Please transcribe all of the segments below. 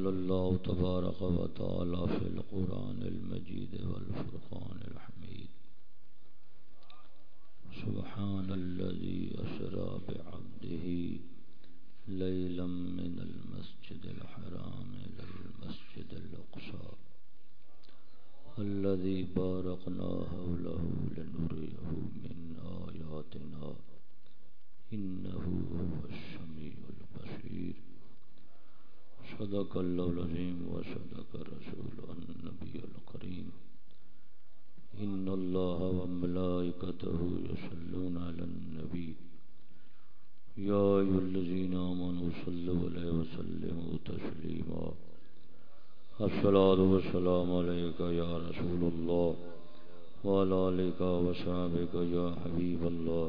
قال الله تبارك وتعالى في القرآن المجيد والفرقان الحميد. سبحان الذي أسرى بعبده ليلا من المسجد الحرام إلى المسجد الأقصى. الذي باركنا حوله لنريه من آياتنا. إنه هو السميع صدق الله العظيم وصدق رسوله النبي الكريم إن الله وملائكته يصلون على النبي يا أيها الذين آمنوا صلوا عليه وسلموا تسليما الصلاة والسلام عليك يا رسول الله وعلى آلك وصحبك يا حبيب الله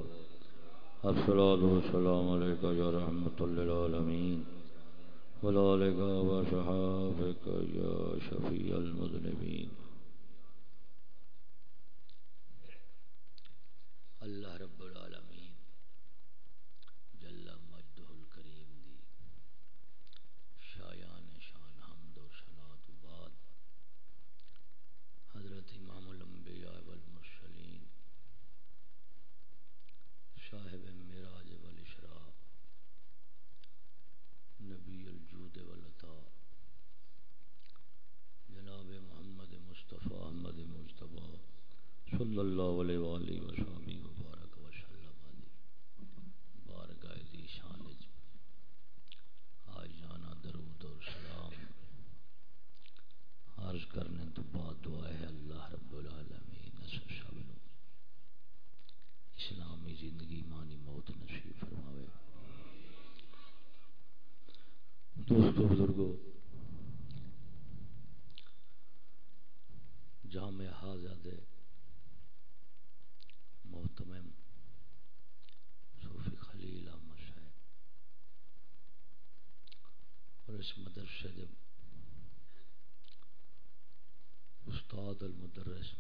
الصلاة والسلام عليك يا رحمة للعالمين بلالك وشحافك يا شفيع المذنبين. الله رب العالمين. اس استاد المدرس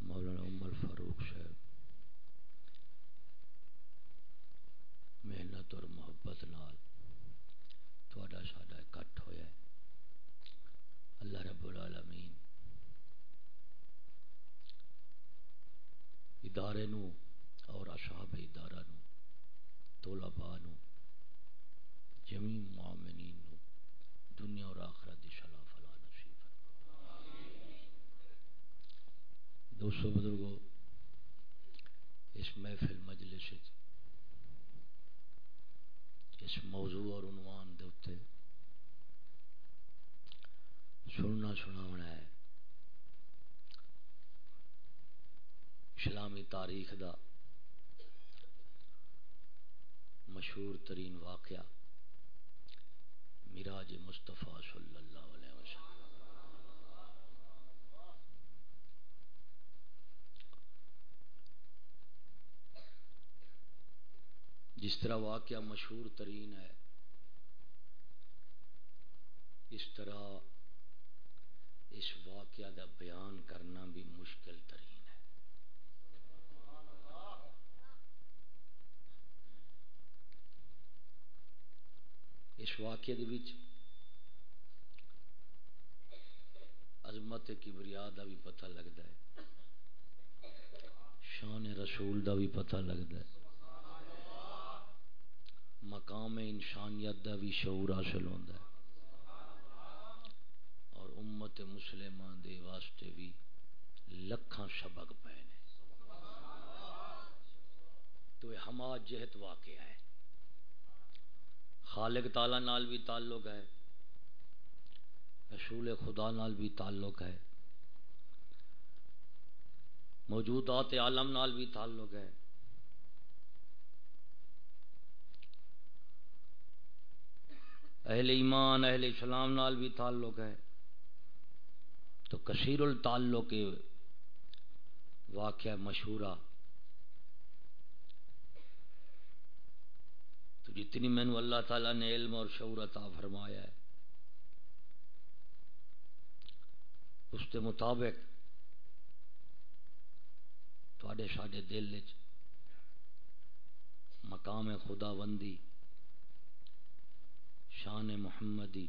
مولانا عمر فاروق صاحب محنت اور محبت نال تھوڑا ساڈا اکٹھ ہویا ہے۔ اللہ رب العالمین ادارے نو اور اصحاب ادارہ نو طلباء نو جمی معامنین نو دنیا اور آخرت دی صلاح فلا نصیب دوستو بزرگو، اس محفل مجلس اس موضوع اور عنوان دے سننا سنا ہے۔ اسلامی تاریخ دا مشہور ترین واقعہ۔ میراج مصطفیٰ صلی اللہ علیہ وسلم۔ جس طرح واقعہ مشہور ترین ہے، اس طرح اس واقعہ دا بیان کرنا بھی مشکل ترین۔ اس واقعے عظمت کبریا کا بھی پتہ لگتا ہے، شان رسول دا بھی پتہ لگتا ہے۔ مقام انسانیت دا بھی شعور حاصل ہوتا ہے۔ اور امت مسلمان دے واسطے بھی لکھاں سبق پے تو یہ ہما جہت واقعہ ہے۔ خالق تعالی نال بھی تعلق ہے، رسول خدا نال بھی تعلق ہے، موجودات عالم نال بھی تعلق ہے۔ اہل ایمان، اہل اسلام نال بھی تعلق ہے۔ تو کثیر التعلق واقعہ مشہورہ۔ تو جتنی میں نے اللہ تعالیٰ نے علم اور شعور عطا فرمایا ہے، اس کے مطابق تھوڑے ساڈے دل مقام خدا بندی شان محمدی،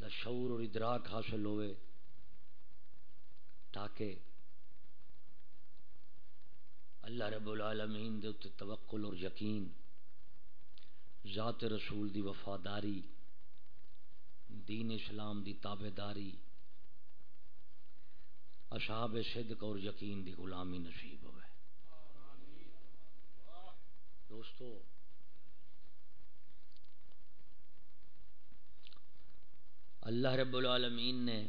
دا شعور اور ادراک حاصل ہوئے تاکہ اللہ رب العالمین دے توکل اور یقین، ذات رسول دی وفاداری، دین اسلام دی تابے داری، اصحاب صدق اور یقین دی غلامی نصیب ہوئے۔ دوستو، اللہ رب العالمین نے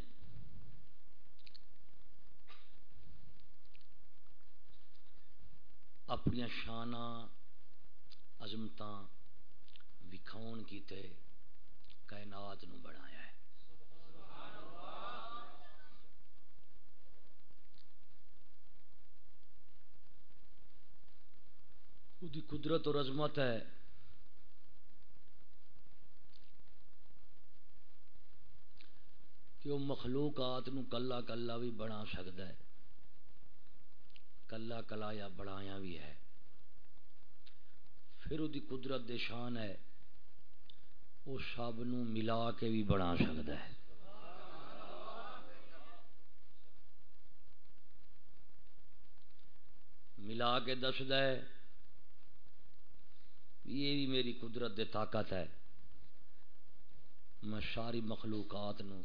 اپنی شانہ عظمت وکھاؤ کیتے کائنات نو بنایا ہے۔ دی قدرت اور عظمت ہے۔ کہ وہ مخلوقات نو کلا کلا بھی بنا سکتا ہے۔ کلا کلایا بنایا بھی ہے۔ پھر وہ قدرت دے شان ہے۔ وہ سب ملا کے بھی بنا سکتا ہے۔ ملا کے دسد ہے یہ بھی میری قدرت دے طاقت ہے۔ میں ساری مخلوقات نو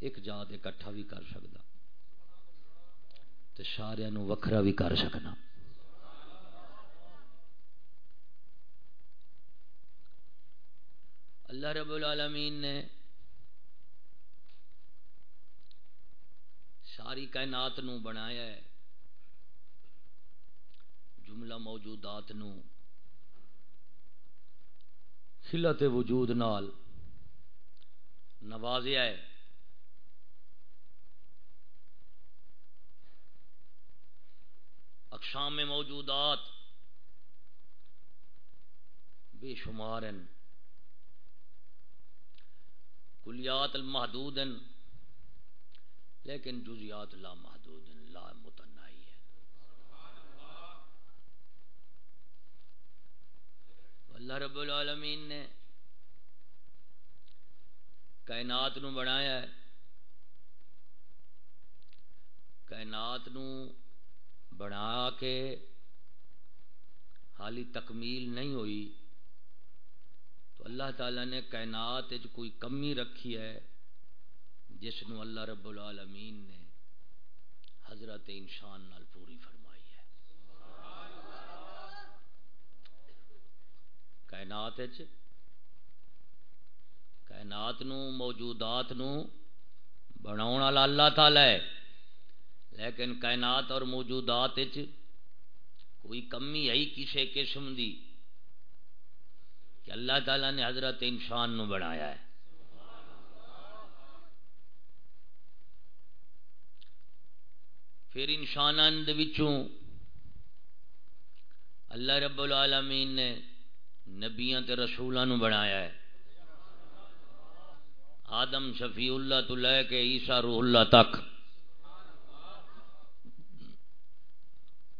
ایک جات اکٹھا بھی کر سکتا سارا وکھرا بھی کر سکنا اللہ رب العالمین نے ساری کائنات نو بنایا ہے۔ جملہ موجودات نو۔ خلت وجود نال نوازیا ہے۔ اقسام موجودات بے شمار ہیں۔ کلیات المحدود ہیں، لیکن جزیات لا محدود ہیں، لا متنائی ہے اللہ رب العالمین نے کائنات نو بنایا ہے۔ کائنات نو بنا کے حالی تکمیل نہیں ہوئی، تو اللہ تعالی نے کائنات کوئی کمی رکھی ہے جس نو اللہ رب العالمین نے حضرت انسان نال پوری فرمائی ہے۔ کائنات کائنات نو، موجودات نو بناؤ اللہ تعالی ہے۔ لیکن کائنات اور موجودات کوئی کمی ہے کسی قسم دی کہ اللہ تعالی نے حضرت انسان نو بنایا ہے۔ پھر انسان اللہ رب العالمین نے نبیاں تے رسولوں نو بنایا ہے۔ آدم شفیع اللہ تو لے کے عیسیٰ روح اللہ تک۔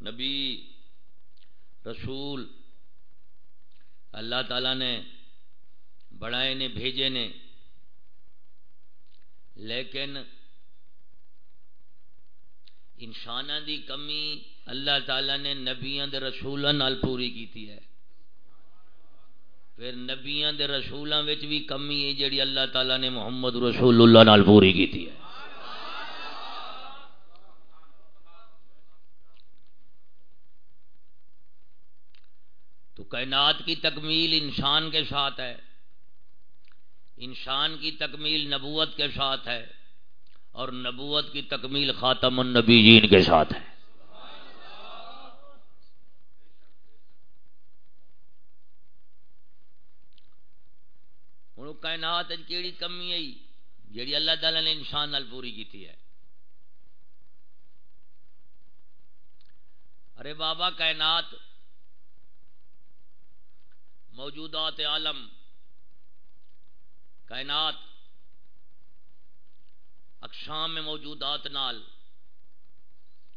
نبی، رسول، اللہ تعالی نے بڑھائے نے، بھیجے نے۔ لیکن انسان دی کمی اللہ تعالی نے نبیاں دے رسولوں نال پوری کیتی ہے۔ پھر نبیاں دے رسولوں بھی کمی ہے جڑی اللہ تعالی نے محمد رسول اللہ نال پوری کیتی ہے تو کائنات کی تکمیل انسان کے ساتھ ہے۔ انسان کی تکمیل نبوت کے ساتھ ہے اور نبوت کی تکمیل خاتم النبی جین کے ساتھ ہے۔ ہوں کائنات کیڑی کمی آئی جی، جیڑی اللہ تعالی نے انسان نال پوری کی ہے۔ ارے بابا، کائنات موجودات عالم، کائنات اقشام میں موجودات نال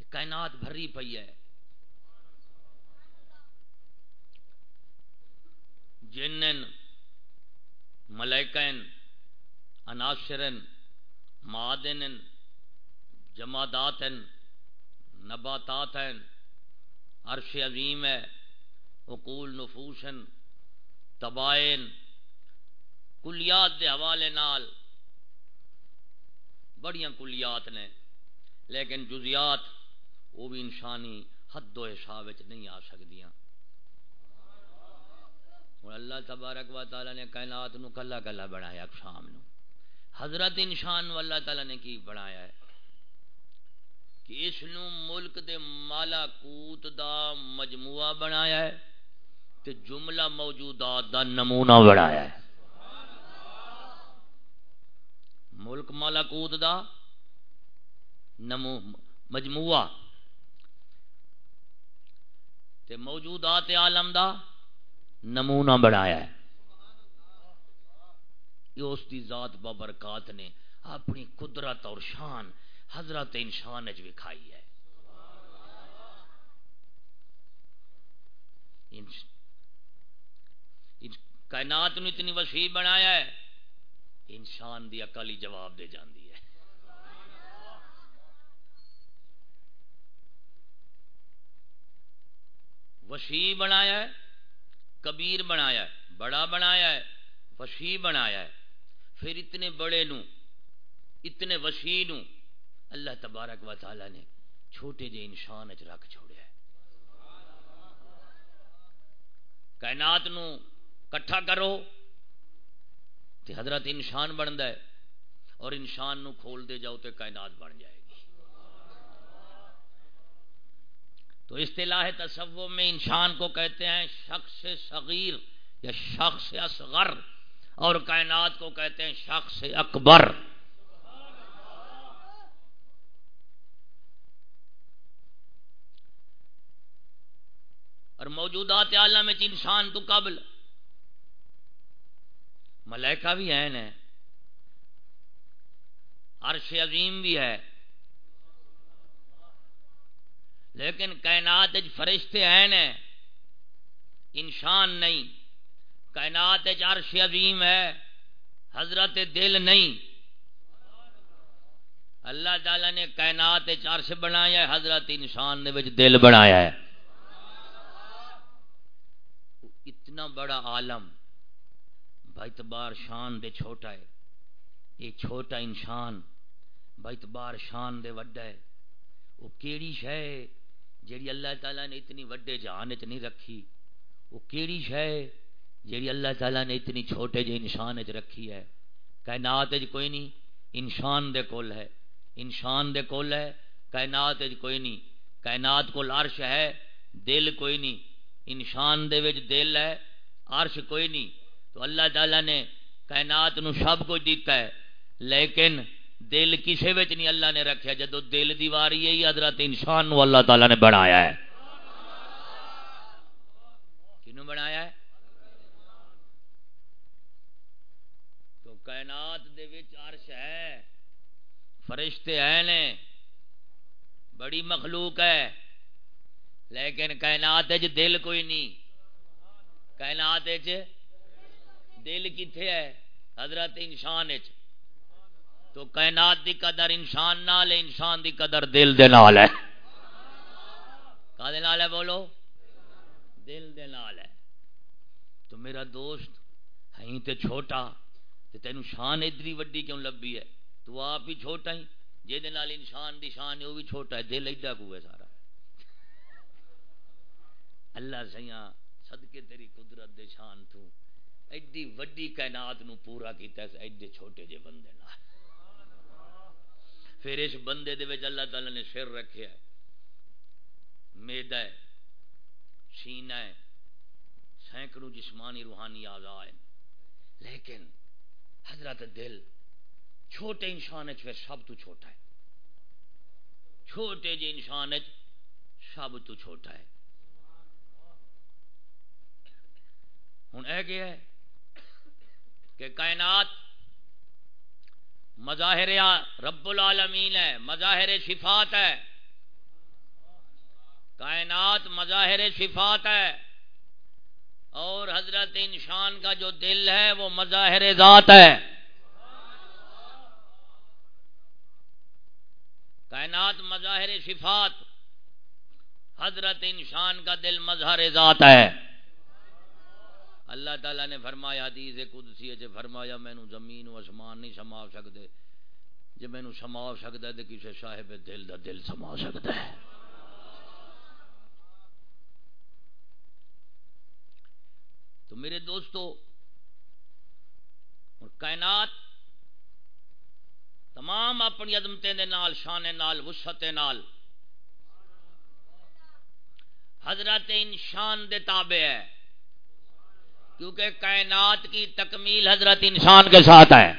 کائنات بھری پئی ہے۔ جنن ملیکن اناشرن معدن جمادات نباتات ہیں عرش عظیم ہے اقول نفوسن تبائن، کلیات دے حوالے نال۔ بڑیاں کلیات نے، لیکن جزیات وہ بھی انسانی حد و حساب نہیں آ سکدیاں۔ اور اللہ تبارک و تعالی نے کائنات نو کلا کلا بنایا شام نو۔ حضرت انسان و اللہ تعالی نے کی بنایا ہے؟ کہ اس نو ملک دے مالا کوت دا مجموعہ بنایا ہے۔ تے جملہ موجودات دا نمونہ بنایا ہے۔ ملک مالا کوت دا نمو، مجموعہ۔ تے موجودات عالم دا نمونہ بنایا ہے۔ یہ اس کی ذات بابرکات نے اپنی قدرت اور شان حضرت انسان وکھائی ہے۔ کائنات نو اتنی وسیع بنایا ہے انسان دی اکالی جواب دے جاندی ہے۔ وسیع بنایا ہے، کبیر بنایا ہے، بڑا بنایا ہے، وسیع بنایا ہے۔ پھر اتنے بڑے نو، اتنے وسیع نو اللہ تبارک و تعالی نے چھوٹے جے انسان چ رکھ چھوڑیا ہے۔ کائنات نو کٹھا کرو تے حضرت انسان بنتا ہے اور انسان نو کھول دے جاؤ تے کائنات بن جائے گی۔ تو اصطلاح تصوف میں انسان کو کہتے ہیں شخص صغیر یا شخص اصغر اور کائنات کو کہتے ہیں شخص اکبر۔ اور موجودات عالم میں انسان تو قبل ملائکہ بھی ہیں عرش عظیم بھی ہے۔ لیکن کائنات فرشتے ہیں انسان نہیں۔ کائنات عرش عظیم ہے۔ حضرت دل نہیں۔ اللہ تعالی نے کائنات عرش بنایا ہے۔ حضرت انسان نے دل بنایا ہے۔ اتنا بڑا عالم۔ بار شان دے چھوٹا ہے۔ یہ چھوٹا انسان بار شان دے وڈا ہے۔ وہ کیڑی شہ جیڑی اللہ تعالیٰ نے اتنی وڈے جہان چ نہیں رکھی، وہ کیڑی شہ جیڑی اللہ تعالیٰ نے اتنی چھوٹے جے انسان چ رکھی ہے۔ کائنات کوئی نہیں، انسان دے کول ہے۔ انسان دے کول ہے، کائنات کوئی نہیں۔ کائنات کو عرش ہے، دل کوئی نہیں۔ انسان دے وچ دل ہے، عرش کوئی نہیں۔ تو اللہ تعالیٰ نے کائنات نو سب کچھ دیتا ہے، لیکن دل کسی نہیں اللہ نے رکھا جدو دل دیواری ہے حضرت انسان نو اللہ تعالیٰ نے بنایا ہے۔ کنو بنایا ہے؟ تو کائنات دے وچ عرش ہے، فرشتے ہیں نے، بڑی مخلوق ہے، لیکن کائنات دل کوئی نہیں۔ کائنات دل کتنے ہے؟ حضرت انسان تو کائنات دی قدر انسان نال ہے، انسان دی قدر دل دے نال ہے۔ کا نال ہے بولو؟ دل دے نال ہے۔ تو میرا دوست ہی تے چھوٹا، تے تینوں شان ادری وڈی کیوں لبی ہے؟ تو آپ ہی چھوٹا ہی جے دے نال انسان دی شان ہے وہ بھی چھوٹا ہے۔ دل ایڈا کو ہے سارا۔ اللہ سیاں، صدقے تیری قدرت دے شان تو ایڈی وڈی کائنات نو پورا کیتا ہے ایڈے چھوٹے جے بندے نال۔ پھر اس بندے دے وچ اللہ تعالی نے سر رکھیا ہے۔ میدا ہے، سینہ ہے، سینکڑوں جسمانی روحانی آزا ہے۔ لیکن حضرت دل چھوٹے انسان پھر سب تو چھوٹا ہے۔ چھوٹے جے انسان سب تو چھوٹا ہے۔ ہوں اے کیا ہے؟ کہ کائنات مظاہر رب العالمین ہے، مظاہر صفات ہے۔ کائنات مظاہر صفات ہے۔ اور حضرت انسان کا جو دل ہے، وہ مظاہر ذات ہے۔ کائنات مظاہر صفات، حضرت انسان کا دل مظہر ذات ہے۔ اللہ تعالیٰ نے فرمایا، حدیث قدسی ہے فرمایا مینو زمین و اسمان نہیں سما سکتے جی مینو سما سکتا ہے، تو کسی صاحب دل دا دل سما سکتا ہے۔ تو میرے دوستو کائنات تمام اپنی عظمتیں دے نال شانے نال وسعت نال، حضرت انسان دے تابع ہے۔ کیونکہ کائنات کی تکمیل حضرت انسان کے ساتھ ہے۔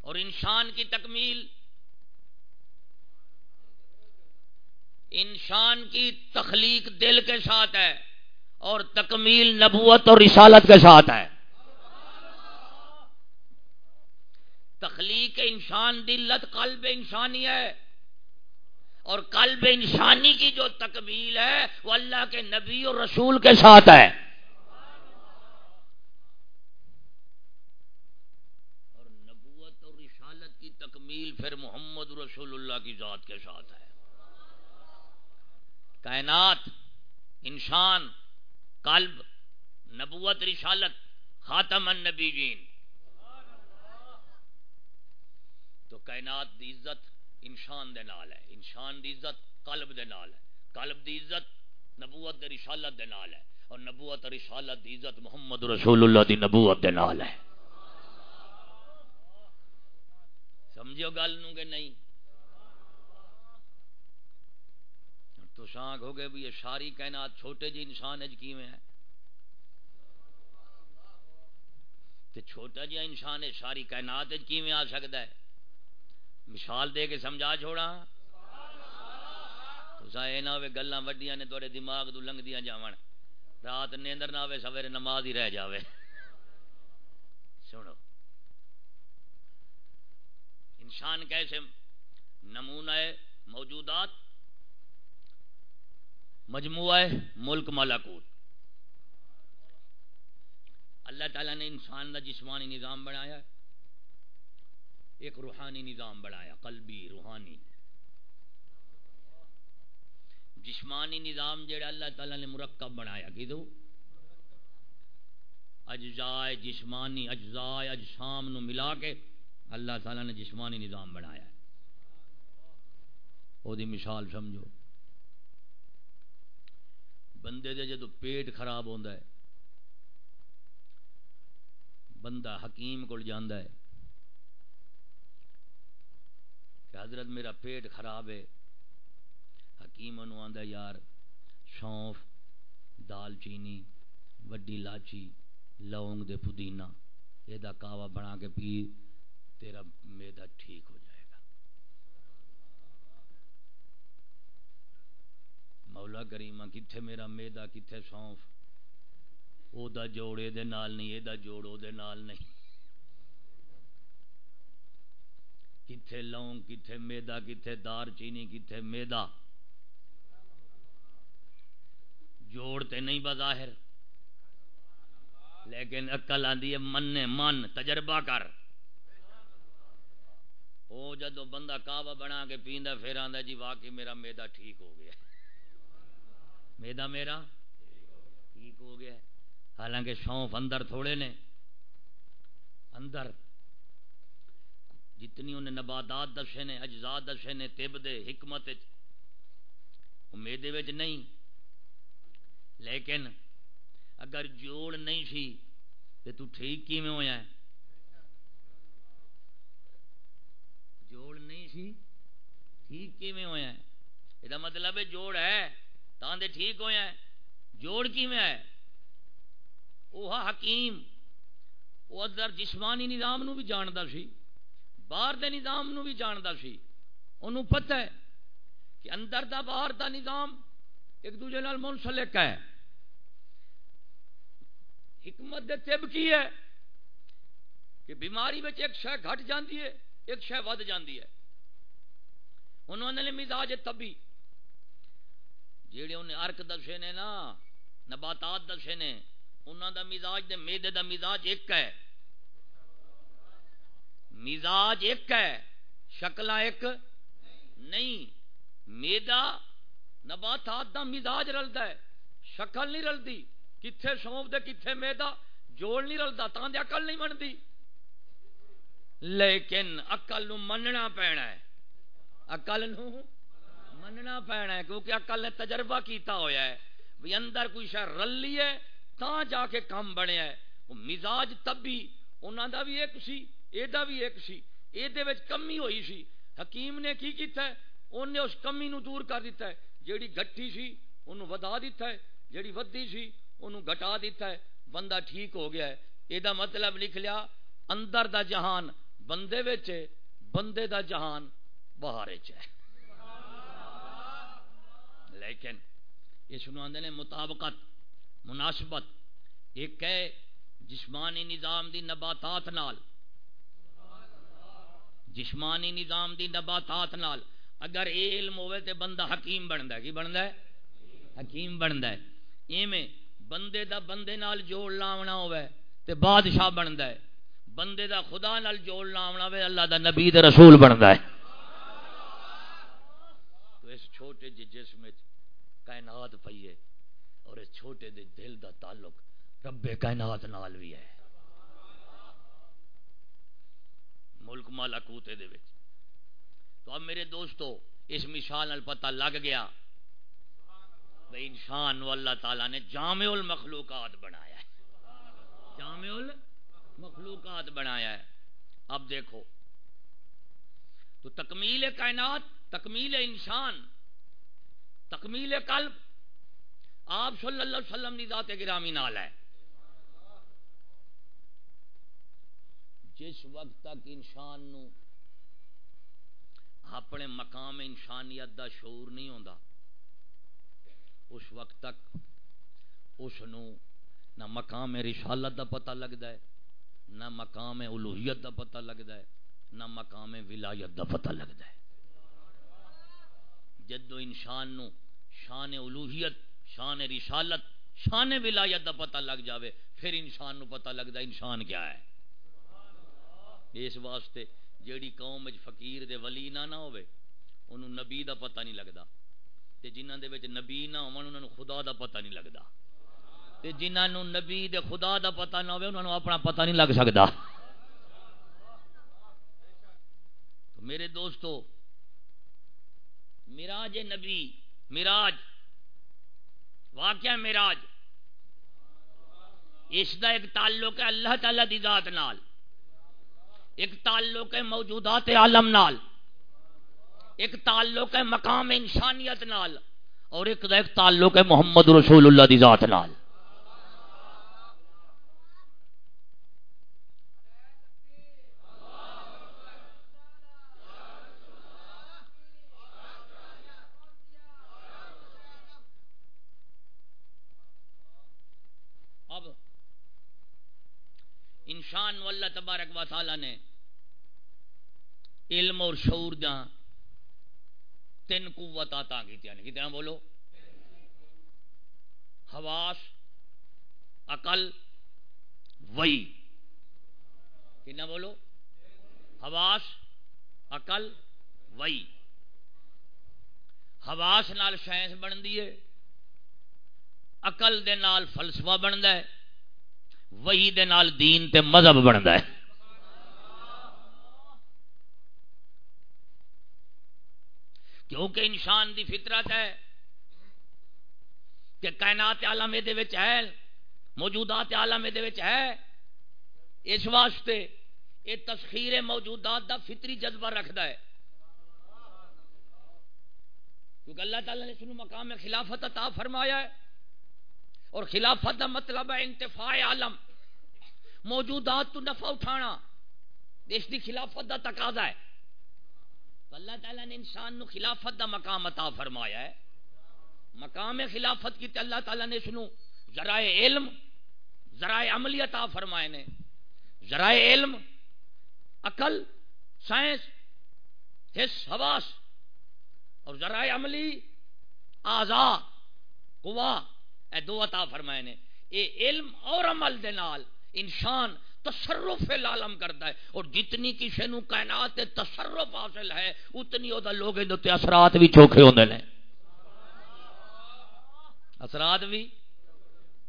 اور انسان کی تکمیل، انسان کی تخلیق دل کے ساتھ ہے اور تکمیل نبوت اور رسالت کے ساتھ ہے۔ تخلیق انسان، دلت، قلب انسانی ہے۔ اور قلب انسانی کی جو تکمیل ہے وہ اللہ کے نبی اور رسول کے ساتھ ہے۔ اور نبوت اور رسالت کی تکمیل پھر محمد رسول اللہ کی ذات کے ساتھ ہے۔ کائنات، انسان، قلب، نبوت، رسالت، خاتم النبی جین تو کائنات دی عزت انسان دے نال ہے۔ انسان دی عزت قلب دے نال ہے۔ قلب دی عزت نبوت دے رسالت دے نال ہے۔ اور نبوت اور رسالت دی عزت محمد رسول اللہ دی نبوت دے نال ہے۔ سمجھو گل نو کہ نہیں؟ تو شانک ہو گئے بھی یہ ساری کائنات چھوٹے جی انسان اج کی میں ہے تے چھوٹا جی انسان ہے ساری کائنات اج کی میں آ سکتا ہے؟ مثال دے کے سمجھا چھوڑا۔ نہ ہوئے گلاں وڈیاں نے تھوڑے دماغ تو لنگ دیا جاون رات نیندر نہ ہوئے، سویرے نماز ہی رہ جاوے۔ سنو۔ انسان کیسے نمونہ ہے، موجودات۔ مجموعہ ہے، ملک مالاکوت اللہ تعالیٰ نے انسان کا جسمانی نظام بنایا۔ ہے ایک روحانی نظام بڑھایا قلبی، روحانی۔ جسمانی نظام جڑا اللہ تعالی نے مرکب بنایا کی دو اجزائے جسمانی، اجزائے اجسام نو ملا کے اللہ تعالی نے جسمانی نظام بنایا۔ وہ مثال سمجھو۔ بندے دے جدو پیٹ خراب ہوتا ہے، بندہ حکیم کو جانا ہے کہ حضرت میرا پیٹ خراب ہے۔ حکیم انو آندا یار سونف دال چینی، وڈی لاچی، لونگ دے پودینہ یہ دا کاوا بنا کے پی، تیرا میدا ٹھیک ہو جائے گا۔ مولا کریمہ، کتھے میرا میدا، کتھے سونف او دا جوڑے دے نال نہیں یہ دا جوڑو دے نال نہیں۔ کتھے لونگ کتھے میدا کتھے دار چینی، کتھے میدا جوڑتے نہیں بظاہر۔ لیکن اکل آدھی ہے، من من، تجربہ کر۔ وہ جدو بندہ کعبہ بنا کے پیندا، پھر آندا جی واقعی میرا میدا ٹھیک ہو گیا۔ میدا میرا ٹھیک ہو گیا۔ حالانکہ شونف اندر تھوڑے نے۔ اندر جتنی انہیں نباتات دسے نے اجزا دسے نے تب دے، حکمت میدے وچ نہیں۔ لیکن اگر جوڑ نہیں سی تو تو ٹھیک کی میں ہویا ہے؟ جوڑ نہیں سی، ٹھیک کی میں ہویا ہے؟ یہ مطلب ہے جوڑ ہے، تاں دے ٹھیک ہویا ہے۔ جوڑ کی میں ہے؟ وہ حکیم وہ ادھر جسمانی نظام نو بھی جانتا سی۔ باہر دے نظام نو بھی جانتا سی۔ انہوں پتہ ہے کہ اندر دا باہر دا نظام ایک دوجے نال منسلک ہے۔ حکمت دے طب کی ہے کہ بیماری میں ایک شہ گھٹ جاندی ہے، ایک شہ ود جاندی ہے۔ انہوں نے مزاج طبی۔ جہے انہیں ارک دسے نے نا، نباتات دسے نے انہوں دا مزاج دے میدے دا مزاج ایک ہے۔ مزاج ایک ہے شکل ایک نہیں۔ میدا نباتات دا مزاج رلتا ہے، شکل نہیں رلتی کتنے سونپ دے کتنے میدا، جوڑ نہیں رلتا تاں دے عقل نہیں بنتی لیکن اقل نو مننا پینا ہے۔ اقل نو مننا پینا ہے، کیونکہ اقل نے تجربہ کیتا ہویا ہے۔ بھی اندر کوئی شہ رلی ہے تا جا کے کام بنیا ہے۔ وہ مزاج تبھی انہوں دا بھی ایک سی۔ اے دا بھی ایک سی۔ اے وچ کمی ہوئی سی۔ حکیم نے کی کیتا ہے؟ انہیں اس کمی نو دور کر دیتا ہے۔ جیڑی گٹھی سی انہوں ودا دیتا ہے۔ جیڑی ودی سی انہوں گٹا دیتا ہے۔ بندہ ٹھیک ہو گیا ہے۔ اے مطلب لکھ لیا، اندر دا جہان بندے وچے بندے دا جہان باہر ہے۔ لیکن یہ سنو آدھے نے، مطابقت، مناسبت، ایک ہے جسمانی نظام دی نباتات نال۔ جسمانی نظام دی نباتات نال اگر اے علم ہوئے تے بندہ حکیم بنتا ہے، کی بنتا ہے؟ حکیم بنتا ہے۔ ایویں بندے دا بندے نال جوڑ لاونا ہوئے تے بادشاہ بنتا ہے۔ بندے دا خدا نال جوڑ لاونا ہوئے، اللہ دا نبی دے رسول بنتا ہے۔ تو اس چھوٹے جی جسم کائنات پئی ہے اور اس چھوٹے دے دل دا تعلق رب کائنات نال بھی ہے۔ ملک مالا کوتے دے وچ۔ تو اب میرے دوستو، اس مثال نال پتہ لگ گیا بھئی انسان و اللہ تعالیٰ نے جامع المخلوقات بنایا ہے۔ جامع المخلوقات بنایا ہے۔ اب دیکھو، تو تکمیل کائنات، تکمیل انسان، تکمیل قلب، آپ صلی اللہ علیہ وسلم دی ذات گرامی نال ہے۔ جس وقت تک انسان نو اپنے مقام انسانیت دا شعور نہیں ہوندا، اس وقت تک اس نو نہ مقام رسالت دا پتہ لگتا ہے، نہ مقام الوحیت دا پتہ لگتا ہے، نہ مقام ولایت دا پتہ لگتا ہے۔ جدو انسان نو شان الوحیت شان رسالت، شان ولایت دا پتہ لگ جاوے، پھر انسان نو پتہ لگتا انسان کیا ہے۔ اس واسطے جیڑی قوم فقیر دے ولی نہ نہ ہوئے، انہوں نبی دا پتہ نہیں لگتا تے جنہاں دے وچ نبی نہ ہون، انہاں نو خدا دا پتہ نہیں لگدا۔ تے جنہاں نو نبی دے خدا دا پتہ نہ ہوے انہاں اپنا پتہ نہیں لگ سکدا۔ تو میرے دوستو، میراج نبی، میراج، واقعہ میراج۔ اس دا ایک تعلق ہے اللہ تعالی دی ذات نال۔ ایک تعلق ہے موجودات عالم نال، ایک تعلق ہے مقام انسانیت نال، اور ایک ایک تعلق ہے محمد رسول اللہ دی ذات نال۔ اب انسان واللہ تبارک و تعالی نے علم اور شعور جہاں تین قوت آتا کی کتنا بولو۔ حواس، عقل، وئی۔ کتنا بولو؟ حواس، عقل، وئی۔ حواس نال سائنس بنتی ہے۔ عقل دے نال فلسفہ بنتا ہے۔ وہی دے نال دین تے مذہب بنتا ہے۔ کیونکہ انسان دی فطرت ہے کہ کائنات عالم دے وچ ہے، موجودات عالم دے وچ ہے، اس واسطے یہ تسخیر موجودات دا فطری جذبہ رکھدا ہے۔ کیونکہ اللہ تعالی نے سنو مقام خلافت عطا فرمایا ہے۔ اور خلافت دا مطلب ہے انتفاع عالم۔ موجودات تو نفع اٹھانا۔ اس دی خلافت دا تقاضا ہے۔ تو اللہ تعالیٰ نے انسان نو خلافت دا مقام عطا فرمایا ہے۔ مقام خلافت کی تے اللہ تعالیٰ نے سنو ذرائع علم، ذرائع عملی عطا فرمائے نے۔ ذرائع علم، عقل، سائنس، حس، حواس اور ذرائع عملی آزا قوا اے دو عطا فرمائے نے۔ اے علم اور عمل دے نال انسان تصرف العالم کرتا ہے۔ اور جتنی کسی نو کائنات تصرف حاصل ہے، اتنی او دا لوگ تے اثرات بھی چوکھے ہوندے نے۔ اثرات بھی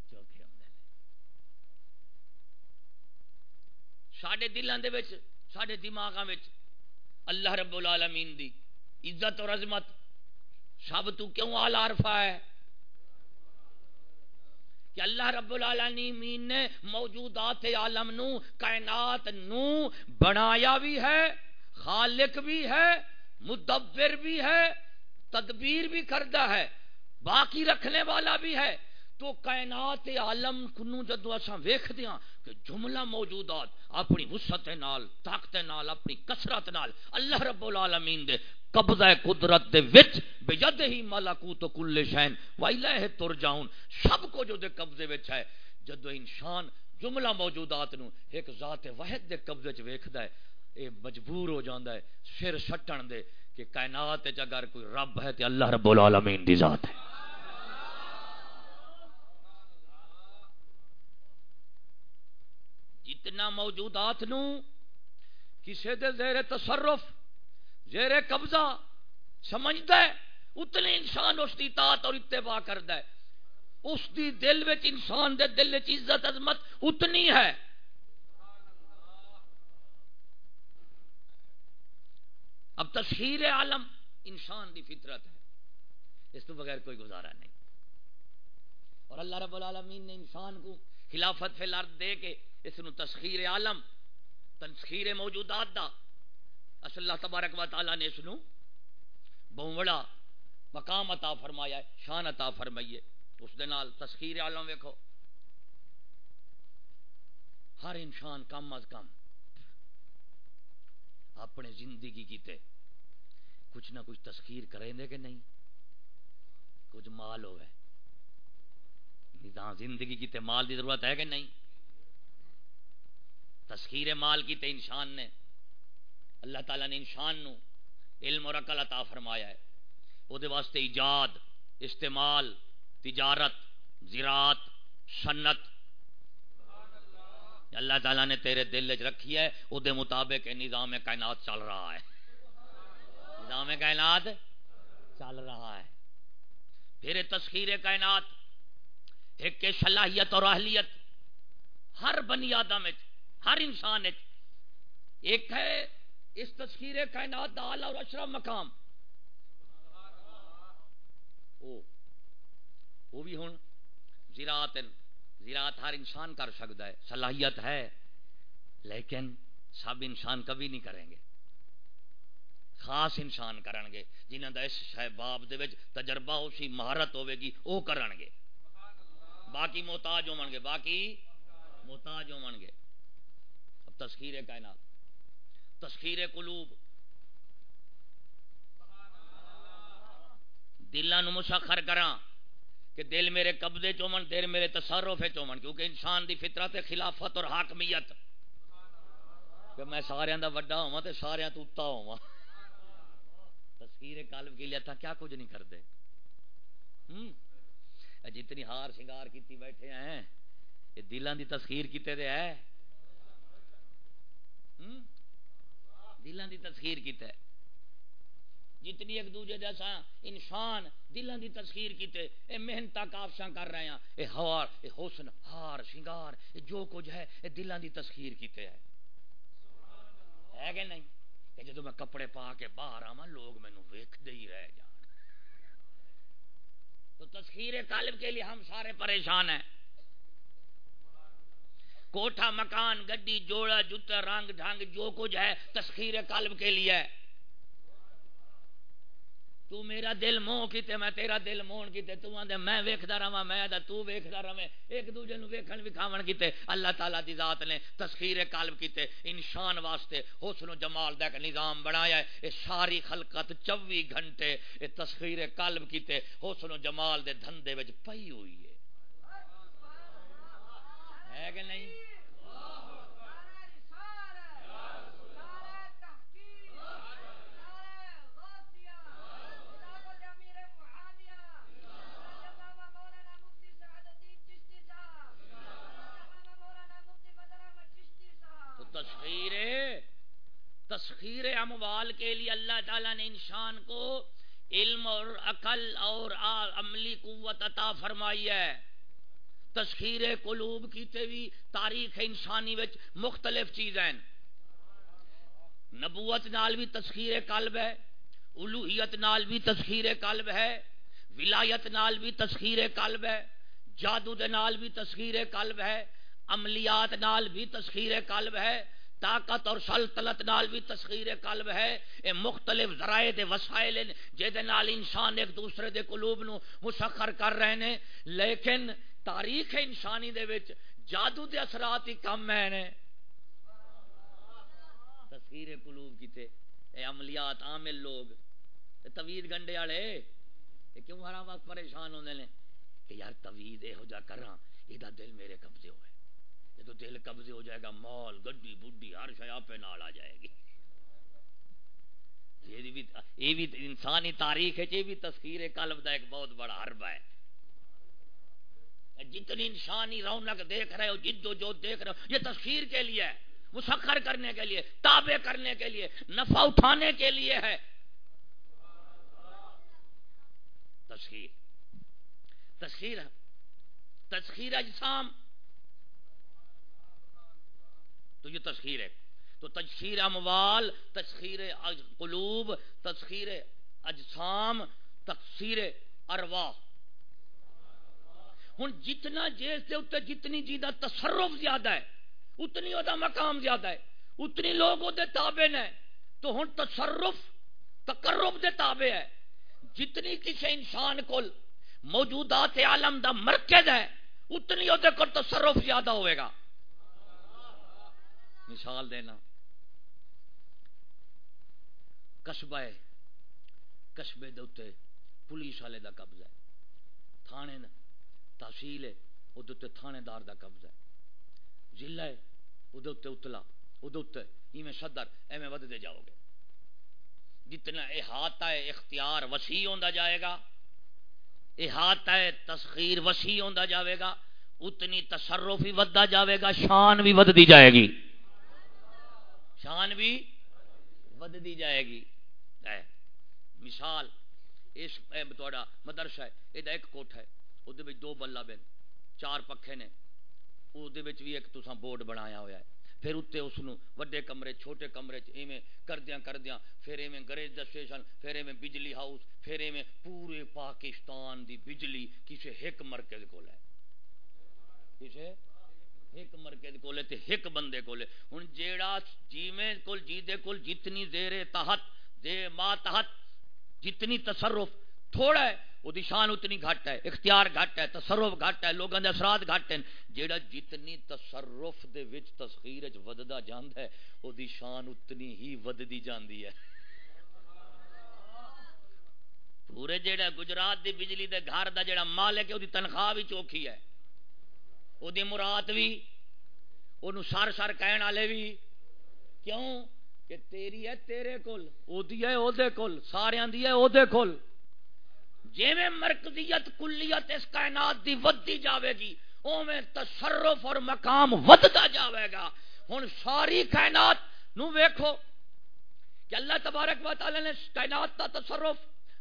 چوکھے ہوندے نے۔ ساڈے دلان دے وچ، ساڈے دماغاں وچ اللہ رب العالمین دی عزت اور عظمت سب تو کیوں آل عرفہ ہے؟ کہ اللہ رب العالمین نے موجودات عالم نو، کائنات نو بنایا بھی ہے، خالق بھی ہے، مدبر بھی ہے، تدبیر بھی کردہ ہے، باقی رکھنے والا بھی ہے۔ تو کائنات عالم کنو جدو اساں ویکھ دیاں کہ جملہ موجودات اپنی وسعت نال، طاقت نال، اپنی کثرت نال، اللہ رب العالمین دے قبضہ قدرت دے وچ بید ہی ملکوت کل شین و الہ ترجعون۔ سب کو جو دے قبضے وچ ہے۔ جدو انسان جملہ موجودات نو ایک ذات واحد دے قبضے وچ ویکھدا ہے، اے مجبور ہو جاندا ہے، سر سٹن دے کہ کائنات وچ اگر کوئی رب ہے تے اللہ رب العالمین دی ذات ہے۔ جتنا موجودات نو کسی دے زیر تصرف، زیر قبضہ سمجھتا ہے، اتنے انسان اس کی اطاعت اور اتباع کرتا ہے۔ اس دی دل وچ انسان دے دل وچ عزت، عظمت اتنی ہے۔ اب تشہیر عالم انسان دی فطرت ہے۔ اس تو بغیر کوئی گزارا نہیں۔ اور اللہ رب العالمین نے انسان کو خلافت فی الارض دے کے اس نو تسخیر عالم تسخیر موجودات دا۔ اصل اللہ تبارک و تعالی نے اس نو بہت بڑا مقام عطا فرمایا ہے، شان عطا فرمائیے اس دے نال تسخیر عالم ویکھو۔ ہر انسان کم از کم اپنے زندگی کیتے کچھ نہ کچھ تسخیر کریں دے کہ نہیں؟ کچھ مال ہوئے۔ زندگی کیتے مال دی ضرورت ہے کہ نہیں؟ تسخیر مال کی تے انسان نے۔ اللہ تعالیٰ نے انسان نو علم اور عقل عطا فرمایا ہے۔ وہ واسطے ایجاد، استعمال، تجارت، زراعت سنت اللہ تعالیٰ نے تیرے دل چ رکھی ہے وہ مطابق نظام کائنات چل رہا ہے۔ نظام کائنات چل رہا ہے۔ پھر تسخیر کائنات، ایک صلاحیت اور اہلیت ہر بنی آدم ہر انسان ایک ہے اس تسخیر کائنات دال اور اشرف مقام۔ وہ بھی ہوں زراعت زراعت ہر انسان کر سکتا ہے، صلاحیت ہے، لیکن سب انسان کبھی نہیں کریں گے۔ خاص انسان کرن گے جنہوں کا اس شہباب دے تجربہ ہو سی، مہارت ہوے گی وہ کرن گے۔ باقی محتاج ہو گے، باقی محتاج ہو گے۔ تسخیر کائنات تسخیر قلوب۔ دلان مسخر کرا کہ دل میرے قبضے چومن دل میرے تصرف چومن کیونکہ انسان دی فطرت خلافت اور حاکمیت۔ کہ میں سارے دا وڈا ہوا تو سارے تو اتا ہوا تسخیر قلب کے لیے تھا کیا کچھ نہیں کرتے جتنی ہار شنگار کیتی بیٹھے ہیں یہ دلان دی تسخیر کیتے دے ہے۔ دلان دی تسخیر کیتے جتنی ایک دوجے جیسا انسان دلان دی تسخیر کیتے، اے محنت کافشاں کر رہے ہیں۔ اے ہار، اے حسن، ہار، شنگار، اے جو کچھ ہے، اے دلان دی تسخیر کیتے ہے ہے کہ نہیں؟ کہ جدو میں کپڑے پا کے باہر آواں، لوگ مینوں ویکھ دے ہی رہ جان۔ تو تسخیر قالب کے لیے ہم سارے پریشان ہیں۔ کوٹھا مکان، گڈی، جوڑا، جوتا، رنگ ڈھنگ، جو کچھ ہے، تسخیر قلب کے لیے۔ ہے تو میرا دل موہ کیتے میں تیرا دل مون کیتے تو آندے، میں ویکھدا رہاں میں دا تو ویکھدا رہے ایک دوجے نو ویکھن، وکھاون کیتے اللہ تعالی دی ذات نے تسخیر قلب کیتے انسان واسطے حسن و جمال دا ایک نظام بنایا ہے۔ اے ساری خلقت 24 گھنٹے اے تسخیر قلب کیتے حسن و جمال دے دھندے وچ پئی ہوئی ہے۔ ہے کہ نہیں؟ تسخیر تسخیر اموال کے لیے اللہ تعالیٰ نے انسان کو علم اور عقل اور عملی قوت عطا فرمائی ہے۔ تسخیر قلوب کی بھی تاریخ انسانی وچ مختلف چیزیں۔ نبوت نال بھی تسخیر قلب ہے الوحیت نال بھی تسخیر قلب ہے، ولایت نال بھی تسخیر قلب ہے، جادو دے نال بھی تسخیر قلب ہے، عملیات نال بھی تسخیر قلب ہے، طاقت اور سلطنت نال بھی تسخیر قلب ہے۔ اے مختلف ذرائع دے وسائل جے نال انسان ایک دوسرے دے قلوب نو مسخر کر رہے ہیں۔ لیکن تاریخ انسانی دے وچ، جادو دے اثرات ہی کم ہیں نے۔ تسخیر قلوب کیتے اے عملیات عامل لوگ۔ توید گنڈے والے کیوں ہر وقت پریشان ہوندے نے؟ کہ یار توید یہو جا کراں یہ دل میرے قبضے ہوئے۔ جب دل قبضے ہو جائے گا، مال، گڈی، بڈی، ہر شے آپ نال آ جائے گی۔ یہ بھی انسانی تاریخ ہے، یہ بھی تذکیر قلب کا ایک بہت بڑا حربہ ہے۔ جتنی انسانی رونق دیکھ رہے ہو، جد و جو دیکھ رہے ہو، یہ تذکیر کے لیے ہے، مسخر کرنے کے لیے، تابع کرنے کے لیے، نفع اٹھانے کے لیے ہے۔ تسخیر۔ تسخیر تسخیر اجسام۔ تو یہ تسخیر ہے۔ تو تسخیر اموال، تسخیر قلوب، تسخیر اجسام تقسیر ارواح۔ ہوں جتنا جیس دے اتنے جتنی جی چیزاں تصرف زیادہ ہے، اتنی وہ مقام زیادہ ہے۔ اتنی لوگ وہ تابے نے، تو ہوں تصرف، تقرب دے تابے ہے۔ جتنی کسی انسان کو موجودات عالم دا مرکز ہے، اتنی وہ تصرف زیادہ ہوئے گا۔ مثال دینا۔ قصبہ ہے، قصبے دے پولیس والے دا قبضہ ہے۔ تھانے نے تحصیل ہے وہ تھانے دار دا قبضہ ہے۔ ضلع ہے وہ اتلا وہ ایویں صدر، ایویں ودتے جاؤ گے۔ جتنا احاطہ ہے، اختیار وسیع ہوتا جائے گا۔ احاطہ ہے، تسخیر وسیع ہوتا جاوے گا۔ اتنی تصرف بھی ودتا جاوے گا، شان بھی ودتی جائے گی۔ شان بھی ودتی جائے گی۔ اے، مثال، اس مدرسہ ہے یہ ایک کوٹھ ہے۔ وہ دو بلا بن چار پکھے نے وہ بھی ایک تو بورڈ بنایا ہوا ہے پھر اتنے اس وڈے کمرے چھوٹے کمرے ایویں کردیا کردیا پھر ایویں گریج دا اسٹیشن پھر ایویں بجلی ہاؤس پھر ایویں پورے پاکستان دی بجلی کسی ایک مرکز کو ہے کسے ایک مرکز کولے تے ایک بندے کولے ہن جیڑا جیویں کول جی دے کول جتنی زیر تحت دے ما تحت جتنی تصرف تھوڑا ہے وہ شان اتنی گھٹ ہے، اختیار گھٹ ہے، تصرف گھٹ ہے لوگوں کے اثرات گھٹ ہیں۔ جیڑا جتنی تصرف دے وچ تسخیر وچ وددا جاندا ہے وہ شان اتنی ہی وددی جاندی ہے۔ پورے جیڑا گجرات دی بجلی دے گھر دا جیڑا مالک ہے وہ تنخواہ بھی چوکھی ہے۔ وہ مراد بھی وہ سر سر کہنے والے بھی کیوں؟ کہ تیری ہے تیرے کول ہے وہ کول سارے دی ہے وہ کول۔ جی میں مرکزیت، کلیت اس کائنات دی ودی جاوے گی اوے تصرف اور مقام ودتا جاوے گا۔ ہن ساری کائنات نو ویکھو کہ اللہ تبارک و تعالی نے کائنات کا تصرف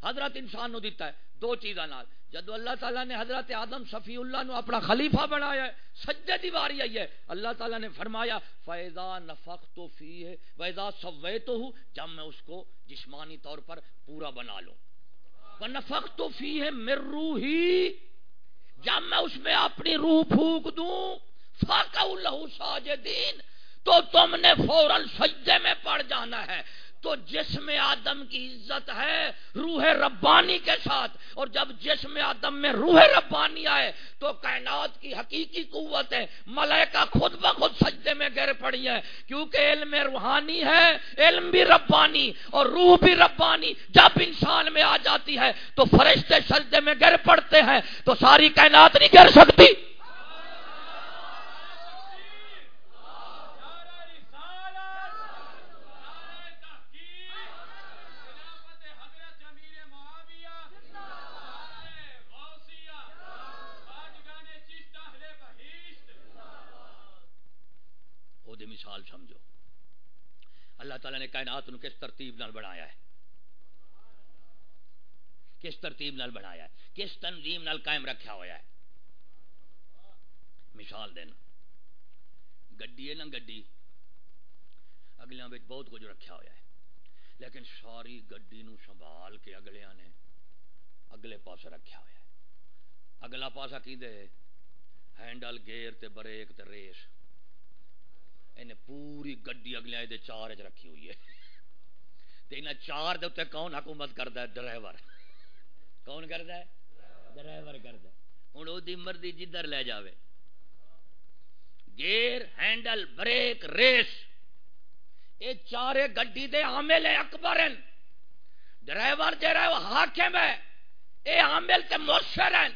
حضرت انسان نو دیتا ہے۔ دو چیزاں نال۔ جدو اللہ تعالیٰ نے حضرت آدم صفی اللہ نو اپنا خلیفہ بنایا ہے، سجدے دی باری آئی ہے، اللہ تعالیٰ نے فرمایا فیضا نفق تو فی ہے ویزا سوے تو ہوں جب میں اس کو جسمانی طور پر پورا بنا لوں۔ نفق تو فی ہے مر روحی، جب میں اس میں اپنی روح پھونک دوں فاقہ اللہ ساجدین، تو تم نے فوراً سجدے میں پڑ جانا ہے۔ تو جسم آدم کی عزت ہے روح ربانی کے ساتھ۔ اور جب جسم آدم میں روح ربانی آئے تو کائنات کی حقیقی قوت ہے۔ ملائکہ خود بخود سجدے میں گر پڑی ہے کیونکہ علم روحانی ہے، علم بھی ربانی اور روح بھی ربانی۔ جب انسان میں آ جاتی ہے تو فرشتے سجدے میں گر پڑتے ہیں۔ تو ساری کائنات نہیں گر سکتی۔ مثال سمجھو۔ اللہ تعالیٰ نے کائنات کس ترتیب نال بنایا ہے؟ کس ترتیب نال بنایا ہے؟ کس تنظیم نال قائم رکھا ہوا ہے؟ مثال دینا گڈی ہے نا گڈی؟ اگلیاں بہت کچھ رکھا ہوا ہے۔ لیکن ساری گڈی نو سنبھال کے اگلیاں نے اگلے پاس رکھا ہوا ہے۔ اگلا پاسا کی دے ہینڈل گیئر تے بریک تے ریس۔ انہیں پوری گڈی اگلے دے چار چ رکھی ہوئی ہے۔ تے انہیں چار دے اتنے کون حکومت کرتا ہے؟ ڈرائیور۔ کون کرتا ہے؟ ڈرائیور کرتا ہے۔ ہوں وہ مرضی جدھر لے جاوے۔ Gear handle brake race. یہ چارے گڈی دے عامل اکبر ڈرائیور جہاں وہ حاکم ہے اے عامل تے مؤثر ہیں۔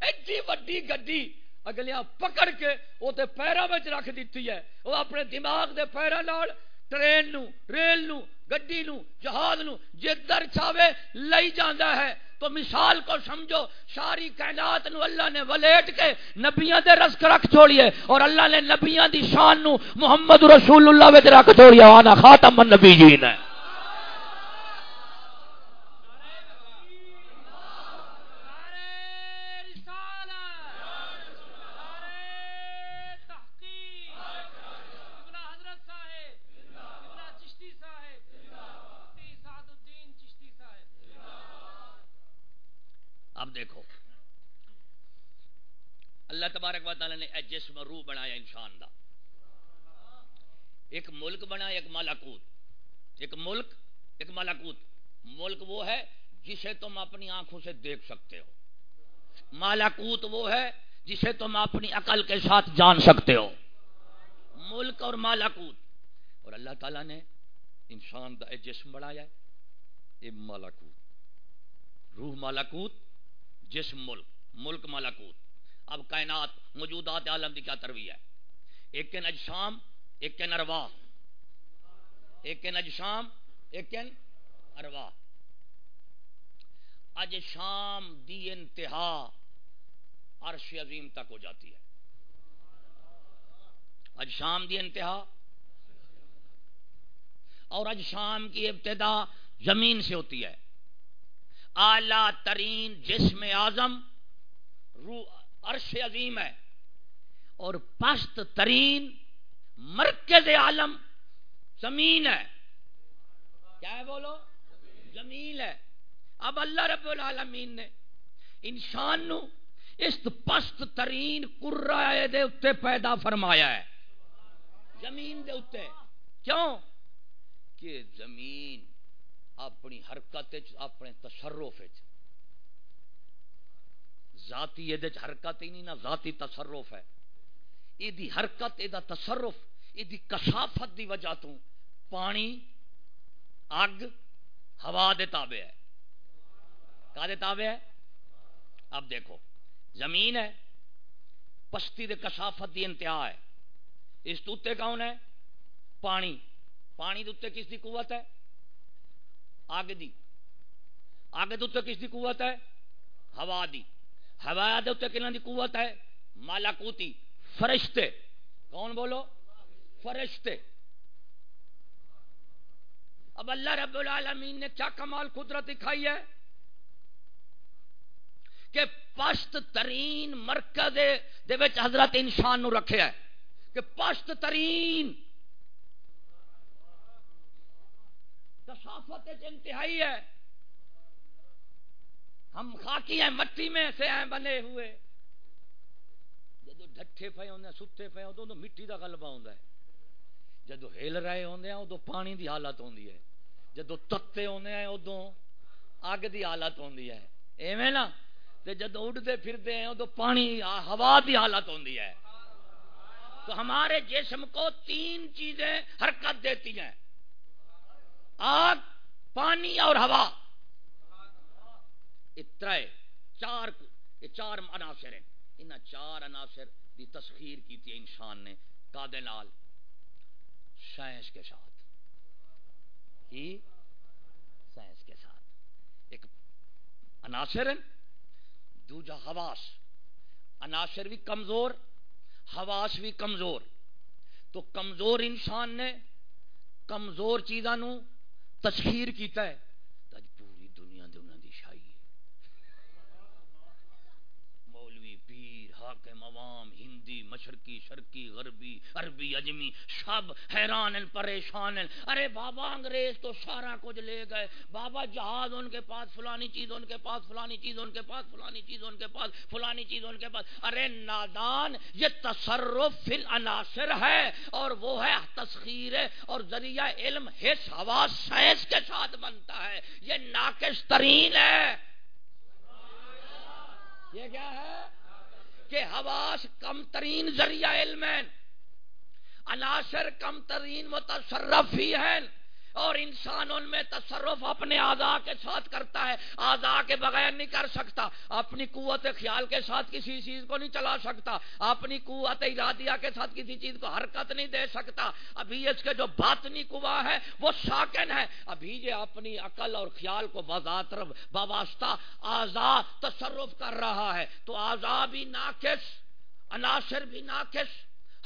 ایڈی وڈی گڈی اگلیاں پکڑ کے وہ تے پیروں میں رکھ دیتی ہے۔ وہ اپنے دماغ دے پیروں نال ٹرین نو ریل نو گڈی نو جہاز نو جدھر چاہے لئی جاندا ہے۔ تو مثال کو سمجھو، ساری کائنات نو اللہ نے ولیٹ کے نبیاں دے رزق رکھ چھوڑیے اور اللہ نے نبیاں دی شان نو محمد رسول اللہ وچ رکھ چھوڑیا وانا خاتم النبیین ہے۔ دیکھو۔ اللہ تبارک و تعالی نے اے جسم روح بنایا انسان دا۔ ایک ملک بنا، ایک مالاکوت ایک ملک، ایک مالاکوت ملک وہ ہے جسے تم اپنی آنکھوں سے دیکھ سکتے ہو۔ مالاکوت وہ ہے جسے تم اپنی عقل کے ساتھ جان سکتے ہو۔ ملک اور مالاکوت اور اللہ تعالیٰ نے انسان دا جسم بنایا ہے مالاکوت روح مالاکوت جسم، ملک ملک مالاکوت اب کائنات، موجودات عالم کی کیا تروی ہے؟ ایک کے نجشام ایک کے نروا ایک کے نجشام ایک کے اروا اج شام دی انتہا عرش عظیم تک ہو جاتی ہے۔ اج شام دی انتہا۔ اور اج شام کی ابتدا زمین سے ہوتی ہے۔ اعلی ترین جسم اعظم، روح عرش عظیم ہے۔ اور پست ترین مرکز عالم زمین ہے۔ کیا ہے بولو؟ زمین ہے۔ اب اللہ رب العالمین نے انسان نو اس پست ترین کرائے دے اتے پیدا فرمایا ہے۔ زمین دے اتے کیوں؟ کہ زمین اپنی حرکت اپنے تصرف ذاتی یہ حرکت ہی نہیں، نہ ذاتی تصرف ہے۔ یہ حرکت یہ تصرف یہ کسافت دی وجہ تو پانی، اگ، ہوا دے تابع ہے۔ کا دے تابع ہے؟ اب دیکھو، زمین ہے، پستی دے کسافت دی انتہا ہے۔ اس توتے کون ہے؟ پانی۔ پانی دے کس دی قوت ہے؟ اگ دی۔ اگ دے کس دی قوت ہے؟ ہوا دی۔ ہوا دی قوت ہے؟ مالاکوتی فرشتے۔ کون بولو؟ فرشتے۔ اب اللہ رب العالمین نے کیا کمال قدرت دکھائی ہے کہ پشت ترین مرکز دے وچ حضرت انسان نو رکھے ہے۔ کہ پشت ترین کسافت انتہائی ہے۔ ہم خاکی ہیں، مٹی میں سے ہیں بنے ہوئے۔ جدو ڈٹھے پے ہوندے، ستے پے ہوندے تو مٹی دا غلبہ ہوندا ہے۔ جدو ہل رہے ہوندے ہیں ادو پانی دی حالت ہوندی ہے۔ جدو تتے ہوندے ہیں ادو اگ دی حالت ہوندی ہے۔ ایویں نا، تے جدو اڑتے پھرتے ہیں ادو پانی، ہوا دی حالت ہوندی ہے۔ تو ہمارے جسم کو تین چیزیں حرکت دیتی ہیں۔ آگ، پانی اور ہوا۔ اترائے چار یہ چار عناصر ہیں۔ ان چار عناصر دی تسخیر کی تھی انسان نے کادے نال سائنس کے ساتھ۔ ہی سائنس کے ساتھ۔ ایک عناصر ہیں، دوجا حواس۔ عناصر بھی کمزور، حواس بھی کمزور۔ تو کمزور انسان نے کمزور چیزاں تسخیر کیتا ہے۔ مشرقی، شرقی، غربی، عربی، اجمی سب حیران پریشان ارے بابا، انگریز تو سارا کچھ لے گئے۔ بابا، جہاز ان کے پاس، فلانی چیز ان کے پاس، فلانی چیز ان کے پاس، فلانی چیز ان کے پاس، فلانی چیز ان کے پاس۔ ارے نادان، یہ تصرف فی العناصر ہے اور وہ ہے تسخیر اور ذریعہ علم، حس، ہوا، سائنس کے ساتھ بنتا ہے۔ یہ ناقص ترین ہے۔ یہ کیا ہے؟ کہ حواس کم ترین ذریعہ علم ہے عناصر کم ترین متصرف ہی ہیں۔ اور انسان ان میں تصرف اپنے آزا کے ساتھ کرتا ہے، آزا کے بغیر نہیں کر سکتا۔ اپنی قوت خیال کے ساتھ کسی چیز کو نہیں چلا سکتا۔ اپنی قوت ارادیہ کے ساتھ کسی چیز کو حرکت نہیں دے سکتا۔ ابھی اس کے جو باطنی قوا ہے، وہ ساکن ہے۔ ابھی یہ اپنی عقل اور خیال کو بذات باباستہ آزا تصرف کر رہا ہے۔ تو آزا بھی ناقص، عناصر بھی ناقص،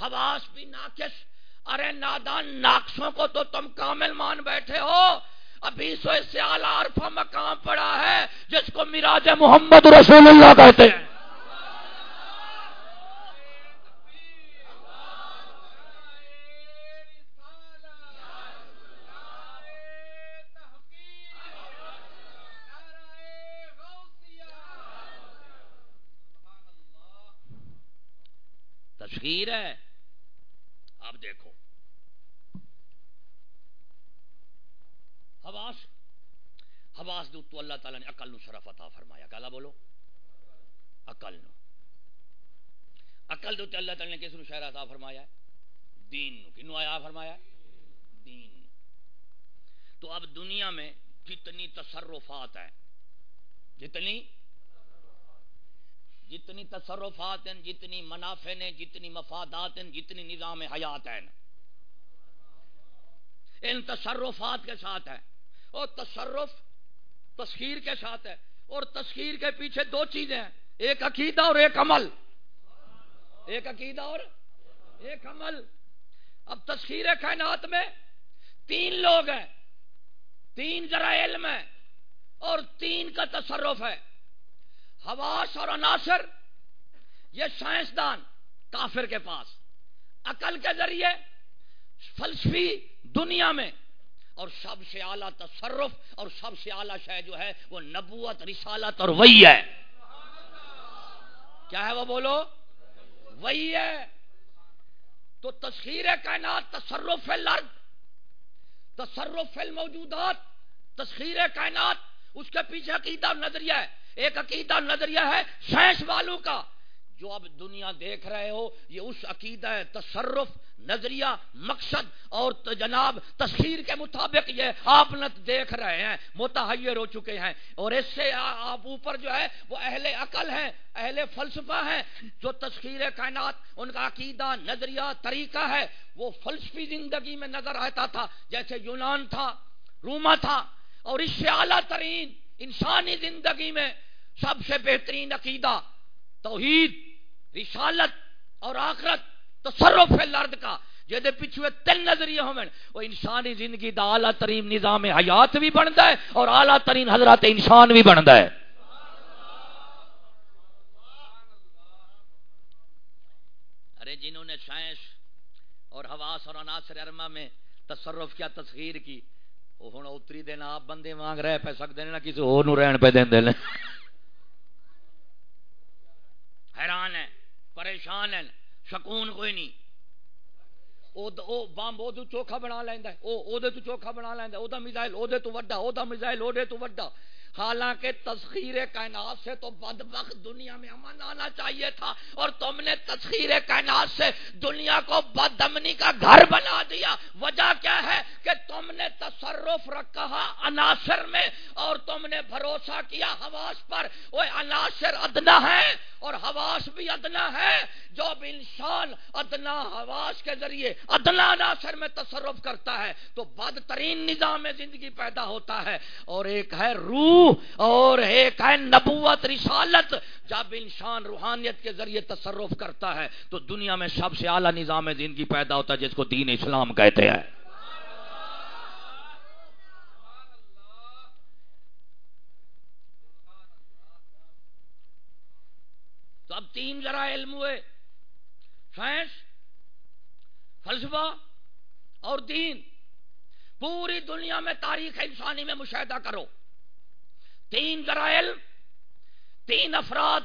حواس بھی ناقص۔ ارے نادان، ناقصوں کو تو تم کامل مان بیٹھے ہو۔ ابھی سو سے عرفہ مقام پڑا ہے، جس کو میراج محمد رسول اللہ کہتے ہیں۔ تشکیر ہے۔ اب دیکھو۔ حواس؟ حواس دو تو اللہ تعالیٰ نے عقل نو شرف عطا فرمایا۔ کالا بولو؟ عقل نو۔ عقل دو تو اللہ تعالیٰ نے کس نو شہر عطا فرمایا؟ ہے دین نو۔ کنو آیا فرمایا؟ ہے دین تو اب دنیا میں جتنی تصرفات ہیں۔ جتنی؟ جتنی تصرفات ہیں، جتنی منافع ہیں، جتنی مفادات ہیں، جتنی نظام حیات ہیں۔ ان تصرفات کے ساتھ ہے اور تصرف تسخیر کے ساتھ ہے اور تسخیر کے پیچھے دو چیزیں ہیں، ایک عقیدہ اور ایک عمل۔ ایک عقیدہ اور ایک عمل۔ اب تسخیر کائنات میں تین لوگ ہیں، تین ذرا علم ہے اور تین کا تصرف ہے۔ حواس اور عناصر، یہ سائنسدان کافر کے پاس، عقل کے ذریعے، فلسفی دنیا میں اور سب سے اعلیٰ تصرف اور سب سے اعلیٰ شہ جو ہے وہ نبوت، رسالت اور وہی ہے۔ کیا ہے وہ بولو؟ وہی ہے۔ تو تصویر کائنات، تصرف الارض، تصرف الموجودات تصویر کائنات، اس کے پیچھے عقیدہ نظریہ ہے۔ ایک عقیدہ نظریہ ہے سائنس والوں کا۔ جو اب دنیا دیکھ رہے ہو، یہ اس عقیدہ تصرف نظریہ، مقصد اور جناب تصویر کے مطابق یہ آپ دیکھ رہے ہیں، متحیر ہو چکے ہیں۔ اور اس سے آپ اوپر جو ہے، وہ اہل عقل ہیں، اہل فلسفہ ہیں۔ جو تصویر کائنات، ان کا عقیدہ، نظریہ، طریقہ ہے، وہ فلسفی زندگی میں نظر آتا تھا۔ جیسے یونان تھا، روما تھا، اور اس سے اعلیٰ ترین انسانی زندگی میں سب سے بہترین عقیدہ توحید، رسالت اور آخرت۔ تصرف الارض کا، جہدے پچھوے تین نظریے ہوں وہ انسانی زندگی دا اعلیٰ ترین نظام حیات بھی بنتا ہے اور اعلیٰ ترین حضرات انسان بھی بنتا ہے۔ ارے جنہوں نے سائنس اور حواس اور عناصر ارما میں تصرف کیا تصویر کی، وہ ہوں اتری دن آپ بندے مانگ رہے پہ سکتے ہیں نا کسی اور رہن پہ دیں دے حیران ہے پریشان ہے شکون کوئی نہیں۔ بمب وہ چوکھا بنا لینا وہ چوکھا بنا لینا وہ میزائل وہ وڈا وہ میزائل وہ وڈا۔ حالانکہ تسخیر کائنات سے تو بد وقت دنیا میں امن آنا چاہیے تھا اور تم نے تسخیر کائنات سے دنیا کو بد امنی کا گھر بنا دیا۔ وجہ کیا ہے کہ تم نے تصرف رکھا عناصر میں اور تم نے بھروسہ کیا حواس پر۔ وہ عناصر ادنا ہے اور حواس بھی ادنا ہے جو اب انسان ادنا حواس کے ذریعے ادنا عناصر میں تصرف کرتا ہے تو بدترین نظام میں زندگی پیدا ہوتا ہے۔ اور ایک ہے روح۔ روح اور ایک ہے نبوت رسالت جب انسان روحانیت کے ذریعے تصرف کرتا ہے تو دنیا میں سب سے اعلیٰ نظام زندگی پیدا ہوتا ہے جس کو دین اسلام کہتے ہیں۔ تو اب تین ذرا علم ہوئے۔ سائنس، فلسفہ اور دین۔ پوری دنیا میں تاریخ انسانی میں مشاہدہ کرو۔ تین ذرا علم تین افراد،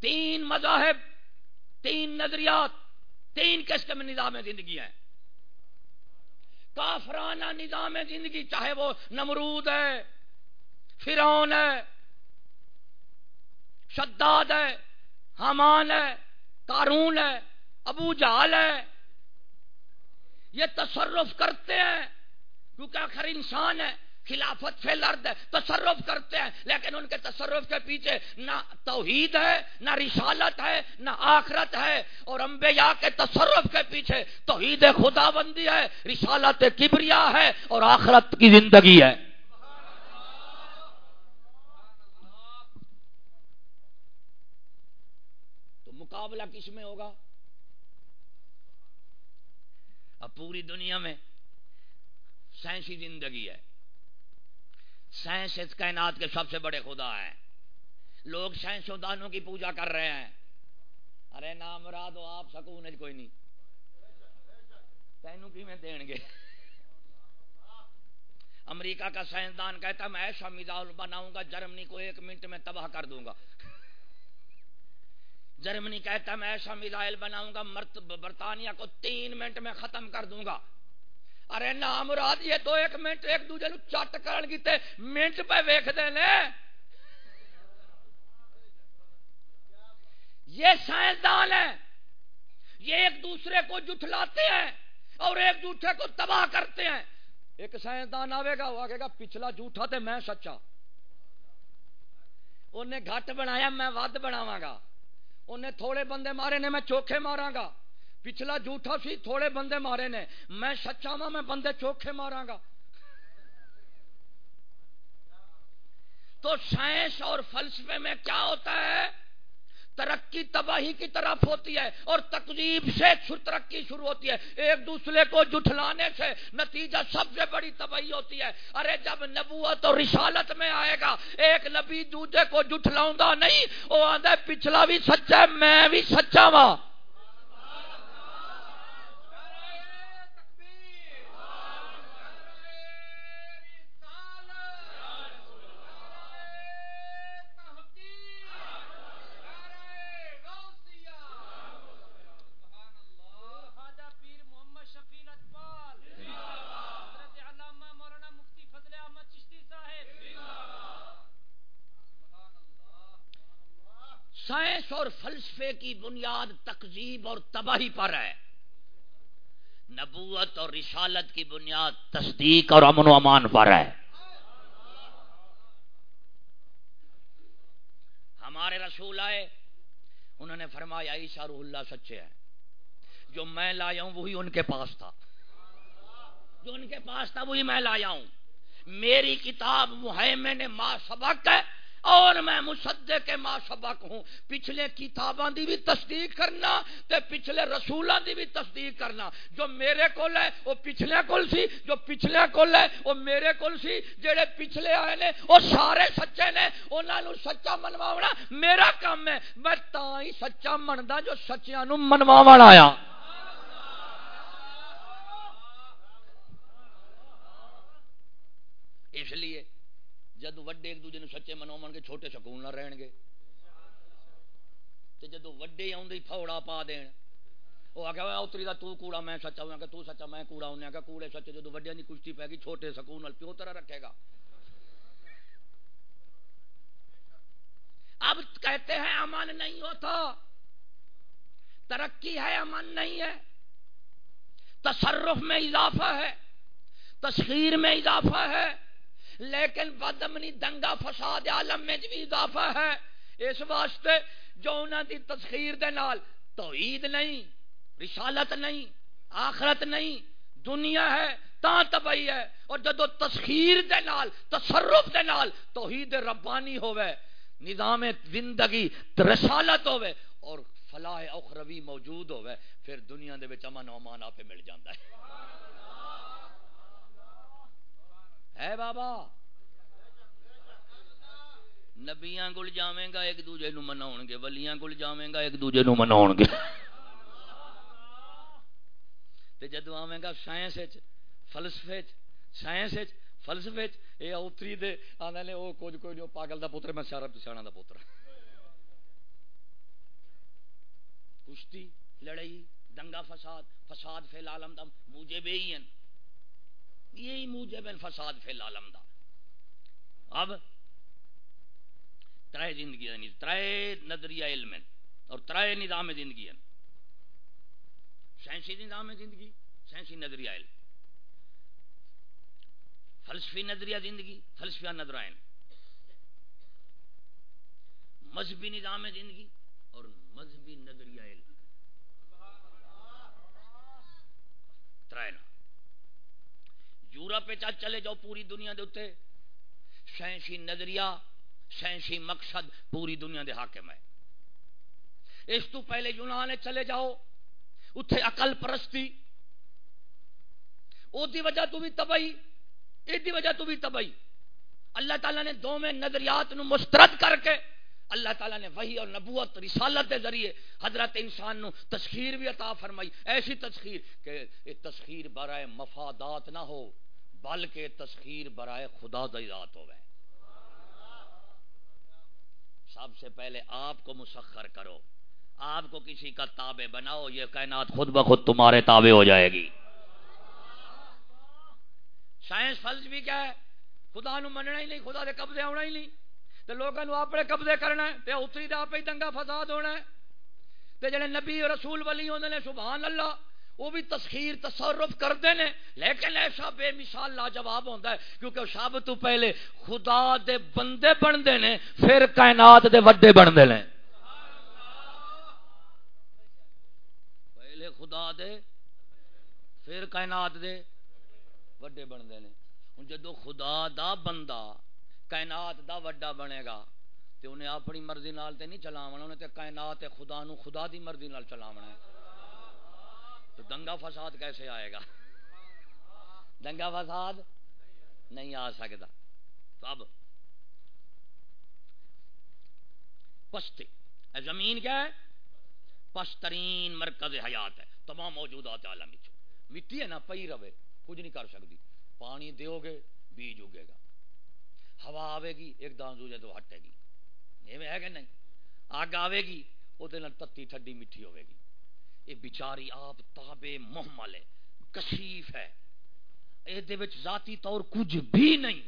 تین مذاہب، تین نظریات، تین قسم نظام زندگی ہیں کافرانہ نظام زندگی، چاہے وہ نمرود ہے فرون ہے، شداد ہے حمان ہے کارون ہے، ابو جہال ہے۔ یہ تصرف کرتے ہیں، کیونکہ آخر انسان ہے۔ خلافت فی الارض ہے تصرف کرتے ہیں، لیکن ان کے تصرف کے پیچھے نہ توحید ہے، نہ رسالت ہے، نہ آخرت ہے۔ اور انبیاء کے تصرف کے پیچھے توحید خدا بندی ہے، رسالت کبریا ہے اور آخرت کی زندگی ہے۔ تو مقابلہ کس میں ہوگا؟ اب پوری دنیا میں سائنسی زندگی ہے۔ سائنس اس کائنات کے سب سے بڑے خدا ہیں۔ لوگ سائنس دانوں کی پوجا کر رہے ہیں۔ ارے نام مراد ہو آپ، سکون کوئی نہیں۔ تینوں کی میں دیں گے۔ امریکہ کا سائنسدان کہتا میں ایسا میزائل بناؤں گا، جرمنی کو ایک منٹ میں تباہ کر دوں گا۔ جرمنی کہتا میں ایسا میزائل بناؤں گا برطانیہ کو تین منٹ میں ختم کر دوں گا۔ ارے نام مراد یہ تو ایک منٹ ایک دوجے نو چٹ کرن کیتے منٹ پہ ویک دے لے یہ سائنسدان ہے یہ ایک دوسرے کو جٹلاتے ہیں اور ایک دوسرے کو تباہ کرتے ہیں۔ ایک سائنسدان آئے گا، وہ آگے گا، پچھلا جھوٹا تے میں سچا۔ انہیں گھٹ بنایا، میں ود بناواں گا۔ انہیں تھوڑے بندے مارے نے، میں چوکھے ماراں گا۔ پچھلا جھوٹا سی تھوڑے بندے مارے نے۔ میں سچا وا میں بندے چوکھے مارا گا۔ تو سائنس اور فلسفے میں کیا ہوتا ہے؟ ترقی تباہی کی طرف ہوتی ہے اور تقریب سے ترقی شروع ہوتی ہے۔ ایک دوسرے کو جٹلانے سے نتیجہ سب سے بڑی تباہی ہوتی ہے۔ ارے، جب نبوت اور رسالت میں آئے گا، ایک نبی دوسرے کو جٹلاؤں گا نہیں، وہ آدھا پچھلا بھی سچا ہے، میں بھی سچا وا فلسفے کی بنیاد تقزیب اور تباہی پر ہے۔ نبوت اور رسالت کی بنیاد تصدیق اور امن و امان پر ہے۔ ہمارے رسول آئے، انہوں نے فرمایا عیسیٰ روح اللہ سچے ہیں۔ جو میں لایا ہوں، وہی ان کے پاس تھا۔ جو ان کے پاس تھا، وہی میں لایا ہوں۔ میری کتاب محمد ما سبق ہے۔ اور میں مصدق کے ماں سبق ہوں۔ پچھلے کتاباں دی بھی تصدیق کرنا تے پچھلے رسولاں دی بھی تصدیق کرنا۔ جو میرے کول ہے، وہ پچھلے کول سی، جو پچھلے کول ہے، وہ میرے کول سی۔ جڑے پچھلے آئے نے، وہ سارے سچے نے۔ انہاں نو سچا منواونا میرا کام ہے۔ میں تاں ہی سچا مندا جو سچیاں نو منواون آیا۔ اس لیے جدو وڈے ایک دوجے سچے منو من کے چھوٹے سکون نہ رہن گے۔ تے جدو وڈے آدھے فوڑا پا دین۔ وہ آ گیا اتری کا توڑا میں سچا ہوا کہ تو سچا، میں کوڑا ہونے کہ کوڑے سچے۔ جدو وڈیا کی کشتی پی گئی چھوٹے سکون وال پیو طرح رکھے گا۔ اب کہتے ہیں امن نہیں ہوتا۔ ترقی ہے، امن نہیں ہے۔ تصرف میں اضافہ ہے تشخیر میں اضافہ ہے۔ لیکن بدمنی دنگا فساد عالم میں بھی اضافہ ہے۔ اس واسطے جو انہوں دی تسخیر دے نال توحید نہیں، رسالت نہیں، آخرت نہیں، دنیا ہے، تا تباہی ہے۔ اور جدو تسخیر دے نال، تصرف دے نال توحید ربانی ہوئے نظام زندگی رسالت ہوئے اور فلاح اخروی موجود ہوئے پھر دنیا دے وچ امن و امان آپ مل جاتا ہے۔ ہے بابا، نبیاں کول جاویں گا، ایک دوجے نو مناون گے، ولیاں کول جاویں گا، ایک دوجے نو مناون گے۔ تے جدو آویں گا سائنس وچ، فلسفے وچ، سائنس وچ، فلسفے وچ، اے اوتری دے آندے نے، او کچھ کوئی نہیں پاگل دا پتر، میں سارا سیاںا دا پتر۔ کشتی، لڑائی، دنگا فساد فساد فی العالم دا موجب ہی ہیں یہی موجب ہیں فساد فی العالم دا۔ اب ترائے زندگی یعنی ترائے نظریہ علم اور ترائے نظام زندگی ہیں۔ سائنسی نظام زندگی، سائنسی نظریہ علم۔ فلسفی نظریہ زندگی، فلسفیہ نظرائن۔ مذہبی نظام زندگی اور مذہبی نظریہ علم۔ ترائے ترائنا یورپ چلے جاؤ پوری دنیا دے اتنے سائنسی نظریہ، سائنسی مقصد پوری دنیا دے حاکم ہے۔ اس تو پہلے یونان چلے جاؤ اتنے اقل پرستی۔ او دی وجہ تو بھی تباہی یہ دی وجہ تو بھی تباہی۔ اللہ تعالیٰ نے دو میں نظریات نو مسترد کر کے اللہ تعالیٰ نے وہی اور نبوت رسالت کے ذریعے حضرت انسان نو تسخیر بھی عطا فرمائی۔ ایسی تسخیر کہ یہ تسخیر برائے مفادات نہ ہو۔ بلکہ تسخیر برائے خدا ذات ہو گئے سب سے پہلے آپ کو مسخر کرو۔ آپ کو کسی کا تابع بناؤ، یہ کائنات خود بخود تمہارے تابع ہو جائے گی۔ سائنس فلس بھی کیا ہے؟ خدا نو مننا ہی نہیں، خدا دے قبضے آنا ہی نہیں۔ تو لوگوں اپنے قبضے کرنا ہے، تے اتری دے آپ ہی دنگا فساد ہونا ہے۔ تے جڑے نبی رسول ولی ہوندے نے، سبحان اللہ وہ بھی تسخیر تصرف کرتے ہیں، لیکن ایسا بے مثال لاجواب ہوتا ہے، کیونکہ سب تو پہلے خدا دے بندے بنتے ہیں، پھر کائنات دے وڈے بنتے ہیں۔ پہلے خدا دے، پھر کائنات دے وڈے بنتے ہیں۔ ہوں جدو خدا دا بندہ کائنات دا وڈا بنے گا تو انہیں اپنی مرضی نال تے نہیں چلاونا، انہیں تے کائنات خدا نو خدا دی مرضی نال چلاونا ہے۔ تو دنگا فساد کیسے آئے گا؟ دنگا فساد نہیں آ سکتا۔ تو اب پستے زمین کیا ہے؟ پسترین مرکز حیات ہے۔ تمام موجودات عالم مٹی ہے نا، پئی رہے، کچھ نہیں کر سکتی۔ پانی دیو گے، بیج اگے گا۔ ہوا آئے گی، ایک دان دوجے تو ہٹے گی۔ یہ ہے کہ نہیں؟ آگ آئے گی وہ تتی ٹھڈی میٹھی ہوے گی۔ یہ بیچاری آپ تابے محمل ہے کشیف ہے۔ یہ ذاتی طور کچھ بھی نہیں۔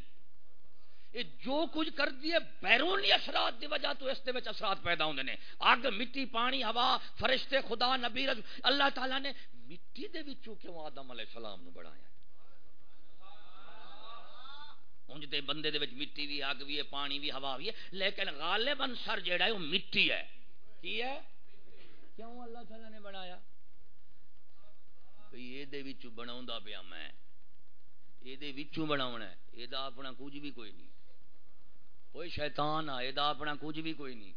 یہ جو کچھ کر دیے بیرونی اثرات دی وجہ تو اس دے وچ اثرات پیدا ہوندے نے۔ اگ، مٹی، پانی، ہوا، فرشتے، خدا، نبی رض اللہ تعالی نے مٹی دے وچوں کیوں آدم علیہ السلام نو بنایا اونج دے بندے دے وچ مٹی بھی اگ بھی ہے، پانی بھی ہوا بھی ہے، لیکن غالباً سر جیڑا ہے، وہ مٹی ہے۔ کی ہے؟ کیوں اللہ تعالیٰ نے بنایا؟ یہ بنا پیا میں۔ یہ بنا یہ اپنا کچھ بھی کوئی نہیں۔ کوئی شیطان آ یہ اپنا کچھ بھی کوئی نہیں۔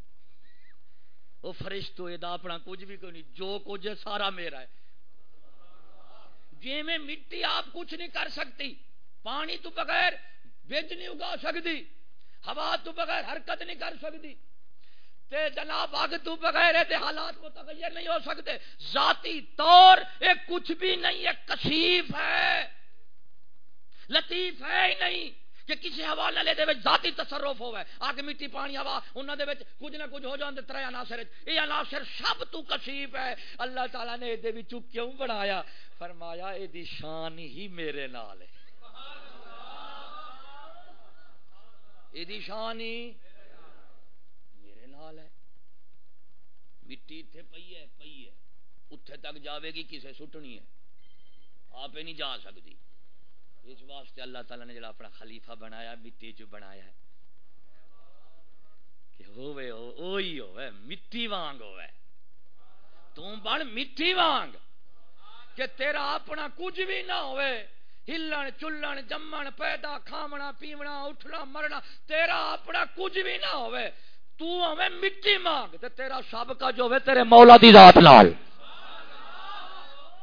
وہ فرشت ہو یہ اپنا کچھ بھی کوئی نہیں۔ جو کچھ ہے، سارا میرا ہے۔ جی میں مٹی آپ کچھ نہیں کر سکتی، پانی تو بغیر بج نہیں اگا سکتی، ہوا تو بغیر حرکت نہیں کر سکتی۔ تے جناب آگ تو بغیر ہے حالات کو تغیر نہیں ہو سکتے۔ ذاتی طور ایک کچھ بھی نہیں ہے کشیف ہے۔ لطیف ہے ہی نہیں کہ کسی حوالے لے دے ذاتی تصرف ہوئے آگ مٹی، پانی، ہوا انہوں دے کچھ نہ کچھ ہو جاندے ترے عناصر یہ عناصر سب تو کشیف ہے۔ اللہ تعالیٰ نے دے وچ کیوں بنایا فرمایا اے دی شان ہی میرے نال ہے۔ اے دی شان ہی حال ہے۔ مٹی اتنے پی ہے پی ہے۔ اتنے تک جاوے گی، کسے سٹنی ہے۔ آپ نہیں جا سکتی۔ اس واسطے اللہ تعالیٰ نے جڑا اپنا خلیفہ بنایا، مٹی چ بنایا ہے۔ کہ ہوئے ہو اوہی ہوئے مٹی وانگ ہوئے تم بن مٹی وانگ۔ کہ تیرا اپنا کچھ بھی نہ ہوئے ہلن، چلن، جمن، پیدا کھاونا پیونا اٹھنا، مرنا، تیرا اپنا کچھ بھی نہ ہوئے تو ہمیں مٹی مانگ تے تیرا سب کا جو ہوئے، تیرے مولا دی ذات لال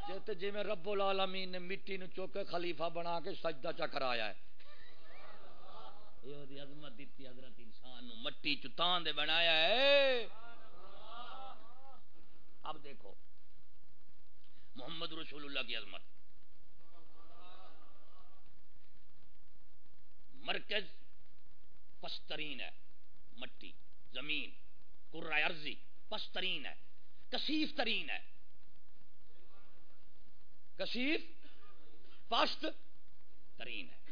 جیتے جی میں رب العالمین نے مٹی نو چوکے خلیفہ بنا کے سجدہ چا کرایا ہے۔ یہ دی عظمت دیتی حضرت انسان نو مٹی چتان دے بنایا ہے۔ اب دیکھو، محمد رسول اللہ کی عظمت۔ مرکز پسترین ہے، مٹی۔ زمین کرا ارضی پسترین ہے، کثیف ترین ہے۔ کثیف، پست ترین ہے۔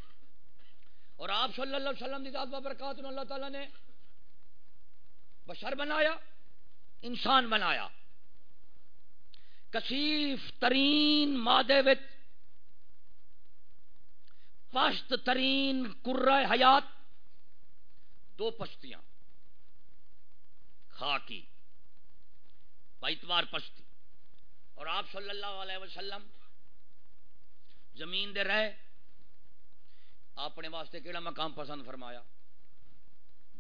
اور آپ صلی اللہ علیہ وسلم کی ذات برکات اللہ تعالی نے بشر بنایا، انسان بنایا۔ کثیف ترین مادے وچ پشت ترین کر حیات، دو پشتیاں ہاں خاکی بائتوار پشتی۔ اور آپ صلی اللہ علیہ وسلم زمین دے رہے۔ اپنے واسطے کیڑا مقام پسند فرمایا؟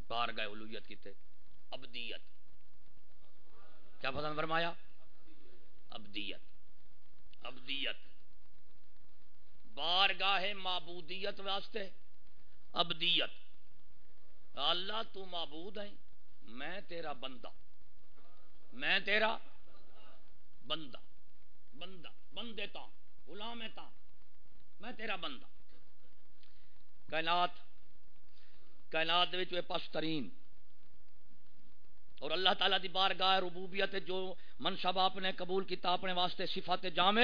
بار گئے علویت کیتے۔ ابدیت۔ کیا پسند فرمایا؟ ابدیت۔ ابدیت۔ بار گاہ معبودیت واسطے ابدیت۔ اللہ تو معبود ہے میں تیرا بندہ، میں تیرا بندہ بندہ، بندے تا، غلام تا، میں تیرا بندہ۔ کائنات کائنات وچ پس ترین اور اللہ تعالیٰ دی بارگاہ ربوبیت جو منصب آپ نے قبول کیتا اپنے واسطے صفات جامع،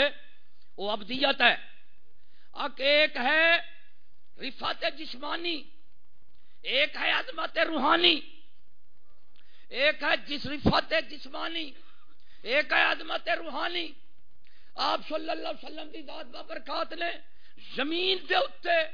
وہ ابدیت ہے۔ اک ایک ہے رفات جسمانی، ایک ہے عظمت روحانی۔ ایک ہے جس رفت جسمانی، ایک ہے عظمت روحانی۔ آپ صلی اللہ علیہ وسلم کی ذات بابرکات نے زمین دے اتے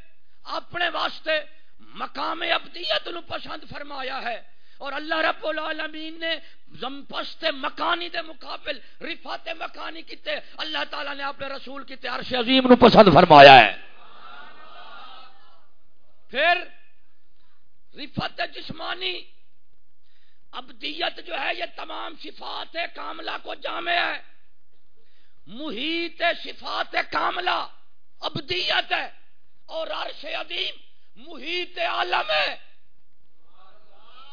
اپنے واسطے مقام ابدیت نو پسند فرمایا ہے۔ اور اللہ رب العالمین نے زمپست مکانی دے مقابل رفات مکانی کیتے اللہ تعالیٰ نے اپنے رسول کی عرش عظیم نو پسند فرمایا ہے۔ پھر رفت جسمانی ابدیت جو ہے یہ تمام صفات کاملہ کو جامع ہے۔ محیط صفات کاملہ، ابدیت ہے۔ اور عرش عظیم محیط عالم ہے۔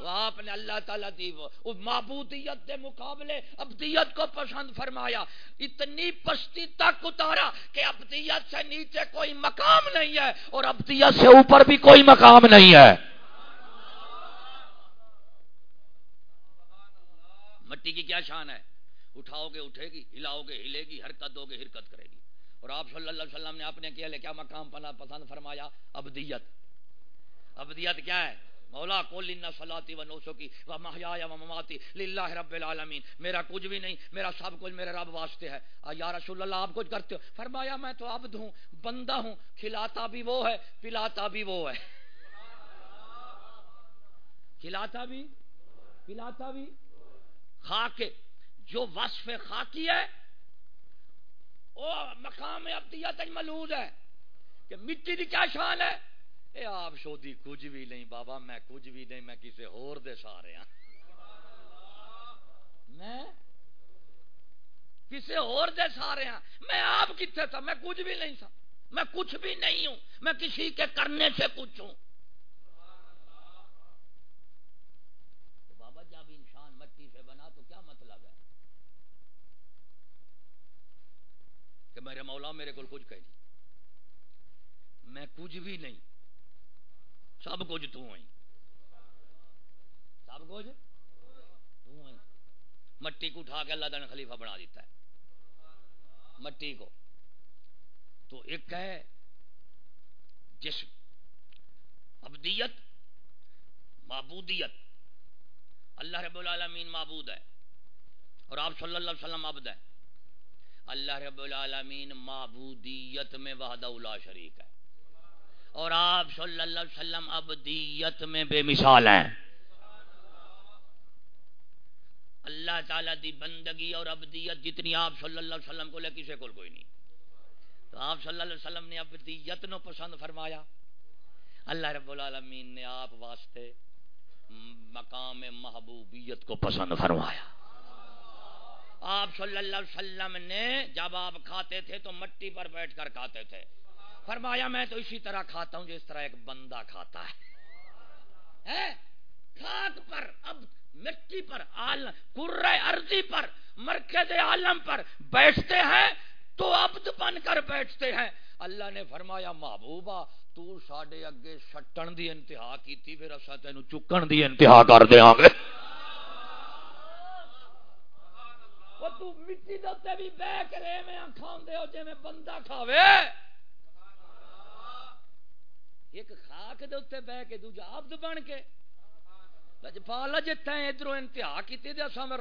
آپ نے اللہ تعالیٰ دی وہ معبودیت دے مقابلے ابدیت کو پسند فرمایا۔ اتنی پستی تک اتارا کہ ابدیت سے نیچے کوئی مقام نہیں ہے اور ابدیت سے اوپر بھی کوئی مقام نہیں ہے۔ مٹی کی کیا شان ہے؟ اٹھاؤ گے، اٹھے گی، ہلاؤ گے، ہلے گی، حرکت دو گے، حرکت کرے گی۔ اور آپ صلی اللہ علیہ وسلم نے اپنے کیا لے، کیا مقام پنا پسند فرمایا؟ ابدیت۔ ابدیت کیا ہے؟ مولا کول سلاتی و نوسو کی و محیا و مماتی للہ رب العالمین۔ میرا کچھ بھی نہیں، میرا سب کچھ میرے رب واسطے ہے۔ یا رسول اللہ، آپ کچھ کرتے ہو؟ فرمایا، میں تو عبد ہوں، بندہ ہوں، کھلاتا بھی وہ ہے، پلاتا بھی وہ ہے۔ کھلاتا بھی، پلاتا بھی۔ ہاں خاک جو وصف خاکی ہے وہ مقام ابدیت ملوز ہے کہ مٹی کی کیا شان ہے؟ اے آپ شودی کچھ بھی نہیں بابا، میں کچھ بھی نہیں، میں کسی اور دے سارے ہاں۔ میں کسی اور دے سارے ہاں۔ میں آپ کتنے تھا؟ میں کچھ بھی نہیں تھا۔ میں کچھ بھی نہیں ہوں۔ میں کسی کے کرنے سے کچھ ہوں بابا جب انسان مٹی سے بنا تو کیا مطلب ہے کہ میرے مولا میرے کو کچھ کہہ میں کچھ بھی نہیں۔ سب کچھ تو ہی سب کچھ؟ مٹی کو اٹھا کے اللہ تعالی نے خلیفہ بنا دیتا ہے۔ مٹی کو۔ تو ایک ہے جسم۔ ابدیت معبودیت۔ اللہ رب العالمین معبود ہے۔ اور آپ صلی اللہ علیہ وسلم عبد ہے اللہ رب العالمین معبودیت میں وحدہ الا شریک ہے۔ اور آپ صلی اللہ علیہ وسلم ابدیت میں بے مثال ہیں۔ اللہ تعالیٰ دی بندگی اور ابدیت جتنی آپ صلی اللہ علیہ وسلم کو لے کسی کو کوئی نہیں۔ تو تو آپ صلی اللہ علیہ وسلم نے ابدیت نو پسند فرمایا۔ اللہ رب العالمین نے آپ واسطے مقام محبوبیت کو پسند فرمایا۔ آپ صلی اللہ علیہ وسلم نے جب آپ کھاتے تھے تو مٹی پر بیٹھ کر کھاتے تھے۔ فرمایا میں تو اسی طرح کھاتا ہوں جس طرح ایک بندہ کھاتا ہے۔ خاک پر، اب مٹی پر عالم ارضی پر، مرکز عالم پر بیٹھتے ہیں تو عبد بن کر بیٹھتے ہیں۔ اللہ نے فرمایا، محبوبہ، تو ساڈے اگے سٹن دی انتہا کیتی، پھر اسا تینو چکن دی انتہا کر دیاں گے۔ وہ تو مٹی دے تے بھی بہ کے ایویں کھاوندے ہو جے میں بندہ کھاوے۔ ایک خاک دے تے بہ کے دوجا عبد بن کے۔ لجپالا جی تین ادھر انتہا کی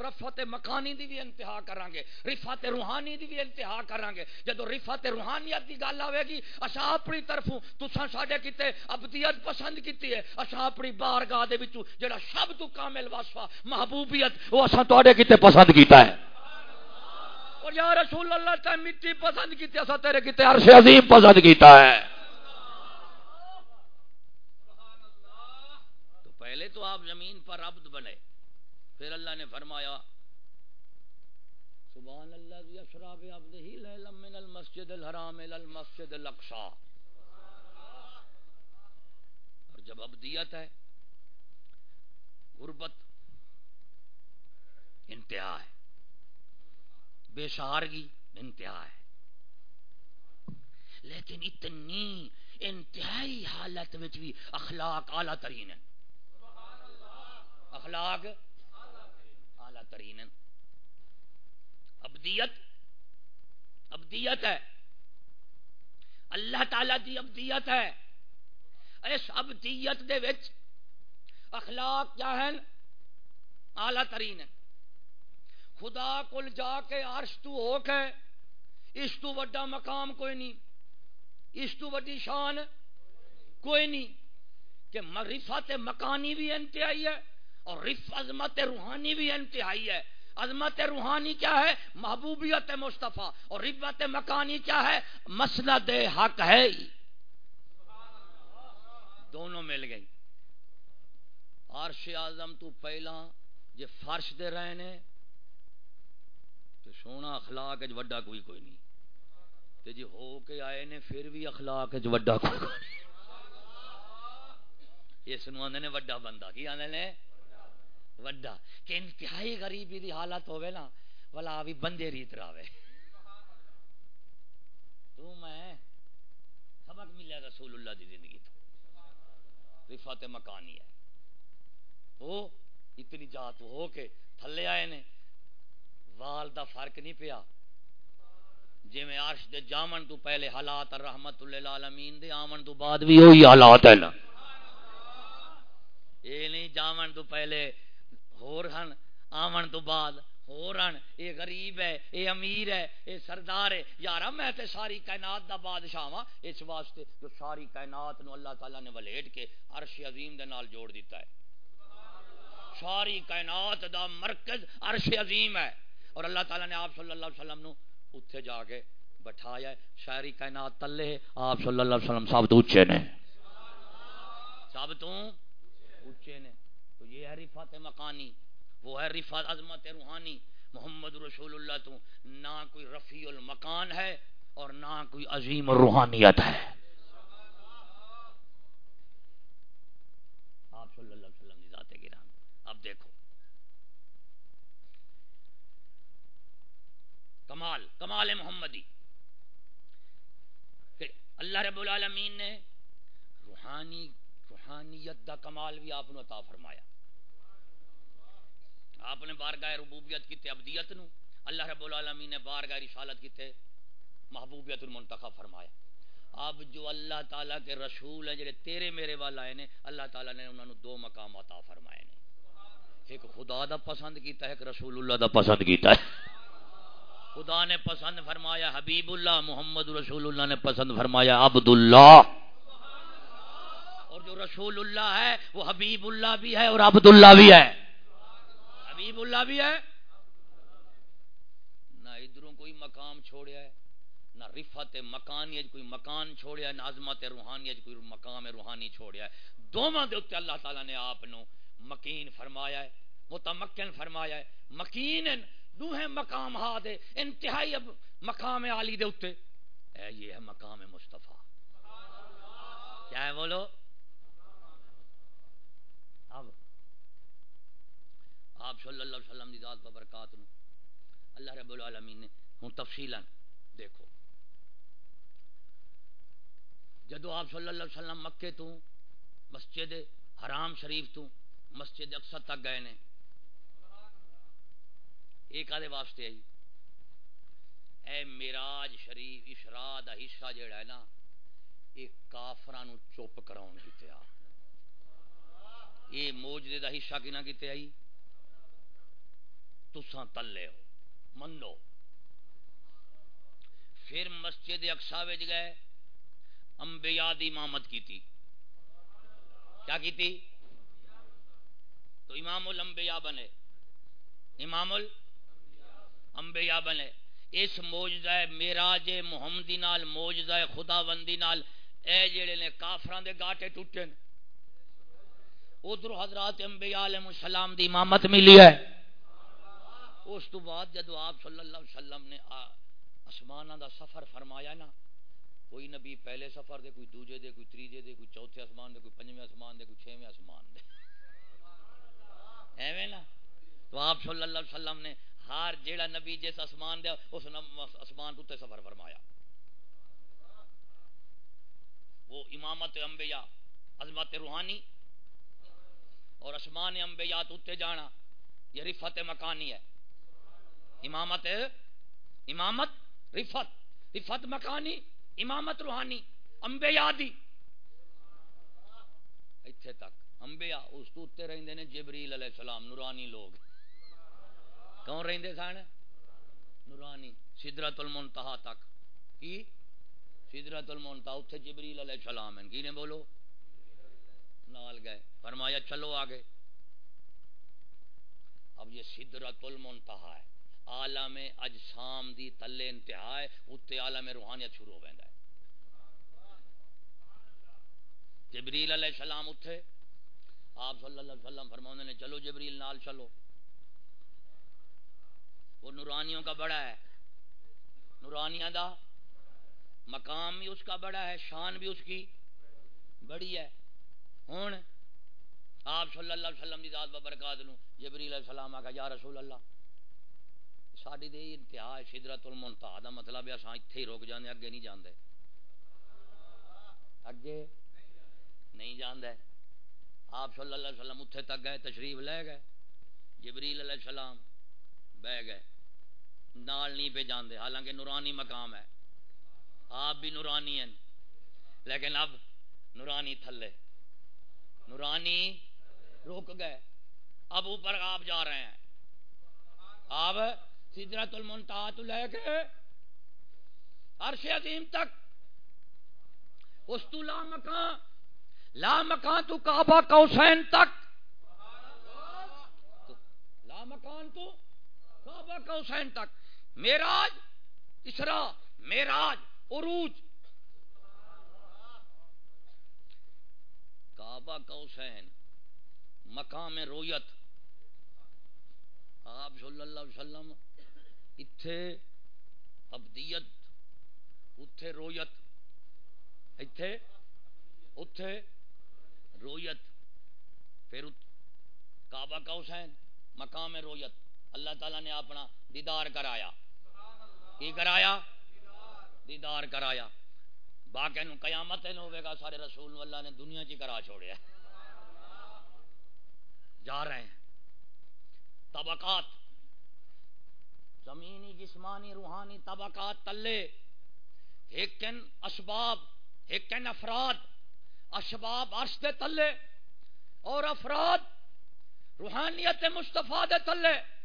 رفت مکانی دی بھی انتہا کریں گے رفت روحانی دی بھی انتہا کریں گے جدو رفت روحانیت دی گل آئے گی اصا اپنی طرفوں تسا ساڈے کیتے ابدیت پسند کیتی ہے۔ اصا اپنی بارگاہ دے وچوں جڑا سب تو کامل واسفا محبوبیت، وہ اصا تواڈے کیتے پسند کیتا ہے۔ اور یا رسول اللہ تے مٹی پسند کیتی اصا تیرے کیتے عرش عظیم پسند کیتا ہے۔ تو پہلے تو آپ زمین پر عبد بنے، پھر اللہ نے فرمایا، سبحان اللہ دی اشراب عبدہ لیلا من المسجد الحرام الى المسجد الاقصا اور جب عبدیت ہے، غربت، انتہا ہے۔ بے سہارگی انتہا ہے۔ لیکن اتنی انتہائی حالت بھی اخلاق اعلی ترین ہے اخلاق اعلی ترین ابدیت ابدیت ہے۔ اللہ تعالی دی ابدیت ہے۔ اس ابدیت دے وچ اخلاق کیا ہے اعلی ترین خدا کول جا کے عرش تو ہو کے اس تو وڈا مقام کوئی نہیں، اس تو وڈی شان کوئی نہیں کہ معرفت مکانی بھی انتہائی ہے اور رف عظمت روحانی بھی انتہائی ہے۔ عظمت روحانی کیا ہے؟ محبوبیت مصطفیٰ اور ربت مکانی کیا ہے؟ مسند حق ہے۔ دونوں مل گئی۔ عرش اعظم تو پہلا جے فرش دے رہے نے تو سونا اخلاق وڈا کوئی کوئی نہیں۔ تے جی ہو کے آئے نے، پھر بھی اخلاق وڈا کوئی کوئی نہیں۔ اس نو آدھے نے وڈا بندہ، کی آدھے نے؟ وڈا۔ کہ انتہائی غریبی دی حالت ہوئے نا والا بھی بندے ریت راوے۔ تو میں سبق ملیا رسول اللہ دی زندگی تو۔ رفات مکانی ہے۔ وہ اتنی جات ہو کے تھلے آئے نے وال دا فرق نہیں پیا۔ جی میں عرش دے جامن تو پہلے حالات رحمت اللہ العالمین دے، آمن تو بعد بھی وہی حالات ہے یہ نہیں، جامن تو پہلے ہور ہن، آمن تو بعد ہور ہن۔ اے غریب ہے، اے امیر ہے، اے سردار ہے۔ یارا، میں تے ساری کائنات دا بادشاہ ہاں۔ اس واسطے جو ساری کائنات نو اللہ تعالی نے ولیٹ کے عرش عظیم دے نال جوڑ دیتا ہے۔ ساری کائنات دا مرکز عرش عظیم ہے۔ اور اللہ تعالی نے آپ صلی اللہ علیہ وسلم نو اتھے جا کے بٹھایا ہے۔ ساری کائنات تلے آپ صلی اللہ علیہ وسلم سب تو اچھے نے۔ سب تو اچھے نے۔ تو یہ ہے رفات مکانی۔ وہ ہے رفات عظمت روحانی۔ محمد رسول اللہ تو نہ کوئی رفیع المکان ہے اور نہ کوئی عظیم روحانیت ہے آپ صلی اللہ علیہ وسلم ذات گرام اب دیکھو کمال کمال محمدی۔ کہ اللہ رب العالمین نے روحانی، روحانیت دا کمال بھی آپ عطا فرمایا۔ آپ نے بارگاہ ربوبیت کی ابدیت نو اللہ رب العالمین نے بارگاہ رسالت کی محبوبیت المنتخب فرمایا۔ اب جو اللہ تعالیٰ کے رسول ہیں، جڑے تیرے میرے والا آئے نے، اللہ تعالیٰ نے انہوں نے دو مقام عطا فرمائے نے۔ ایک خدا دا پسند کیتا ہے، ایک رسول اللہ دا پسند کیتا ہے۔ خدا نے پسند فرمایا حبیب اللہ، محمد رسول اللہ نے پسند فرمایا عبداللہ۔ اور جو رسول اللہ ہے، وہ حبیب اللہ بھی ہے اور عبداللہ بھی ہے۔ حبیب اللہ بھی ہے۔ نہ ادھروں کوئی مقام چھوڑیا ہے، نہ رفت مکانی کوئی مکان چھوڑیا نازمت روحانی کوئی مقام روحانی چھوڑیا ہے۔ دونوں دے اتنے اللہ تعالیٰ نے آپ مکین فرمایا ہے، متمکن فرمایا ہے۔ مکین دوہیں مقام ہا دے، انتہائی اب مقام عالی دے اتنے اے، یہ ہے مقام مصطفیٰ۔ کیا ہے بولو؟ اب، آپ صلی اللہ علیہ وسلم دی ذات پر برکات نو۔ اللہ رب العالمین نے ہوں تفصیلا دیکھو۔ جدو آپ صلی اللہ علیہ وسلم مکے تو، مسجد حرام شریف تو، مسجد اکثر تک گئے نے ایک آدھے واسطے آئی جی؟ اے میراج شریف اشرا دا حصہ جڑا ہے نا یہ کافران چپ کراؤن کیتے آ۔ یہ موجدے دا حصہ کی نہ کیتے آئی جی؟ تسان تلے ہو منو پھر مسجد اقسا گئے، انبیاء دی امامت کی کیا کی تو امام الانبیاء بنے۔ امام الانبیاء بنے۔ اس موجزہ میراج محمدی نال موجزہ خدا بندی نال اے جڑے نے کافران دے گاٹے ٹوٹے ادھر حضرات انبیاء علیہ السلام دی امامت ملی ہے۔ اس تو بعد جدو آپ صلی اللہ علیہ وسلم نے آسمان دا سفر فرمایا نا، کوئی نبی پہلے سفر دے، کوئی دوجے دے، کوئی تریجے دے، کوئی چوتھے آسمان دے، کوئی پنجویں آسمان دے، کوئی چھویں آسمان دے۔ ایویں نا۔ تو آپ صلی اللہ علیہ وسلم نے ہر جیڑا نبی جس آسمان دے اس آسمان تے سفر فرمایا۔ وہ امامت انبیاء، عظمت روحانی اور آسمان انبیاء تے جانا، یہ رفت مکانی ہے۔ امامت امامت رفت رفت مکانی، امامت روحانی امبے یادی اتنے تک امبیا اس تو رہتے ہیں جبریل علیہ السلام، نورانی لوگ۔ کون رہتے سن نورانی سدرت المنتہا تک۔ کی؟ سدرت المنتہا اتنے جبریل علیہ السلام ہیں۔ کی نے بولو؟ نال گئے۔ فرمایا، چلو آگے۔ اب یہ سدرت المنتہا ہے۔ عالم اجسام دی تلے انتہا ہے اتنے عالم روحانیت شروع ہو ہے۔ جبریل علیہ السلام اتھے آپ صلی اللہ علیہ وسلم فرماؤں نے، چلو جبریل نال چلو۔ وہ نورانیوں کا بڑا ہے۔ نورانیہ دا مقام بھی اس کا بڑا ہے، شان بھی اس کی بڑی ہے۔ ہون آپ صلی اللہ علیہ وسلم دی ذات ببرکات نو جبریل علیہ السلام آکا یا رسول اللہ ساری دے انتہا شدرت المنتہا دا مطلب ہے، اساں ایتھے ہی رک جاندے، اگے نہیں جاندے۔ اگے نہیں جاندے۔ آپ صلی اللہ علیہ وسلم اتھے تک گئے، تشریف لے گئے۔ جبریل علیہ السلام بہ گئے۔ نال نہیں پہ جاندے حالانکہ نورانی مقام ہے۔ آپ بھی نورانی ہیں۔ لیکن اب نورانی تھلے۔ نورانی رک گئے۔ اب اوپر آپ جا رہے ہیں۔ آپ سدرت المنتا لے کے عرش عظیم تک۔ اس تو لا مکان لا مکان تو کعبہ کوسین تک۔ لا مکان تو کعبہ کوسین تک۔ میراج اسرا میراج، عروج۔ کعبہ کوسین مقام رویت۔ آپ صلی اللہ علیہ وسلم اتھے ابدیت اتھے رویت۔ اتھے اتھے رویت۔ پھر کعبہ کا حسین، مقام رویت۔ اللہ تعالیٰ نے اپنا دیدار کرایا۔ کی کرایا؟ دیدار کرایا۔ باقی نو قیامت نہیں ہوئے گا، سارے رسول اللہ نے دنیا چی کرا چھوڑیا۔ جا رہے ہیں۔ طبقات، زمینی، جسمانی، روحانی طبقات تلے۔ ایکن اسباب ایکن افراد۔ اسباب ارشد تلے اور افراد روحانیت مصطفیٰ دے تلے۔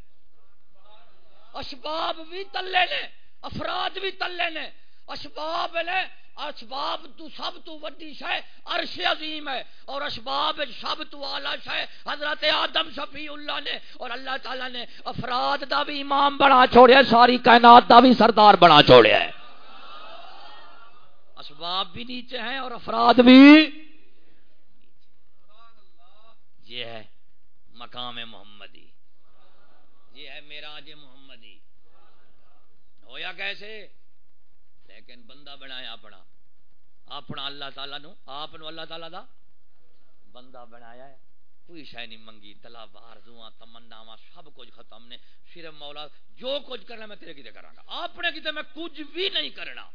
اسباب بھی تلے نے، افراد بھی تلے نے۔ اسباب نے، اسباب تو سب تو وڈی شے، عرش عظیم ہے۔ اور اسباب سب تو اعلی شے، حضرت آدم شفیع اللہ نے۔ اور اللہ تعالی نے افراد دا بھی امام بنا چھوڑیا ساری کائنات دا بھی سردار بنا چھوڑیا ہے۔ اسباب بھی نیچے ہیں اور افراد بھی یہ ہے مقام محمدی۔ یہ ہے میراج محمدی ہویا کیسے؟ لیکن بندہ بنایا اپنا اپنا اللہ تعالیٰ نو، آپ اللہ تعالیٰ دا بندہ بنایا ہے۔ کوئی شہ نہیں منگی تلا بار زواں تمنا سب کچھ ختم نے۔ صرف مولا، جو کچھ کرنا میں تیرے کتے کرا گا۔ اپنے کتے میں کچھ بھی نہیں کرنا۔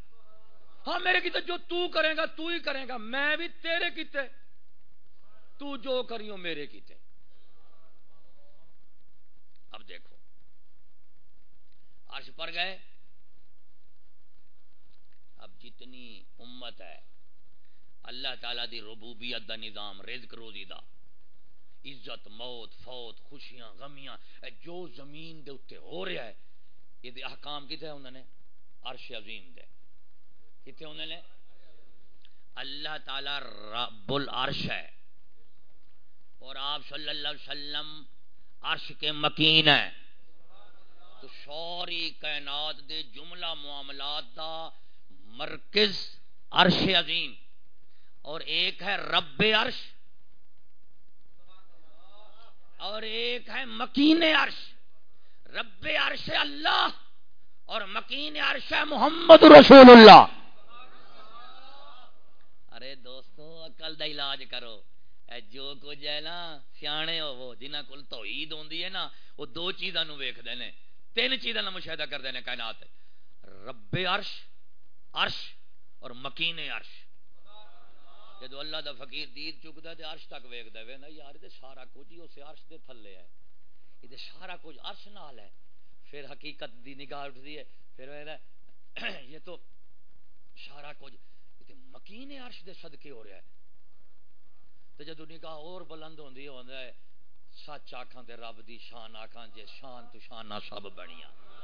ہاں میرے کتے جو تو کرے گا، تو ہی کرے گا۔ میں بھی تیرے کتے تو جو کریو میرے کتے اب دیکھو، عرش پر گئے۔ جتنی امت ہے۔ اللہ تعالی دی ربوبیت دا نظام، رزق روزی دا۔ عزت، موت، فوت، خوشیاں، غمیاں۔ جو زمین دے اتنے ہو رہا ہے، یہ احکام کتنے انہوں نے؟ عرش عظیم دے۔ کتنے انہوں نے؟ اللہ تعالی رب العرش ہے۔ اور آپ صلی اللہ علیہ وسلم عرش کے مکین ہیں۔ تو سوری کائنات دے جملہ معاملات دا مرکز عرش عظیم اور ایک ہے رب عرش اور ایک ہے مکین عرش رب عرش اللہ اور مکین عرش ہے محمد رسول اللہ ارے دوستو، عقل دا علاج کرو۔ اے جو کچھ ہے نا، سیانے ہو وہ جنہ کل توحید ہوندی ہے نا، وہ دو چیزاں نو ویکھدے نے۔ تین چیزاں دا مشاہدہ کردے نے کائنات۔ رب عرش عرش اور مکین عرش۔ جدو اللہ دا فقیر دید چکتا ہے عرش تک ویک دے نا یار یہ سارا کچھ ہی اسے عرش دے تھلے ہے۔ یہ سارا کچھ عرش نال ہے۔ پھر حقیقت دی نگاہ اٹھتی ہے۔ پھر یہ تو سارا کچھ مکین عرش دے صدقے ہو رہا ہے۔ تو جدو نگاہ اور بلند ہوندی ہے، سچ آکھاں تے رب دی شان آکھاں جے شان تو شانہ سب بنیاں۔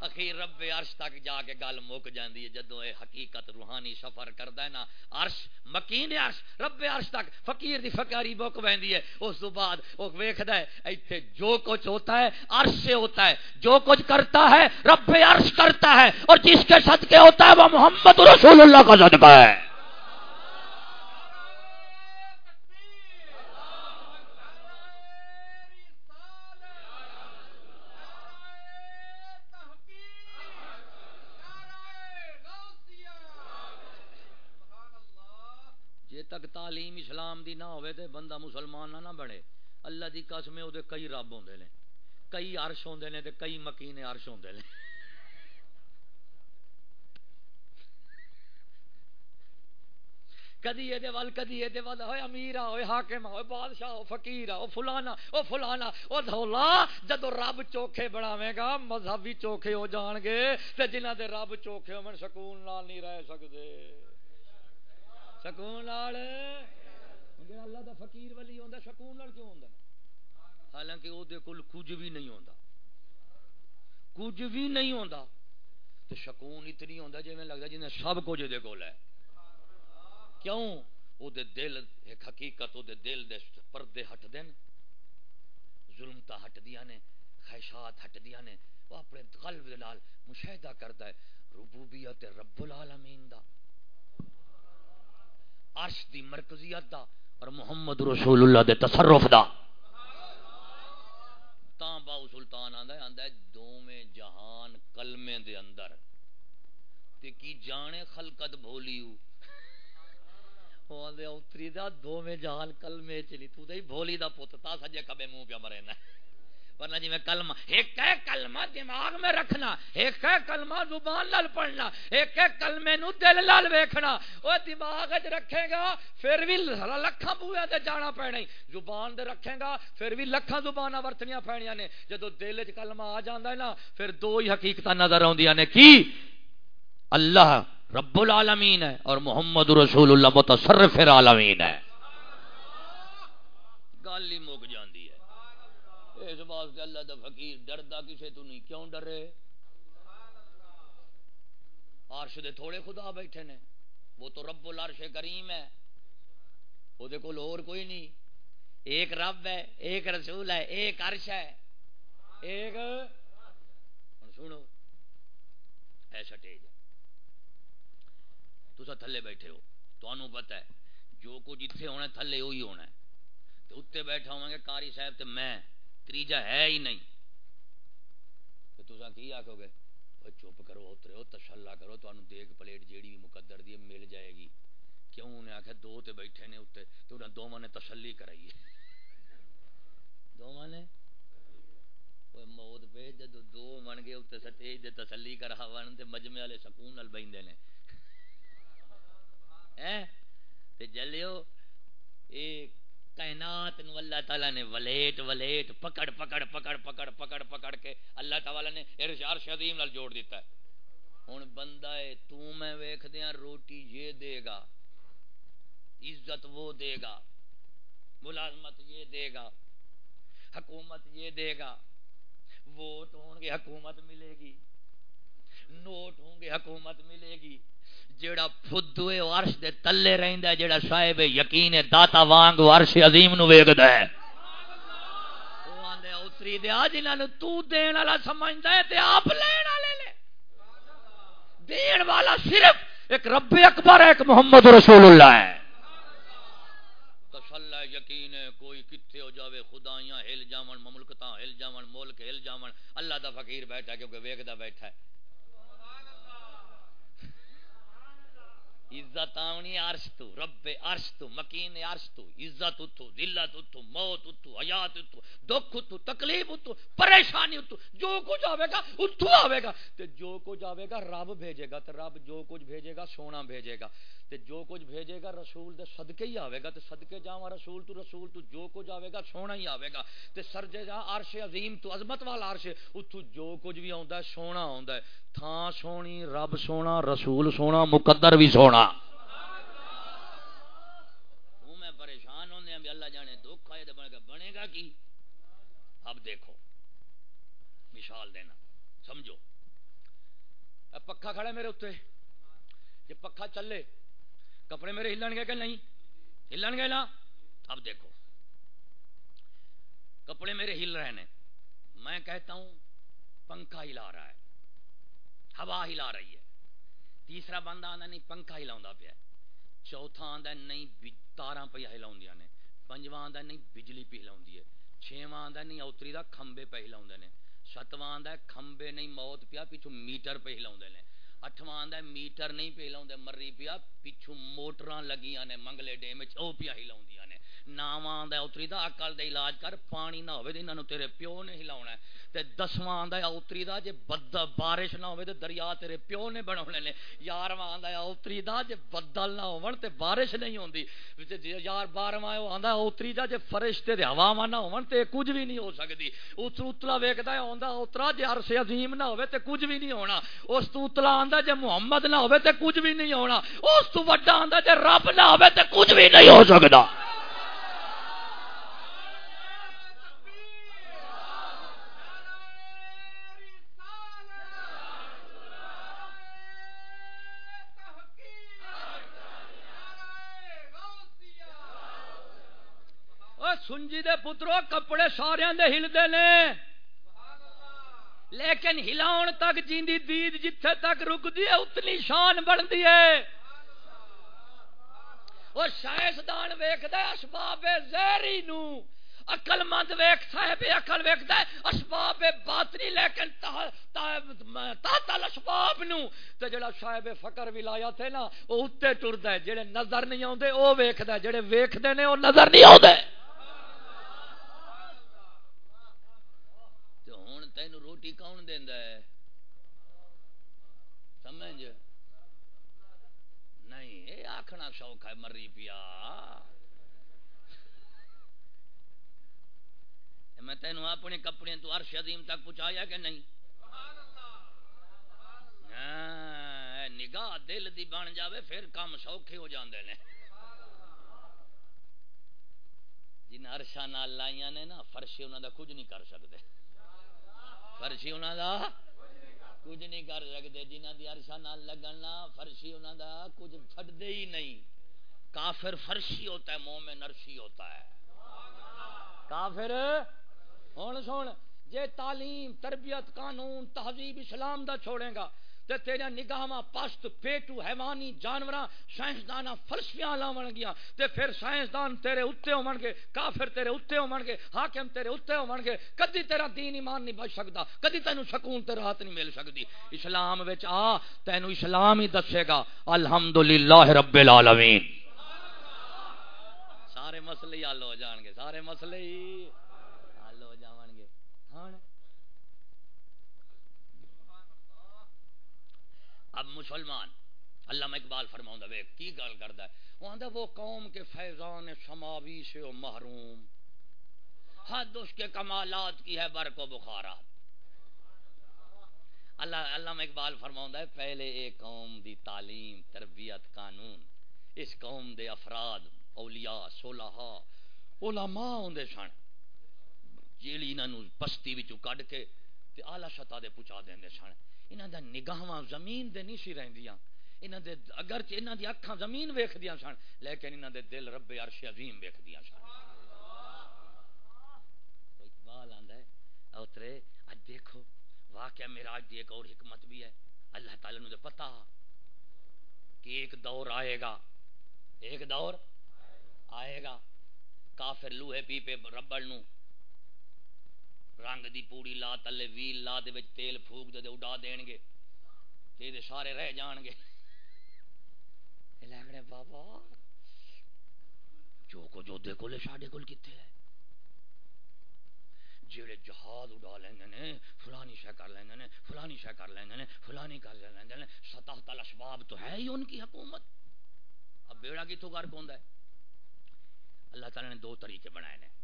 اخیر رب عرش تک جا کے گل مک جاندی ہے، جدوں اے حقیقت روحانی سفر کردا ہے نا، عرش، مکین عرش، رب عرش تک فقیر دی فقاری مک ویندی ہے۔ اس تو بعد او ویکھدا ہے، ایتھے جو کچھ ہوتا ہے، عرش سے ہوتا ہے۔ جو کچھ کرتا ہے، رب عرش کرتا ہے۔ اور جس کے صدقے ہوتا ہے، وہ محمد رسول اللہ کا صدقہ ہے۔ تک تعلیم اسلام دی نہ ہوئے تے بندہ مسلمان نہ بنے۔ اللہ دی قسم او دے کئی رب ہوندے نے۔ کئی عرش ہوندے نے تے کئی مکین عرش ہوندے نے۔ کدی یہ ول کدی یہ ول ہوئے امیر ہوئے حاکم ہوئے بادشاہ ہو فقیر ہو فلانا او فلانا۔ او دھولا جدو رب چوکھے بناوے گا، مذہبی چوکھے ہو جان گے۔ تے جنہ دے رب چوکھے ہو من سکون نال نہیں رہ سکدے۔ سکون اللہ دا فقیر ولی ہوندا سکون نال کیوں ہوندا؟ حالانکہ او دے کول کچھ بھی نہیں ہوندا۔ کچھ بھی نہیں ہوندا۔ تو سکون اتنی ہوندا جے میں لگدا سب کچھ دے کول ہے۔ کیوں؟ او دے دل ایک حقیقت او دے دل دے پردے ہٹ دین ظلم تا ہٹ دیا نے خواہشات ہٹ دیا نے۔ وہ اپنے قلب دے نال مشاہدہ کردا ہے۔ ربوبیت رب العالمین دا۔ عرش دی مرکزیت دا اور محمد رسول اللہ دے تصرف دا۔ تاں باو سلطان آندا ہے آندا ہے دوویں جہان کلمے دے اندر۔ تے کی جانے خلقت بھولیو او۔ آندے اوتری دا دوویں جہان کلمے چلی، تو دے بھولی دا پوت تا سجے کبے منہ پیا مرے نہ ورنہ جی میں کلمہ ایک ہے کلمہ دماغ میں رکھنا، ایک ہے کلمہ زبان لال پڑھنا، ایک ہے کلمے نو دل لال ویکھنا۔ وہ دماغ وچ رکھے گا، پھر بھی لکھاں بویا تے جانا پینا زبان دے رکھے گا، پھر بھی لکھاں زباناں ورتنیاں پینیاں نے۔ جدو دل وچ کلمہ آ جاندا ہے نا، پھر دو ہی حقیقتاں نظر اوندیاں نے۔ کی؟ اللہ رب العالمین ہے اور محمد رسول اللہ متصرف العالمین ہے۔ گل ہی مک جاندی۔ اس واسطے اللہ دا فقیر ڈردا کسے تو نہیں، کیوں ڈرے؟ عرش دے تھوڑے خدا بیٹھے نے، وہ تو رب العرش کریم ہے۔ وہ دے کول اور کوئی نہیں۔ ایک رب ہے، ایک رسول ہے، ایک عرش ہے۔ ایک؟ سنو، ایسا ٹیج تو تھلے بیٹھے ہو تو پتہ ہے، جو کچھ اتنے ہونا تھلے وہی ہونا ہے۔ تو اتنے بیٹھا ہوا گے کاری صاحب تو میں۔ تیجا ہے ہی نہیں۔ تو تصا کی آخو گے؟ او چپ کرو اترے ہو تشلا کرو تو دیکھ پلیٹ جیڑی بھی مقدر دی مل جائے گی۔ کیوں؟ انہیں آخیا دو تے بیٹھے نے اتنے تو انہیں دونوں نے تسلی کرائی دونوں نے؟ اوے موت پہ جدو دو من گئے اتنے سٹیج دے تسلی کرا ون مجمے والے سکون نال بہتے نے۔ ہیں؟ تے جلیو یہ کائنات نو اللہ تعالی نے ولیٹ ولیٹ پکڑ پکڑ پکڑ پکڑ پکڑ پکڑ کے اللہ تعالی نے ارشار شدیم نال جوڑ دیتا ہے۔ ہوں بندہ ہے تو میں ویخ دیا روٹی یہ دے گا، عزت وہ دے گا، ملازمت یہ دے گا، حکومت یہ دے گا، ووٹ ہوں گے حکومت ملے گی، نوٹ ہوں گے حکومت ملے گی۔ جیڑا فدو عرش دے تلے رہندا ہے، جیڑا صاحب یقین ہے، داتا وانگ عرش عظیم نو ویکھدا ہے۔ او آندے اتری دے آ جنہاں نو تو دین والا سمجھدا ہے تے آپ لین والے نے۔ دین والا صرف ایک رب اکبر ہے، ایک محمد رسول اللہ ہے۔ تسلا یقین ہے، کوئی کتھے ہو جاوے، خدایاں ہل جاون، مملکتاں ہل جاون، ملک ہل جاون، اللہ دا فقیر بیٹھا کیونکہ ویکھدا بیٹھا ہے۔ عزت آنی عرش تو، رب عرش تو، مکین عرش تو، عزت اتو، ذلت اتو، موت اتو، حیات اتو، دکھ اتو، تکلیف اتو، پریشانی اتو، جو کچھ آوے گا اتو آوے گا۔ تے جو کچھ آوے گا رب بھیجے گا، تے رب جو کچھ بھیجے گا سونا بھیجے گا۔ تے جو کچھ بھیجے گا رسول دے صدقے ہی آوے گا، تے صدقے جاواں رسول تو رسول تو جو کچھ آوے گا سونا ہی آوے گا۔ تے سرجے جا عرش عظیم تو عظمت والا عرش اتو جو کچھ بھی آوندا ہے سونا آوندا ہے۔ تھاں سونی، رب سونا، رسول سونا، مقدر بھی سونا۔ ہوں میں پریشان ہونے ہیں اللہ جانے دکھ آئے بنے گا کی؟ اب دیکھو، مثال دینا، سمجھو۔ پکھا کھڑا میرے اتنے یہ پکھا چلے کپڑے میرے ہلن گے کہ نہیں؟ ہلن گے نا؟ اب دیکھو۔ کپڑے میرے ہل رہے ہیں۔ میں کہتا ہوں، پنکھا ہلا رہا ہے۔ ہوا ہلا رہی ہے۔ تیسرا بندہ آدھا نہیں، پنکھا ہلا پیا چوتھا آدھا نہیں تارا پہ ہلا نے۔ پنجواں آدھا نہیں، بجلی پہ ہلا ہے۔ چھواں آدھا نہیں، اوتری دا کھمبے پہ ہلا نے۔ ستواں آدھا کھمبے نہیں، موت پیا پیچھو میٹر پہ ہلا نے۔ اٹھواں میٹر نہیں پہ ہلا مری پیا پیچھو موٹر لگیاں نے، منگلے ڈیم وہ پیا ہلا نے ناواں اتری دا اکل دے علاج کر پانی نہ ہوئے انہوں تیرے پیو نے ہلاؤنا ہے تے دسواں آندا ہے اتری دا جے بد بارش نہ ہوے تے دریا تیرے پیو نے بناونے نے یارواں آندا ہے اتری دا جے بدل نہ ہون تے بارش نہیں ہوندی یار بارواں او آندا اتری دا جے فرشتے تے ہواواں نہ ہون تے کچھ بھی نہیں ہو سکدی اتر اتلا ویکھدا ہے آندا اترا جے عرش عظیم نہ ہوے تے کچھ بھی نہیں ہونا اس تو اتلا آندا جے محمد نہ ہوے تے کچھ بھی نہیں ہونا اس تو وڈا آندا جے رب نہ ہوے تے کچھ بھی نہیں ہو سکدا سنجی دے پترو کپڑے سارے دے ہلتے نے لیکن ہلاؤ تک جیندی دید جتھے تک رکتی ہے اتنی شان بنتی ہے اور سائنسدان ویکد اسباب زہری نو اقل مند ویک صاحب اقل ویکد اسباب باطنی لیکن تاتل اسباب نو تے جڑا صاحب فقر ولایا تھے نا وہ اتنے ٹرد ہے جڑے نظر نہیں آتے وہ ویکد جڑے ویکتے نے وہ نظر نہیں آتے تین روٹی کون دینا ہے؟ سمجھ؟ نہیں، یہ آخنا شوق ہے، مری پیا۔ میں تینوں اپنے کپڑے تو عرش عظیم تک پہنچایا کہ نہیں؟ ہاں، نگاہ دل دی بن جاوے، پھر کام سوکھے ہو جاندے نے۔ جن عرشا نال لائیاں نے نا فرشے انہوں دا کچھ نہیں کر سکتے فرشی انہوں دا کچھ نہیں کر سکتے جنہ دی عرصہ نہ لگنا فرشی انہوں دا کچھ چھڑ دے ہی نہیں۔ کافر فرشی ہوتا ہے، مومن نرشی ہوتا ہے۔ کافر؟ ہون سن، جے تعلیم، تربیت، قانون، تہذیب، اسلام دا چھوڑے گا تے تیرے نگاہاں پست پیٹو حیوانی جانوراں سائنسداناں فلسفیاں لاون گیا تے پھر سائنسدان تیرے اوتے ہون گے کافر تیرے اوتے ہون گے حاکم تیرے اوتے ہون گے کدی تیرا دین ایمان نہیں بچ سکدا، کدی تینو سکون تے راحت نہیں مل سکدی۔ اسلام وچ آ، تینو اسلام ہی دسے گا، الحمدللہ رب العالمین۔ سارے مسئلے حل ہو جان گے، سارے مسئلے ہی حل ہو جان گے ہاں اب مسلمان، علامہ اقبال فرماؤں دے کی گل کردا ہے؟ وہ آندا، وہ قوم کے فیضان سماوی سے و محروم۔ حد اس کے کمالات کی ہے، برق و بخارات۔ اللہ، علامہ اقبال فرماؤں ہے، پہلے ایک قوم دی تعلیم، تربیت قانون، اس قوم دے افراد، اولیاء، صلحاء، علماء ہوندے سن۔ جیلی انہاں نو پستی وچوں کڈ کے تے اعلی سطح دے پہنچا دیندے سن۔ انہاں دا نگاہاں زمین دے نہیں سی رہندیاں۔ انہاں دے اگر انہاں دی اکھاں زمین ویکھدیاں سن، لیکن انہاں دے دل رب عرش عظیم ویکھدیاں سن۔ اقبال آندا ہے اوترے اج دیکھو، واقعہ معراج دی ایک اور حکمت بھی ہے۔ اللہ تعالی نو پتہ کہ ایک دور آئے گا۔ ایک دور آئے گا۔ کافر لوہے پی پہ ربڑ نو رنگ دی پوڑی لا تلے ویل لا دے وچ تیل پھوک دے, اڈا دین گے تے دے سارے رہ جان گے لگڑے بابا جو کو جو دے کولے ساڈے کول کتے ہے؟ جڑے جہاد اڈا لیندے نے فلانی شے کر لیندے نے فلانی شے کر لیندے نے فلانی کر لیندے نے سطح تل اسباب تو ہے ہی ان کی حکومت۔ اب بیڑا کی تو گھر کوندا ہے؟ اللہ تعالی نے دو طریقے بنائے ہیں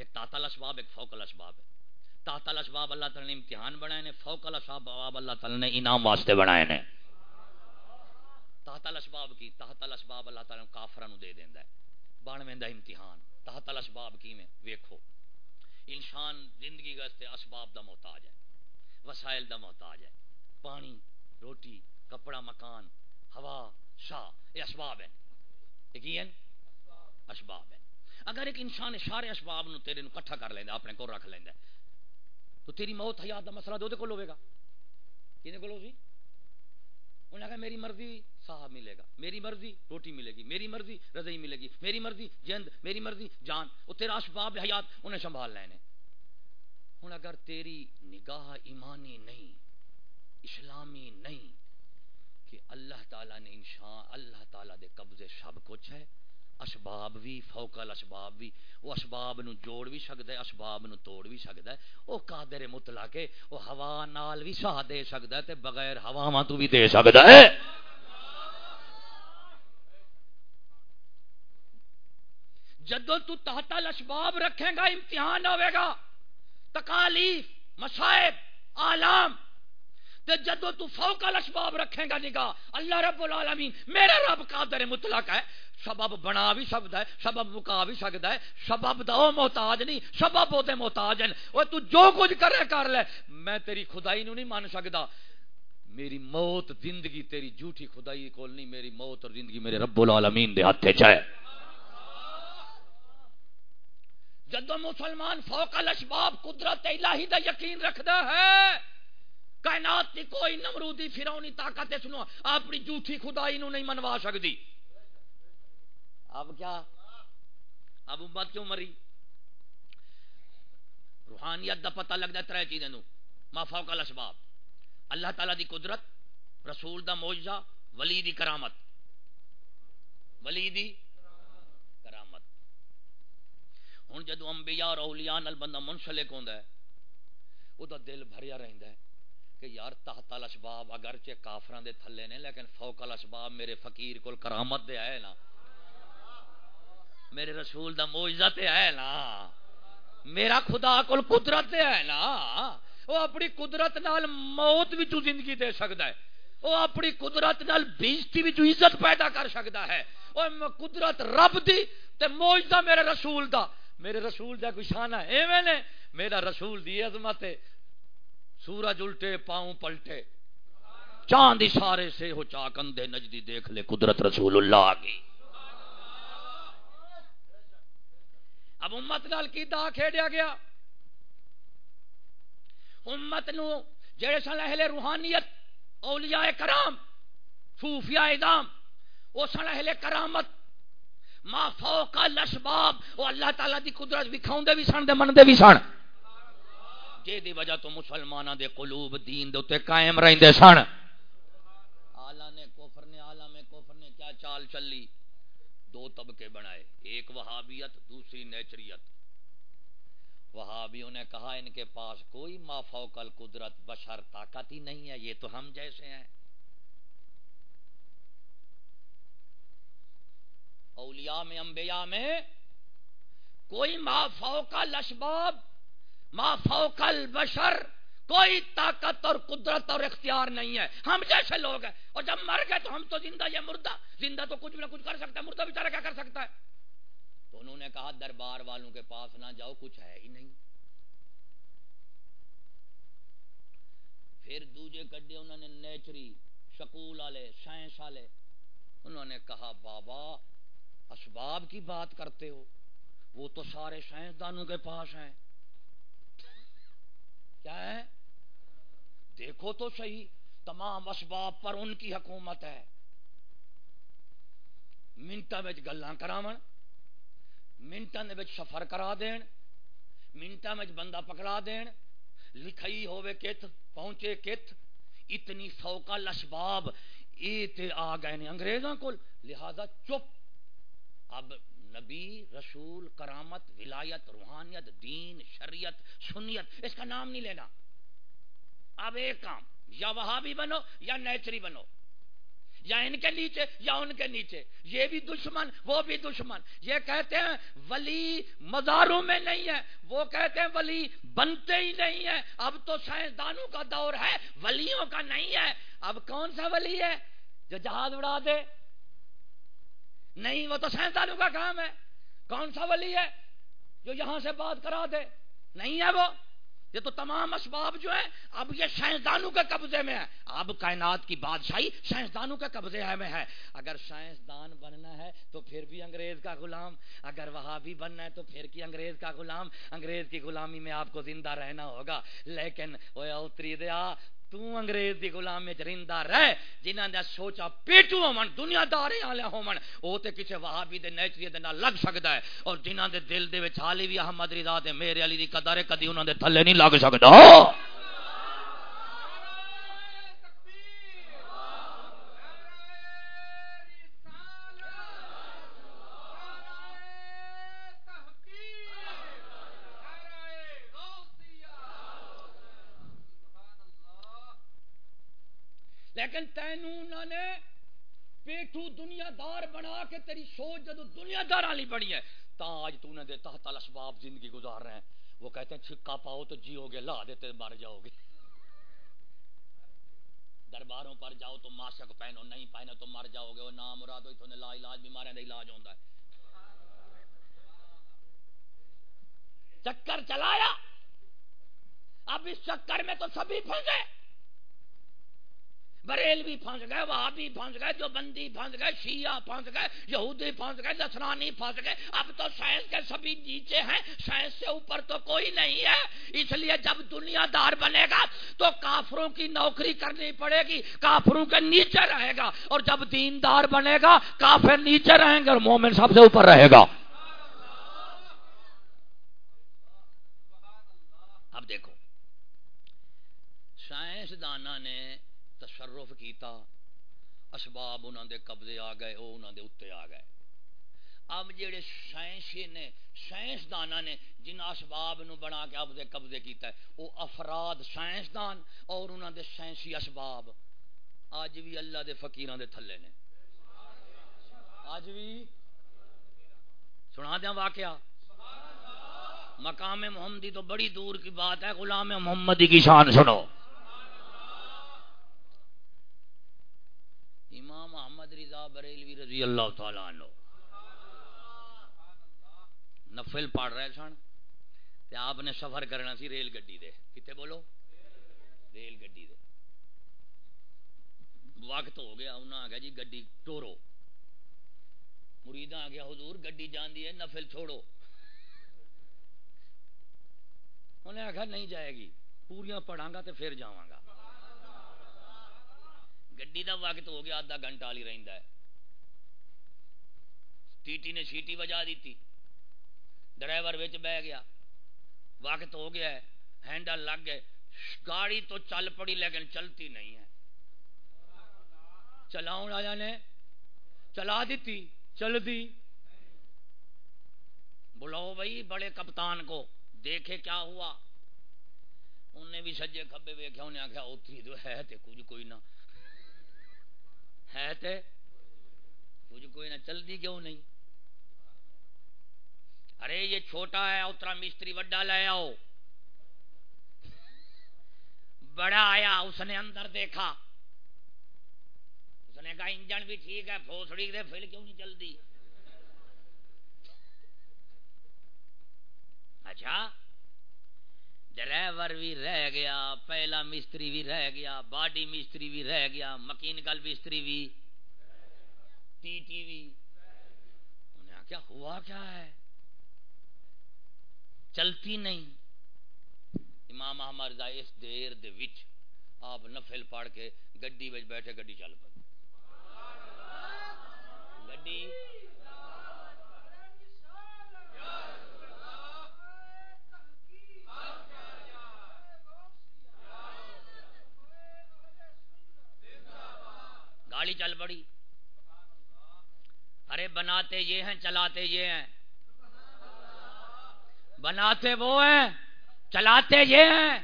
ایک تاطل اسباب ایک فوکل اسباب ہے۔ تاطل اسباب اللہ تعالی نے امتحان بنائے ہیں فوکل اسباب اللہ تعالی نے انعام واسطے بنائے ہیں تاطل اسباب کی تاطل اسباب اللہ تعالی نے کافراں نو دے دیندا ہے۔ بن ویندا امتحان تاطل اسباب کیویں ویکھو۔ انسان زندگی واسطے اسباب دا محتاج ہے، وسائل دا محتاج ہے۔ پانی، روٹی، کپڑا، مکان، ہوا، شاہ، یہ اسباب ہیں۔ یقین اسباب ہے اگر ایک انسان سارے اسباب نو تیرے نو کٹھا کر لینا اپنے کو رکھ لینا تو تیری موت حیات دا مسئلہ دو کو ہوے گا۔ کنے کو سی انہیں کہا میری مرضی صاحب ملے گا، میری مرضی روٹی ملے گی، میری مرضی رضائی ملے گی، میری مرضی جند، میری مرضی جان، وہ تیرا اسباب حیات انہیں سنبھال لینے۔ ہوں اگر تیری نگاہ ایمانی نہیں، اسلامی نہیں کہ اللہ تعالیٰ نے انشاء اللہ تعالیٰ دے قبضے سب کچھ ہے اسباب بھی فوکل اسباب بھی وہ اسباب نو جوڑ بھی سکتا ہے، اسباب نو توڑ بھی سکتا ہے۔ وہ قادر مطلق ہے وہ ہوا نال بھی سا دے سکتا ہے تے بغیر ہوا تو بھی دے سکتا ہے۔ جدو تو تحت الاسباب رکھے گا، امتحان ہوے گا۔ تکالیف مسائب آلام۔ تے جدو تو فوق الاسباب رکھے گا نگاہ، اللہ رب العالمین میرے رب قادر مطلق ہے۔ سبب بنا بھی سکتا ہے، سبب مکا بھی سکتا ہے۔ سبب دا او محتاج نہیں، سبب وہ محتاج ہیں۔ وہ تو جو کچھ کرے کر لے۔ میں تیری خدائی نو نہیں مان سکتا۔ میری موت زندگی، تیری جھوٹی خدائی کول نہیں، میری موت اور زندگی میرے رب العالمین دے ہاتھ چاہے۔ جدو مسلمان فوق الاسباب قدرت الہی دا یقین رکھدا ہے کائنات کی کوئی نمرودی فرونی طاقت سنو، اپنی جھوٹی خدائی نو نہیں منوا سکتی اب کیا؟ اب امت کیوں مری؟ روحانیت دا پتہ لگتا ہے تر چیزیں ما فوق الاسباب۔ اللہ تعالی دی قدرت، رسول دا معجزہ، ولی دی کرامت۔ ولی دی کرامت۔ ہوں جدو انبیاء اور اولیاء نال بندہ منسلک ہوندا ہے، او دا دل بھریا رہندا ہے۔ کہ یار تحت الاسباب اگرچہ کافراں دے تھلے نے، لیکن فوق الاسباب میرے فقیر کول کرامت دے آئے نا۔ میرے رسول دا موجزہ تے ہے نا۔ میرا خدا کل قدرت تے ہے نا۔ وہ اپنی قدرت نال موت بھی زندگی دے سکتا ہے۔ وہ اپنی قدرت نال بیزتی بھی عزت پیدا کر سکتا ہے۔ وہ قدرت رب دی تے موجزہ میرے رسول دا۔ میرے رسول دا کوئی شانہ اے میں نے، میرا رسول دی عظمت ہے سورج الٹے، پاؤں پلٹے۔ چاند اشارے سے ہو چاکندے نجدی دیکھ لے، قدرت رسول اللہ کی۔ اب امت نال کی دا کھیڈیا گیا۔ امت نو جڑے سن اہل روحانیت، اولیاء کرام، صوفیاء ادام وہ سن اہل کرامت، ما فوق الاسباب وہ اللہ تعالی دی قدرت وکھاون دے بھی سن، دے من دے بھی سن۔ جے دی وجہ تو مسلماناں دے قلوب دین دے اوتے قائم رہندے سن۔ اعلی نے کفر نے عالم کفر نے کیا چال چلی؟ دو طبقے بنائے، ایک وہابیت، دوسری نیچریت۔ وہابیوں نے کہا، ان کے پاس کوئی ما فوق القدرت بشر طاقت ہی نہیں ہے، یہ تو ہم جیسے ہیں۔ اولیاء میں، انبیاء میں کوئی ما فوق الاسباب ما فوق البشر، کوئی طاقت اور قدرت اور اختیار نہیں ہے۔ ہم جیسے لوگ ہیں، اور جب مر گئے تو ہم تو زندہ یا مردہ، زندہ تو کچھ نہ کچھ کر سکتا ہے، مردہ بیچارہ کیا کر سکتا ہے؟ تو انہوں نے کہا، دربار والوں کے پاس نہ جاؤ، کچھ ہے ہی نہیں۔ پھر دوجے کڈے انہوں نے نیچری، شکول والے، سائنس والے، انہوں نے کہا، بابا، اسباب کی بات کرتے ہو، وہ تو سارے سائنسدانوں کے پاس ہیں۔ کیا ہے؟ دیکھو تو صحیح، تمام اسباب پر ان کی حکومت ہے۔ منٹا میں گلا کرا منٹا نے سفر کرا دین منٹا میں بندہ پکڑا دین، لکھائی ہوئے کت پہنچے کت اتنی سوکا لسباب یہ آ گئے انگریزوں کو لہذا چپ۔ اب نبی، رسول، کرامت، ولایت، روحانیت، دین، شریعت، سنیت، اس کا نام نہیں لینا۔ اب ایک کام، یا وہاں بھی بنو یا نیچری بنو۔ یا ان کے نیچے یا ان کے نیچے۔ یہ بھی دشمن، وہ بھی دشمن۔ یہ کہتے ہیں، ولی مزاروں میں نہیں ہے۔ وہ کہتے ہیں، ولی بنتے ہی نہیں ہے۔ اب تو سائنسدانوں کا دور ہے، ولیوں کا نہیں ہے۔ اب کون سا ولی ہے؟ جو جہاز اڑا دے۔ نہیں، وہ تو سائنسدانوں کا کام ہے۔ کون سا ولی ہے جو یہاں سے بات کرا دے؟ نہیں ہے وہ۔ یہ تو تمام اسباب جو ہیں، اب یہ سائنسدانوں کے قبضے میں ہے۔ اب کائنات کی بادشاہی سائنسدانوں کے قبضے میں ہے۔ اگر سائنسدان بننا ہے تو پھر بھی انگریز کا غلام۔ اگر وہاں بھی بننا ہے تو پھر کی انگریز کا غلام۔ انگریز کی غلامی میں آپ کو زندہ رہنا ہوگا۔ لیکن وہ اتری دیا تو انگریز رہ، جنہاں دا سوچا پیٹو ہون دنیا دارے والے ہون، او تے کسے وہابی دے نیچری لگ سکتا ہے۔ اور جنہاں دے دل دے وچ حالی وی احمد رضا تے میرے علی دی قدر کدی انہاں دے لیکن تینوں نے پیٹھو دنیا دار بنا کے تیری سوچ جدو دنیا دار والی بڑی ہے، تا آج تو نے دے تحت الاسباب زندگی گزار رہے ہیں۔ وہ کہتے ہیں، چھکا پاؤ تو جیو گے لا دیتے مر جاؤ گے درباروں پر جاؤ تو ماسک پہنو، نہیں پہنو تو مر جاؤ گے وہ نام مراد ہوئی تو نے لا علاج بیماریاں دا علاج ہوتا ہے۔ چکر چلایا۔ اب اس چکر میں تو سبھی پھنسے۔ بریلوی پھنس گئے، وہابی پھنس گئے جو بندی پھنس گئے، شیعہ پھنس گئے، یہودی پھنس گئے لسرانی پھنس گئے۔ اب تو سائنس کے سبھی نیچے ہیں، سائنس سے اوپر تو کوئی نہیں ہے۔ اس لیے جب دنیا دار بنے گا تو کافروں کی نوکری کرنی پڑے گی، کافروں کے نیچے رہے گا۔ اور جب دیندار بنے گا، کافر نیچے رہیں گے اور مومن سب سے اوپر رہے گا۔ اب دیکھو سائنس دانا نے تصرف کیتا، اسباب انہوں دے قبضے آ گئے وہ انہوں دے اتنے آ گئے۔ اب جڑے سائنسی نے سائنسدان نے جن اسباب نو بنا کے اب دے قبضے کیتا ہے وہ افراد سائنسدان اور انہوں دے سائنسی اسباب۔ اج بھی اللہ دے فقیران دے تھلے نے۔ اج بھی سنا دیا واقعہ۔ مقام محمدی تو بڑی دور کی بات ہے، غلام محمدی کی شان سنو امام احمد رضا بریلوی رضی اللہ تعالی عنہ۔ نفل پڑھ رہے سن تے آپ نے سفر کرنا سی ریل گڈی دے۔ کتے بولو؟ ریل گڈی دے۔ وقت ہو گیا، انہاں آگیا جی گڈی ٹورو۔ مریداں آگیا حضور گڈی جان دی ہے، نفل چھوڑو۔ انہیں آخر نہیں جائے گی، پوریاں پڑھاں گا تے پھر جاواں گا۔ گڈی دا وقت ہو گیا، آدھا گھنٹہ والی رہندا ہے۔ ٹی ٹی نے سیٹی بجا دیتی۔ ڈرائیور بچ بہ گیا۔ وقت ہو گیا ہے، ہینڈل لگ گئے۔ گاڑی تو چل پڑی، لیکن چلتی نہیں ہے۔ چلاؤ راجا نے، چلا دیتی چل دی بلاؤ بھائی، بڑے کپتان کو دیکھے کیا ہوا۔ انہیں بھی سجے کبے ویکیا انہیں آخیا اتری تو ہے تے کچھ کوئی نہ۔ ہے تے کچھ کوئی نہ چلتی کیوں نہیں؟ ارے، یہ چھوٹا ہے، اترا مستری وڈا لے آؤ۔ بڑا آیا، اس نے اندر دیکھا۔ اس نے کہا، انجن بھی ٹھیک ہے، پھوسڑی دے پھر کیوں نہیں چلتی اچھا ڈرائیور بھی رہ گیا، پہلا مستری بھی رہ گیا، باڈی مستری بھی رہ گیا مکینکل مستری بھی، ٹی ٹی بھی۔ انہیں کیا ہوا، کیا ہے؟ چلتی نہیں۔ امام احمد اس دیر دے وچ آپ نفل پڑھ کے گڈی وچ بیٹھے گڈی چل پڑ گڈی؟ گاڑی چل پڑی۔ ارے بناتے یہ ہیں، چلاتے یہ ہیں۔ بناتے وہ ہیں، چلاتے یہ ہیں۔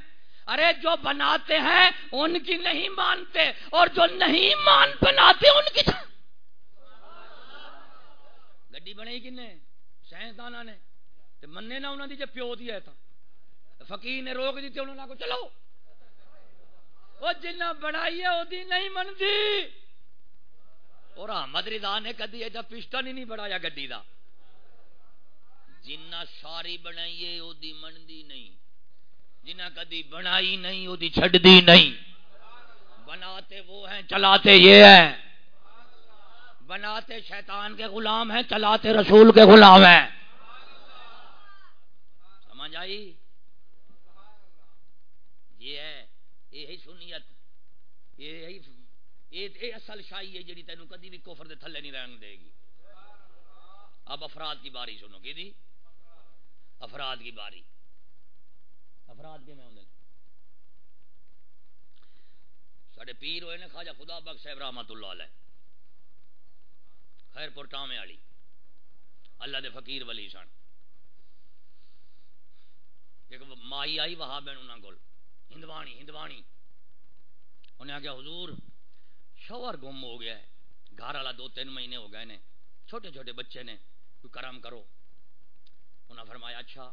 ارے جو بناتے ہیں، ان کی نہیں مانتے اور جو نہیں مان بناتے، ان کی گڈی بنائی کن سائنسدان نے۔ منے نہ انہوں نے جو پیو دیا تھا فقیر نے روک دیتے انہوں نے کو چلو وہ جنہ بنائی ہے وہ نہیں منتی۔ اور احمد رضا نے کدی ایڈا اچھا پسٹن ہی نہیں بڑھایا گڈی کا جنہ ساری بنائیے وہ منتی نہیں۔ جنہ کدی بنائی نہیں وہ چڈتی نہیں۔ بناتے وہ ہیں، چلاتے یہ ہیں۔ بناتے شیطان کے غلام ہیں، چلاتے رسول کے غلام ہیں۔ سمجھ آئی؟ یہ ہے، یہی سنیت، یہی یہ اصل شاہی ہے جی تینوں کدی بھی کوفر دے تھلے نہیں رہن دے گی۔ اب افراد کی باری سنو گی دی افراد کی باری۔ افراد کے میں سڈے پیر ہوئے نے خواجہ خدا بخش صاحب رحمت اللہ علیہ خیر پور ٹامے والی۔ اللہ دے فقیر ولی سن۔ ایک مائی آئی وہاں بین انہوں کو ہندوانی۔ ہندوانی انہیں آگیا حضور شوہر گم ہو گیا ہے۔ گھر والا دو تین مہینے ہو گئے نے۔ چھوٹے چھوٹے بچے نے۔ کوئی کرم کرو۔ انہیں فرمایا اچھا۔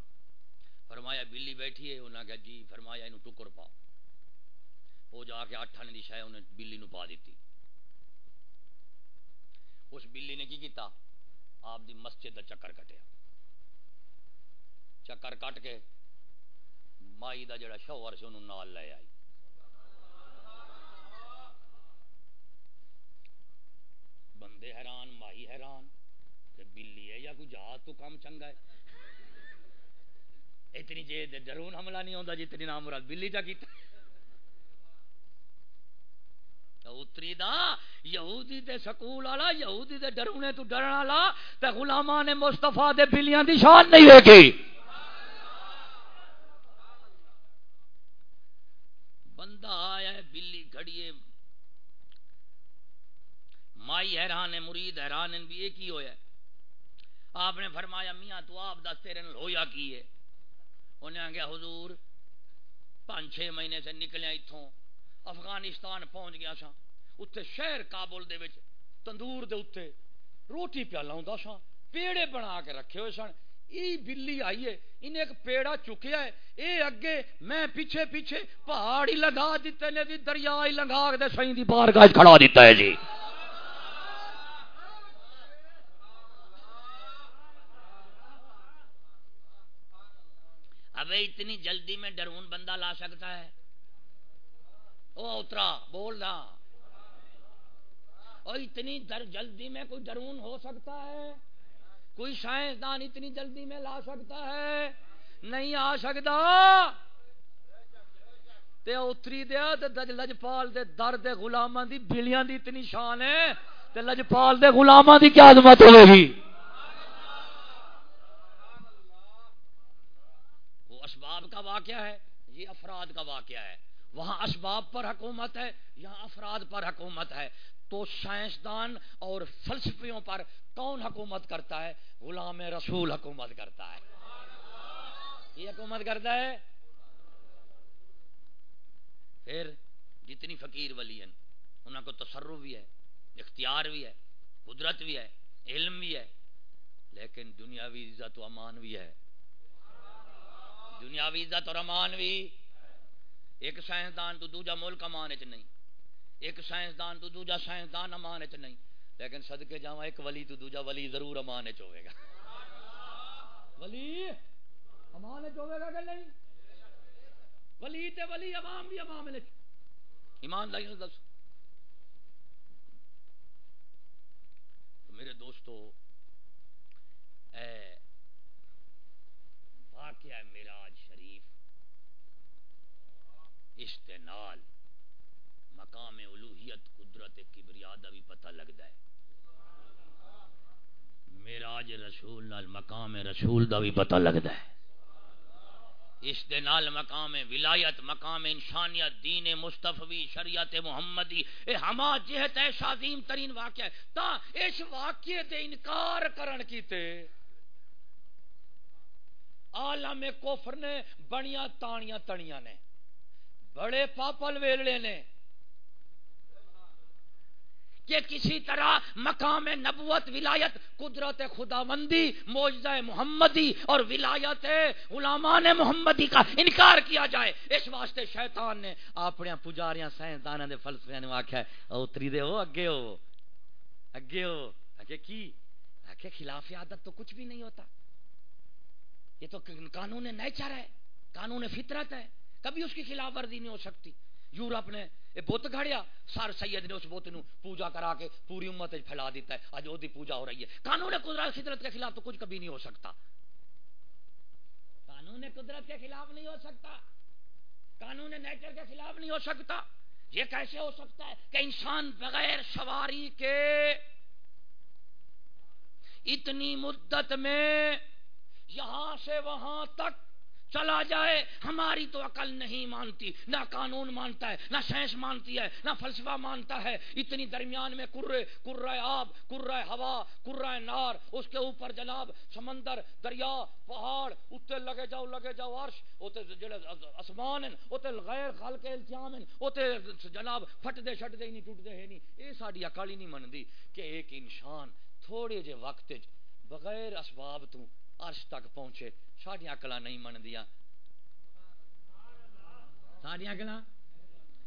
فرمایا، بلی بیٹھی ہے۔ انہیں کہا جی فرمایا انہوں ٹکر پاؤ۔ وہ جا کے اٹھ آنے کی شاید انہیں بلی نو پا دیتی۔ اس بلی نے کی کیتا؟ آپ دی مسجد دا چکر کٹیا۔ چکر کٹ کے مائی دا جڑا شوہر سے انہوں نال لے آئی۔ بندے حیران مائی حیران بلی ہے یا کوئی جہاز، تو کام چنگا ہے۔ اتنی جی ڈرون حملہ نہیں ہوتا جتنی نام مراد بلی کا کیتا اتری دا، یہودی دے سکول والا، یہودی دے ڈرونے تو ڈرن والا، تے غلامان مصطفی دے بلیاں دی شان نہیں ہوگی بندہ آیا ہے، بلی گھڑیے مائی حیران ہے، مرید حیران بھی ایک ہی ہویا ہے۔ آپ نے فرمایا، میاں تو آپ دس تیرے ہویا کی ہے؟ انہیں آگیا حضور، پانچ چھ مہینے سے نکلیا اتوں افغانستان پہنچ گیا سا اتنے شہر کابل دے وچ، تندور دے اتنے روٹی پیا لاؤں سا پیڑے بنا کے رکھے ہوئے سن۔ ای بلی آئی ہے، انہیں ایک پیڑا چکیا ہے۔ اے اگے، میں پیچھے پیچھے پہاڑی لگا دیتے نے، دی دریا لگا دے سائیں دی بارگاہ کھڑا دیتا ہے جی۔ اب اتنی جلدی میں ڈرون بندہ لا سکتا ہے۔ او اترا، بول رہا اور اتنی در جلدی میں کوئی ڈرون ہو سکتا ہے؟ کوئی سائنسدان اتنی جلدی میں لا سکتا ہے؟ نہیں آ سکتا۔ تے اتری دیا تے لجپال دے در دے غلاماں دی بلیاں دی اتنی شان ہے۔ تے لجپال دے غلاماں دی کیا عظمت ہوے گی؟ اسباب کا واقعہ ہے، یہ افراد کا واقعہ ہے۔ وہاں اسباب پر حکومت ہے، یہاں افراد پر حکومت ہے۔ تو سائنسدان اور فلسفیوں پر کون حکومت کرتا ہے؟ غلام رسول حکومت کرتا ہے۔ یہ حکومت کرتا ہے۔ پھر جتنی فقیر ولی ہیں انہوں کو تصرف بھی ہے، اختیار بھی ہے، قدرت بھی ہے، علم بھی ہے، لیکن دنیاوی عزت و امان بھی ہے۔ دنیاوی عزت اور امان بھی ایک سائنسدان تو دوجا ملک امان چ نہیں. ایک سائنسدان تو دوجا سائنسدان امان چ نہیں. لیکن صدقے جاواں ایک ولی تو دوجا ولی ضرور امان چ ہوے گا. ولی؟ امان چ ہوے گا کہ نہیں؟ ولی تے ولی عوام بھی عوام نے ایمان لائی دس. میرے دوستو اے واقعہ میراج شریف۔ استنال مقام الوحیت قدرت کبریا دا بھی پتہ لگتا ہے۔ میراج رسول نال مقام رسول دا بھی پتہ لگتا ہے۔ اس دے نال مقام ولایت، مقام انسانیت، دین مصطفی، شریعت محمدی۔ اے ہما جہت ہے شاذیم ترین واقعہ ہے۔ تا اس واقعے دے انکار کرن کیتے عالم کفر نے بڑیاں تانیاں تڑیاں نے۔ بڑے پاپل ویلڑے نے۔ کہ کسی طرح مقام نبوت، ولایت، قدرت خدا مندی موجزہ محمدی اور ولایت غلامان محمدی کا انکار کیا جائے، اس واسطے شیطان نے اپنے پجاریاں سائنسدانوں دے فلسفے نے آخیا اتری دے ہو اگے ہو اگے ہو اگے کی؟ آخے خلاف عادت تو کچھ بھی نہیں ہوتا۔ یہ تو قانون نیچر ہے، قانون فطرت ہے۔ کبھی اس کی خلاف ورزی نہیں ہو سکتی۔ یورپ نے بت گھڑیا، سر سید نے اس بت نو پوجا کرا کے پوری امت پھیلا دیتا ہے۔ اج وہ پوجا ہو رہی ہے۔ قانون قدرت فطرت کے خلاف تو کچھ کبھی نہیں ہو سکتا۔ قانون قدرت کے خلاف نہیں ہو سکتا۔ قانون نیچر کے خلاف نہیں ہو سکتا۔ یہ کیسے ہو سکتا ہے کہ انسان بغیر سواری کے اتنی مدت میں یہاں سے وہاں تک چلا جائے، ہماری تو عقل نہیں مانتی، نہ قانون مانتا ہے، نہ سائنس مانتی ہے، نہ فلسفہ مانتا ہے۔ اتنی درمیان میں کرے کرے آب کرے ہوا کرے نار، اس کے اوپر جناب سمندر، دریا، پہاڑ اتنے لگے جاؤ لگے جاؤ عرش اوتے جڑے اسمان ہیں اوتے غیر خلق التیام ہیں جناب پھٹ دے چھٹ دے نہیں ٹوٹ دے ہے نہیں۔ اے ساڈی عقل ہی نہیں مندی کہ ایک انسان تھوڑے جے وقت بغیر اسباب تو عرش تک پہنچے ساڈیا اکلا نہیں من دیا ساڈیا اکلا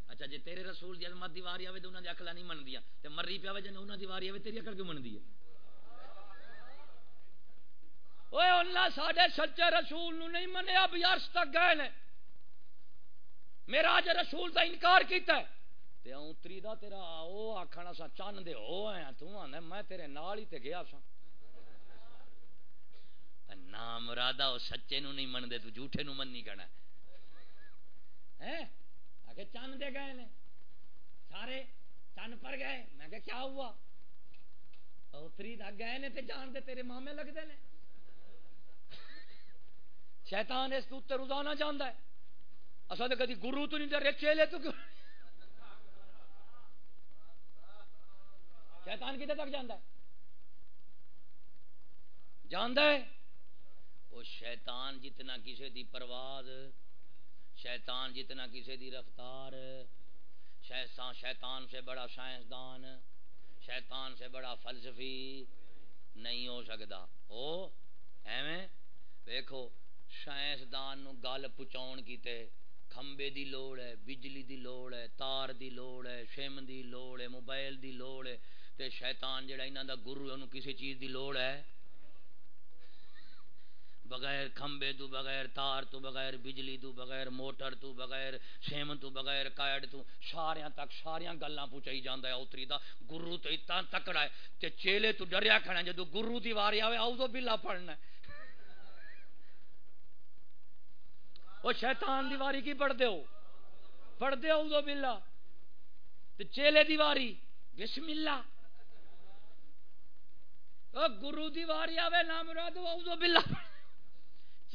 اچھا جی تیرے رسول جی عظمت دی واری آئے تو انہوں نے اکلا نہیں من دیا تے مری پیا وے جن انہوں دی واری آئے تیری اکل کیوں من دی اوے اللہ ساڈے سچے رسول نو نہیں منیا، بھی عرش تک گئے نے۔ میرا اج رسول دا انکار کیتا ہے۔ تے اونتری دا تیرا او آکھنا سا چن دے ہو آیا، تو آنا میں تیرے نال ہی تے گیا سا نام مرادا وہ سچے نو نہیں منتے تو جھوٹے نو من نہیں کرنا آگے چند دے گئے نے سارے چند پر گئے میں کہ کیا ہوا اتری دا گئے نے تے جان دے تیرے مامے لگتے نے شیطان اس تو روزانہ جانا ہے اصل تو کدی گرو تو نہیں دے چیلے تو کیوں شیطان کتنے تک جانا ہے جانا ہے وہ شیطان جتنا کسی دی پرواز، شیطان جتنا کسی دی رفتار، شیطان شیطان سے بڑا سائنسدان، شیطان سے بڑا فلسفی نہیں ہو سکتا۔ او ایویں دیکھو سائنسدان نو گل پہنچاؤ کیتے کھمبے دی لوڑ ہے، بجلی دی لوڑ ہے، تار دی لوڑ ہے سم دی لوڑ ہے، موبائل دی لوڑ ہے۔ تے شیطان جڑا انہاں دا گرو انہوں کسی چیز دی لوڑ ہے۔ بغیر کھمبے تو بغیر تار تو بغیر بجلی تو بغیر موٹر تو بغیر سیم تو بغیر کائڈ تو سارے تک سارا گلاں پہنچائی جانا ہے، اتری دا گرو تو اتنا تکڑا ہے تے چیلے تو ڈریا کھڑا جدو گرو دی واری آئے آؤ تو بلا پڑنا ہے۔ وہ شیطان دی واری کی پڑھ دے ہو؟ پڑھ دے اعوذ باللہ تے چیلے دیواری بسم اللہ۔ او گرو دیواری آوے، نام مراد اعوذ باللہ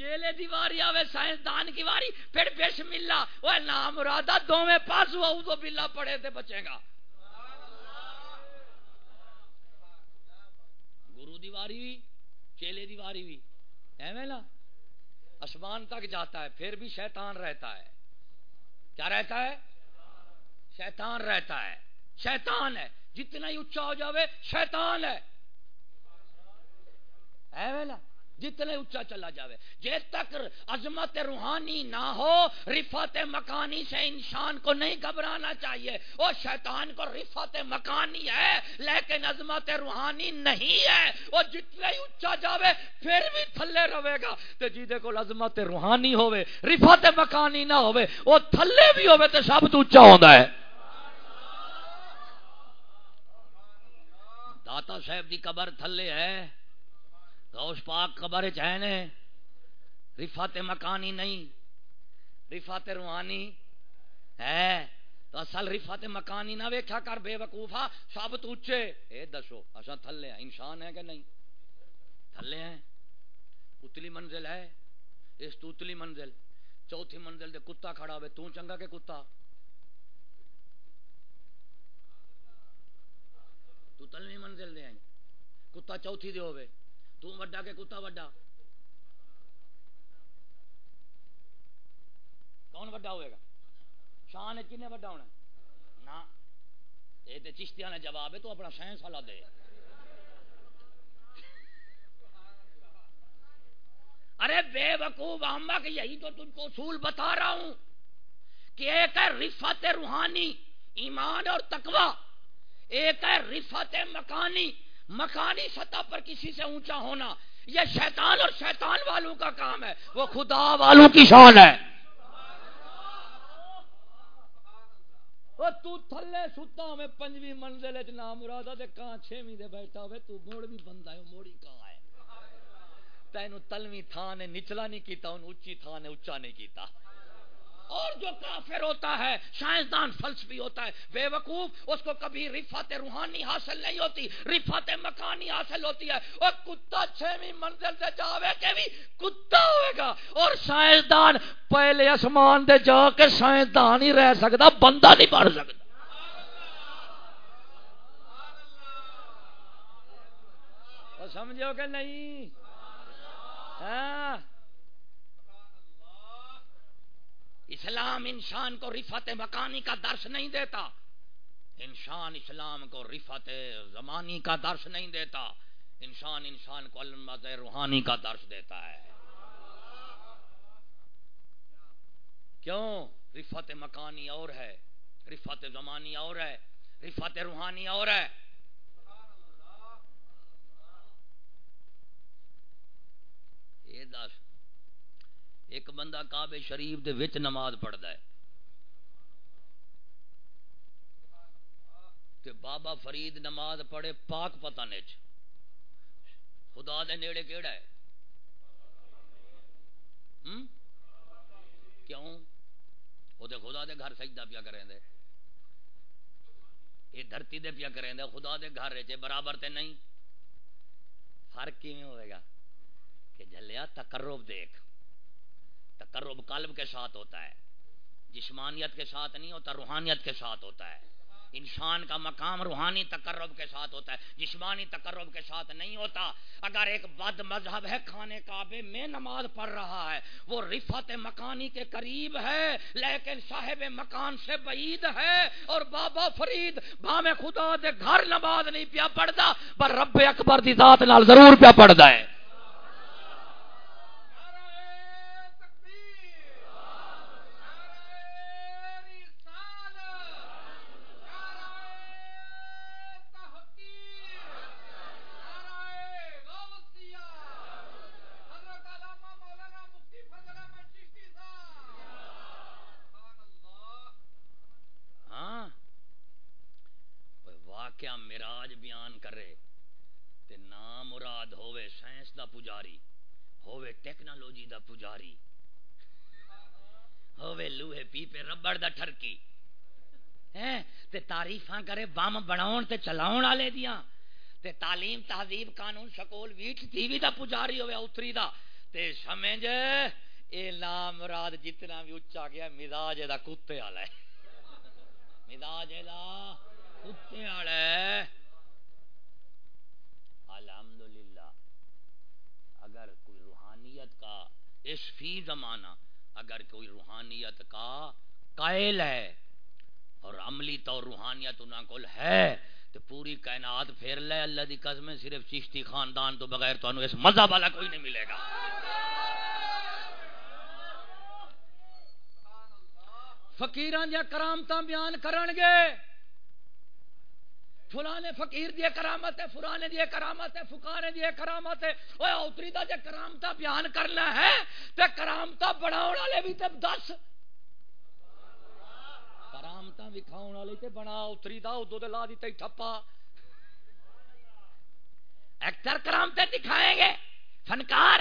چیلے دیواری آوے سائنسدان کی واری، پھر بسم اللہ وہ نام مراد دوویں پاس اعوذ باللہ پڑھے تے بچے گا۔ گرو دیواری بھی چیلے دیواری بھی ایویں نا آسمان تک جاتا ہے، پھر بھی شیطان رہتا ہے۔ کیا رہتا ہے؟ شیطان رہتا ہے۔ شیطان ہے۔ جتنا ہی اچا ہو جاوے، شیطان ہے۔ نا جتنے اچا چلا جاوے۔ جے تک عظمت روحانی نہ ہو رفت مکانی سے انسان کو نہیں گھبرانا چاہیے۔ وہ شیطان کو رفت مکانی ہے، لیکن عظمت روحانی نہیں ہے۔ وہ جتنے ہی جاوے، پھر بھی تھلے رہے گا۔ تو جی دیکھو، عظمت روحانی ہوئے رفت مکانی نہ ہوئے وہ تھلے بھی ہوئے تو سب تو اچا ہوتا ہے۔ داتا صاحب دی قبر تھلے ہے۔ غوث پاک قبر چین ہے رفات مکانی نہیں رفات روحانی ہے، تو اصل رفات مکانی نہ ویکھا کر، بے وقوفا سب تو اچے اے دسو اصا تھلے ہیں، انسان ہے کہ نہیں؟ تھلے ہیں۔ اتلی منزل ہے، اس تو اتلی منزل۔ چوتھی منزل دے کتا کھڑا ہوئے، تو چنگا کہ کتا؟ تو تلوی منزل دے آئی کتا چوتھی دے ہوئے۔ تو وڈا کہ کتا وڈا؟ کون وڈا ہوئے گا؟ شان کنے وڈا ہونا؟ نا یہ تو چشتیاں نے جواب ہے، تو اپنا سائنس والا دے۔ ارے بے وقوف احمد، یہی تو تم کو اصول بتا رہا ہوں کہ ایک ہے رفت روحانی ایمان اور تقوی، ایک ہے رفت مکانی مکانی سطح پر کسی سے اونچا ہونا، یہ شیطان اور شیطان والوں کا کام ہے، وہ خدا والوں کی شان ہے۔ تو تھلے ستا میں پنجویں منزل نام مرادا دے کہاں چھویں دے بیٹھا ہوئے، تو موڑ بھی بندہ ہے موڑی کہاں ہے۔ تینو تلویں تھان نے نچلا نہیں کیتا ان اچھی تھان نے اچا نہیں کیتا۔ اور جو کافر ہوتا ہے، سائنسدان فلسفی ہوتا ہے، بے وقوف، اس کو کبھی رفت روحانی حاصل نہیں ہوتی رفت مکانی حاصل ہوتی ہے۔ اور کتا چھویں منزل سے جاوے کے بھی کتا ہوئے گا۔ اور سائنسدان پہلے آسمان دے جا کے سائنسدان ہی رہ سکتا، بندہ نہیں بن سکتا۔ سمجھو کہ نہیں؟ ہاں۔ اسلام انسان کو رفت مکانی کا درس نہیں دیتا۔ انسان اسلام کو رفت زمانی کا درس نہیں دیتا۔ انسان انسان کو المد روحانی کا درس دیتا ہے۔ کیوں؟ رفت مکانی اور ہے۔ رفت زمانی اور ہے۔ رفت روحانی اور ہے۔ یہ دس ایک بندہ کعبے شریف دے وچ نماز پڑھتا ہے۔ تے بابا فرید نماز پڑھے پاک پتہ نیچ خدا دے نیڑے کیڑا ہے؟ ہم؟ کیوں؟ وہ دے خدا دے گھر سجدہ پیا کریں دے یہ دھرتی دے پیا کریں دے خدا دے گھر رہے برابر تے نہیں۔ فرق کیویں ہوئے گا؟ کہ جلیا تقرب دیکھ۔ تقرب قلب کے ساتھ ہوتا ہے، جسمانیت کے ساتھ نہیں ہوتا، روحانیت کے ساتھ ہوتا ہے۔ انسان کا مقام روحانی تقرب کے ساتھ ہوتا ہے، جسمانی تقرب کے ساتھ نہیں ہوتا۔ اگر ایک بد مذہب ہے، کھانے کعبے میں نماز پڑھ رہا ہے، وہ رفت مکانی کے قریب ہے، لیکن صاحب مکان سے بعید ہے اور بابا فرید بام خدا دے گھر نماز نہیں پیا پڑھتا، پر رب اکبر دی ذات نال ضرور پیا پڑھتا ہے۔ مراج بیان کرے، تے نام مراد ہوئے سائنس دا پجاری ہوئے ٹیکنالوجی دا پجاری ہوئے لوہے پیپے ربڑ دا ٹھرکی تے تعریفاں کرے بم بناون تے چلاون والے دیاں، تے تعلیم تہذیب قانون شکول ویٹ تھی بھی دا پجاری ہوئے اتری دا، تے سمجھ، اے نام مراد جتنا بھی اچا گیا، مزاج دا کتے والا ہے مزاج دا کتے والا ہے الحمدللہ اگر کوئی روحانیت کا اس فی زمانہ اگر کوئی روحانیت کا قائل ہے اور عملی طور روحانیت انہوں کو ہے تو پوری کائنات پھیر لے، اللہ دی قسم صرف چشتی خاندان تو بغیر تو اس مذہب والا کوئی نہیں ملے گا۔ فقیران دیا کرامتا بیان کرن گے۔ فلانے فقیر دی کرامت ہے فلانے دی کرامت ہے فکانے دی کرامت ہے۔ اوے اوتری دا جے کرامتا بیان کرنا ہے، تے کرامتا بناون والے بھی تے دس۔ کرامتا وکھاؤن والے تے بنا اتری دا ادو دے لا دیتے ٹھپا۔ ایکٹر کرامتے دکھائیں گے، فنکار،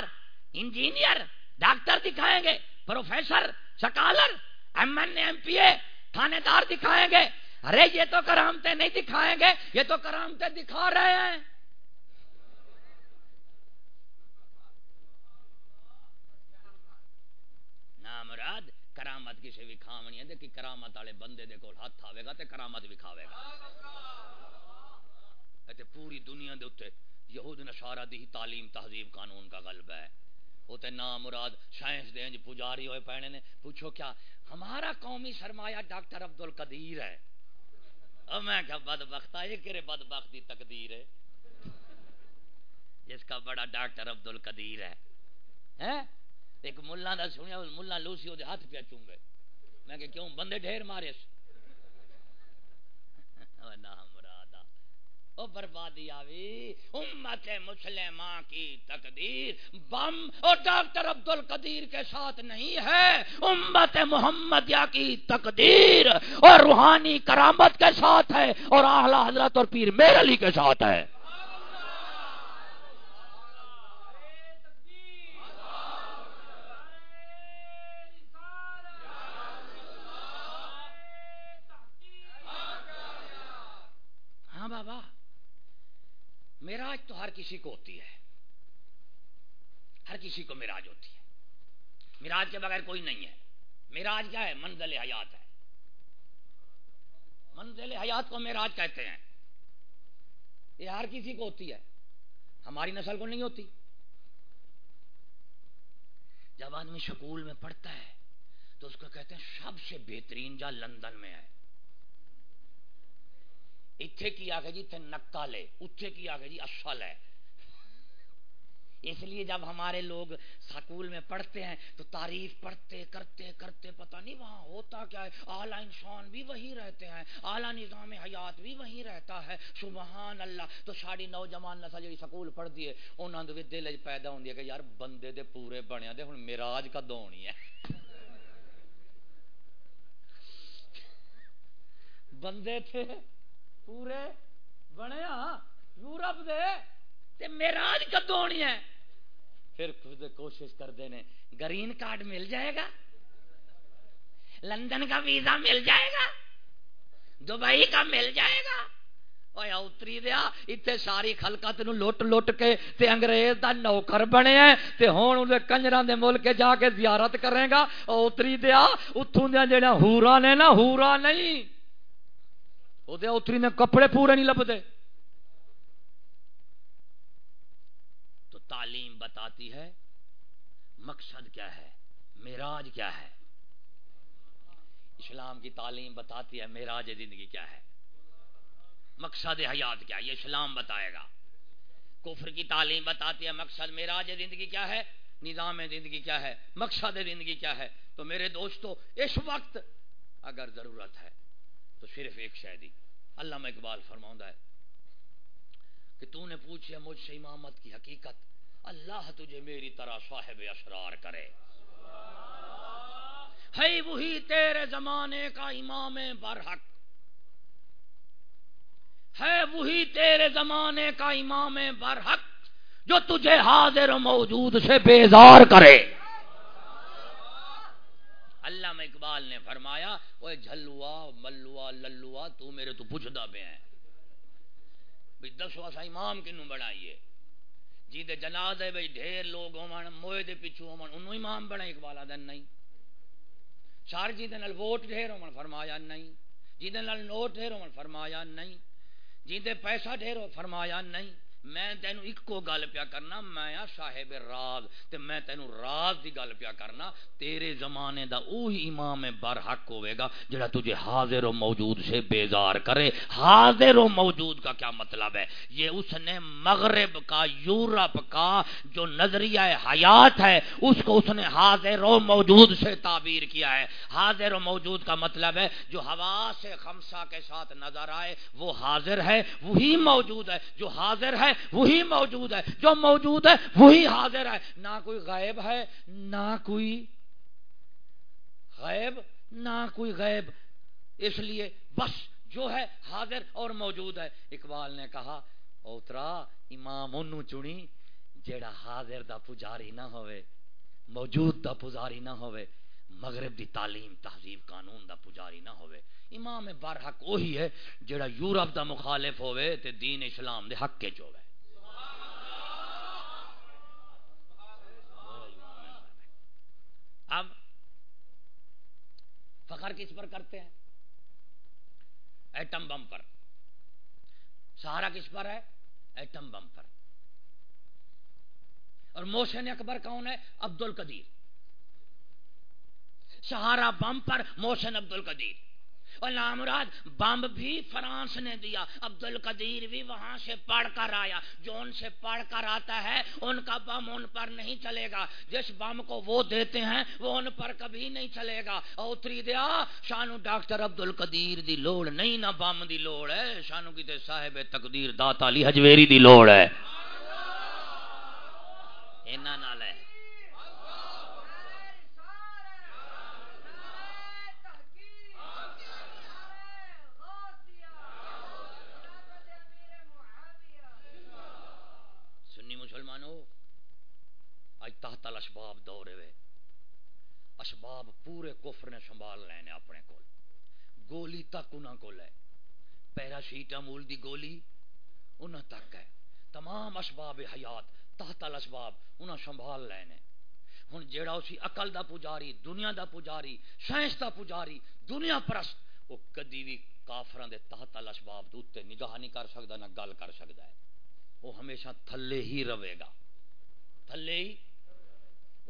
انجینئر، ڈاکٹر دکھائیں گے، professor scholar M N, M P A, تھانے دار دکھائیں گے۔ ارے، یہ تو کرامتے نہیں دکھائیں گے، یہ تو کرامتے دکھا رہے ہیں۔ نامراد کرامت کسی بھی کھاونی ہے کہ کرامت والے بندے دے کول ہاتھ آئے گا تے کرامت بھی کھاوے گا۔ تے پوری دنیا دے اوتے یہود نشارہ دی تعلیم تہذیب قانون کا غلبہ ہے۔ وہ تے نام مراد سائنس دے پجاری ہوئے پہنے نے، پوچھو کیا ہمارا قومی سرمایہ ڈاکٹر عبد القدیر ہے؟ اور میں کہا بدبخت ہے، یہ کرے بدبختی تقدیر ہے؟ جس کا بڑا ڈاکٹر عبد القدیر ہے ایک ملا دا سنیا ملا لوسی وہ ہاتھ پہ چونگے۔ میں کہ کیوں؟ بندے ڈھیر مارے نام او بربادی آوی۔ امت مسلمہ کی تقدیر بم اور ڈاکٹر عبد القدیر کے ساتھ نہیں ہے۔ امت محمدیہ کی تقدیر اور روحانی کرامت کے ساتھ ہے اور اعلی حضرت اور پیر میر علی کے ساتھ ہے۔ کسی کو ہوتی ہے۔ ہر کسی کو میراج ہوتی ہے۔ میراج کے بغیر کوئی نہیں ہے۔ میراج کیا ہے؟ منزل حیات ہے۔ منزل حیات کو میراج کہتے ہیں۔ یہ ہر کسی کو ہوتی ہے۔ ہماری نسل کو نہیں ہوتی۔ جب آدمی شکول میں پڑھتا ہے تو اس کو کہتے ہیں، سب سے بہترین جا لندن میں ہے۔ اتھے کی آگے جی تھے نکالے، اتھے کی آگے جی اصل ہے۔ اس لیے جب ہمارے لوگ سکول میں پڑھتے ہیں تو تعریف پڑھتے کرتے کرتے پتہ نہیں وہاں ہوتا کیا ہے۔ اعلیٰ انسان بھی وہی رہتے ہیں، اعلیٰ نظام حیات بھی وہی رہتا ہے۔ سبحان اللہ، تو ساری نوجوان نسل جی سکول پڑھ دیے انہوں نے دل پیدا ہوتی ہے کہ یار بندے دے پورے بنے دے ہوں میراج کا دونی ہے۔ بندے تھے، پورے بنیا، یورپ دے۔ تے میراج کدو ہونی ہے؟ پھر خود کوشش کرتے ہیں گرین کارڈ مل جائے گا؟ لندن کا ویزا مل جائے گا؟ دبئی کا مل جائے گا؟ اتری دیا اتنے ساری خلکت لٹ لٹ کے تے انگریز دا نوکر بنے تے ہوں کنجر دے ملک جا کے زیارت کرے گا۔ اتری دیا اتوں دیا جہاں ہورا نے نا، ہورا نہیں۔ وہ اتری نے کپڑے پورے نہیں لبتے تو تعلیم بتاتی ہے، مقصد کیا ہے؟ میراج کیا ہے؟ اسلام کی تعلیم بتاتی ہے میراج زندگی کیا ہے؟ مقصد حیات کیا یہ اسلام بتائے گا۔ کفر کی تعلیم بتاتی ہے، مقصد میراج زندگی کیا ہے؟ نظام زندگی کیا ہے؟ مقصد زندگی کیا ہے؟ تو میرے دوستو، اس وقت اگر ضرورت ہے تو صرف ایک شہدی۔ اللہ اقبال فرماؤں ہے کہ تو نے پوچھے مجھ سے امامت کی حقیقت اللہ تجھے میری طرح صاحب اشرار کرے۔ ہے وہی تیرے زمانے کا امام برحق۔ ہے وہی تیرے زمانے کا امام برحق جو تجھے حاضر موجود سے بیزار کرے۔ اللہ میں اقبال نے فرمایا وہ جھلوا، ملوا، للوا، تو میرے تو پوچھتا پہ ہے۔ بھی دسو سا امام کنو بنائیے۔ جی دے جنازے بھائی ڈھیر لوگ ہون، موئے دے پیچھو ہون، انہوں امام بنا اقبال دن نہیں۔ چار جی دے نال ووٹ ڈھیر ہون، فرمایا نہیں۔ جی دے نال نوٹ ڈھیر ہون، فرمایا نہیں۔ جی دے پیسہ ڈھیر ہو فرمایا نہیں۔ میں تینوں ایکو گل پیا کرنا، میں صاحب راز، تے میں تینوں راز دی گل پیا کرنا، تیرے زمانے دا اوہی امام برحق ہوئے گا جڑا تجھے حاضر و موجود سے بیزار کرے۔ حاضر و موجود کا کیا مطلب ہے؟ یہ اس نے مغرب کا، یورپ کا جو نظریہ حیات ہے، اس کو اس نے حاضر و موجود سے تعبیر کیا ہے۔ حاضر و موجود کا مطلب ہے، جو ہوا سے خمسہ کے ساتھ نظر آئے، وہ حاضر ہے، وہی موجود ہے۔ جو حاضر ہے ہے، وہی موجود ہے۔ جو موجود ہے، وہی حاضر ہے۔ نہ کوئی غائب ہے، نہ کوئی غائب، نہ کوئی غائب۔ اس لیے بس جو ہے حاضر اور موجود ہے۔ اقبال نے کہا اوترا امام انہوں چنی، جیڑا حاضر دا پجاری نہ ہوئے، موجود دا پجاری نہ ہوئے، مغرب دی تعلیم تہذیب قانون دا پجاری نہ ہوئے۔ امام برحق وہی ہے جیڑا یورپ دا مخالف ہوئے تے دین اسلام دے حق کے جو ہوئے اب فخر کس پر کرتے ہیں؟ ایٹم بم پر۔ سہارا کس پر ہے؟ ایٹم بم پر۔ اور موشن اکبر کون ہے؟ عبد القدیر سہارا بم پر موشن عبد القدیر اور نامراد بمب بھی فرانس نے دیا۔ عبد القدیر بھی وہاں سے پڑھ کر آیا۔ جو ان سے پڑھ کر آتا ہے ان کا بم ان پر نہیں چلے گا۔ جس بم کو وہ دیتے ہیں وہ ان پر کبھی نہیں چلے گا۔ اتری دیا شانو ڈاکٹر عبد القدیر دی لوڑ نہیں نہ بم دی لوڑ ہے۔ شانو کی صاحب تقدیر داتا علی حجویری دی لوڑ ہے۔ اینا نال ہے۔ تحت الاسباب دورے وے اسباب پورے کفر نے سنبھال لینے اپنے کول۔ گولی تک انہاں کول ہے۔ پیراسیٹامول دی گولی انہاں تک ہے۔ تمام اسباب حیات تحت الاسباب انہاں سنبھال لینے ہن جیڑا اسی عقل دا پجاری، دنیا دا پجاری، سائنس دا پجاری، دنیا پرست وہ کدی بھی کافران دے تحت الاسباب دوتے نگاہ نہیں کر سکتا نہ گل کر سکتا ہے۔ وہ ہمیشہ تھلے ہی رہے گا۔ تھلے ہی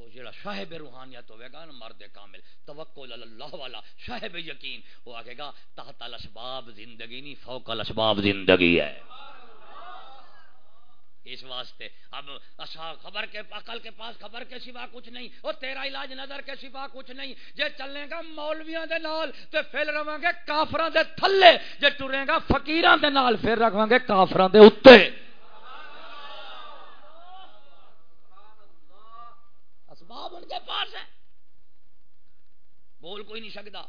وہ جڑا صاحب روحانیت ہوے گا نا مرد کامل، توکل اللہ والا صاحب یقین، وہ آگے گا تحت الاسباب زندگی نہیں، فوق الاسباب زندگی ہے۔ اس واسطے اب اصا خبر کے، عقل کے پاس خبر کے سوا کچھ نہیں، اور تیرا علاج نظر کے سوا کچھ نہیں۔ جے چلے گا مولویاں دے نال، تے پھر رواں گے کافراں دے تھلے، جے ٹرے گا فقیراں دے نال، پھر رکھواں گے کافراں دے اوتے اسباب ان کے پاس ہے بول کوئی نہیں سکتا۔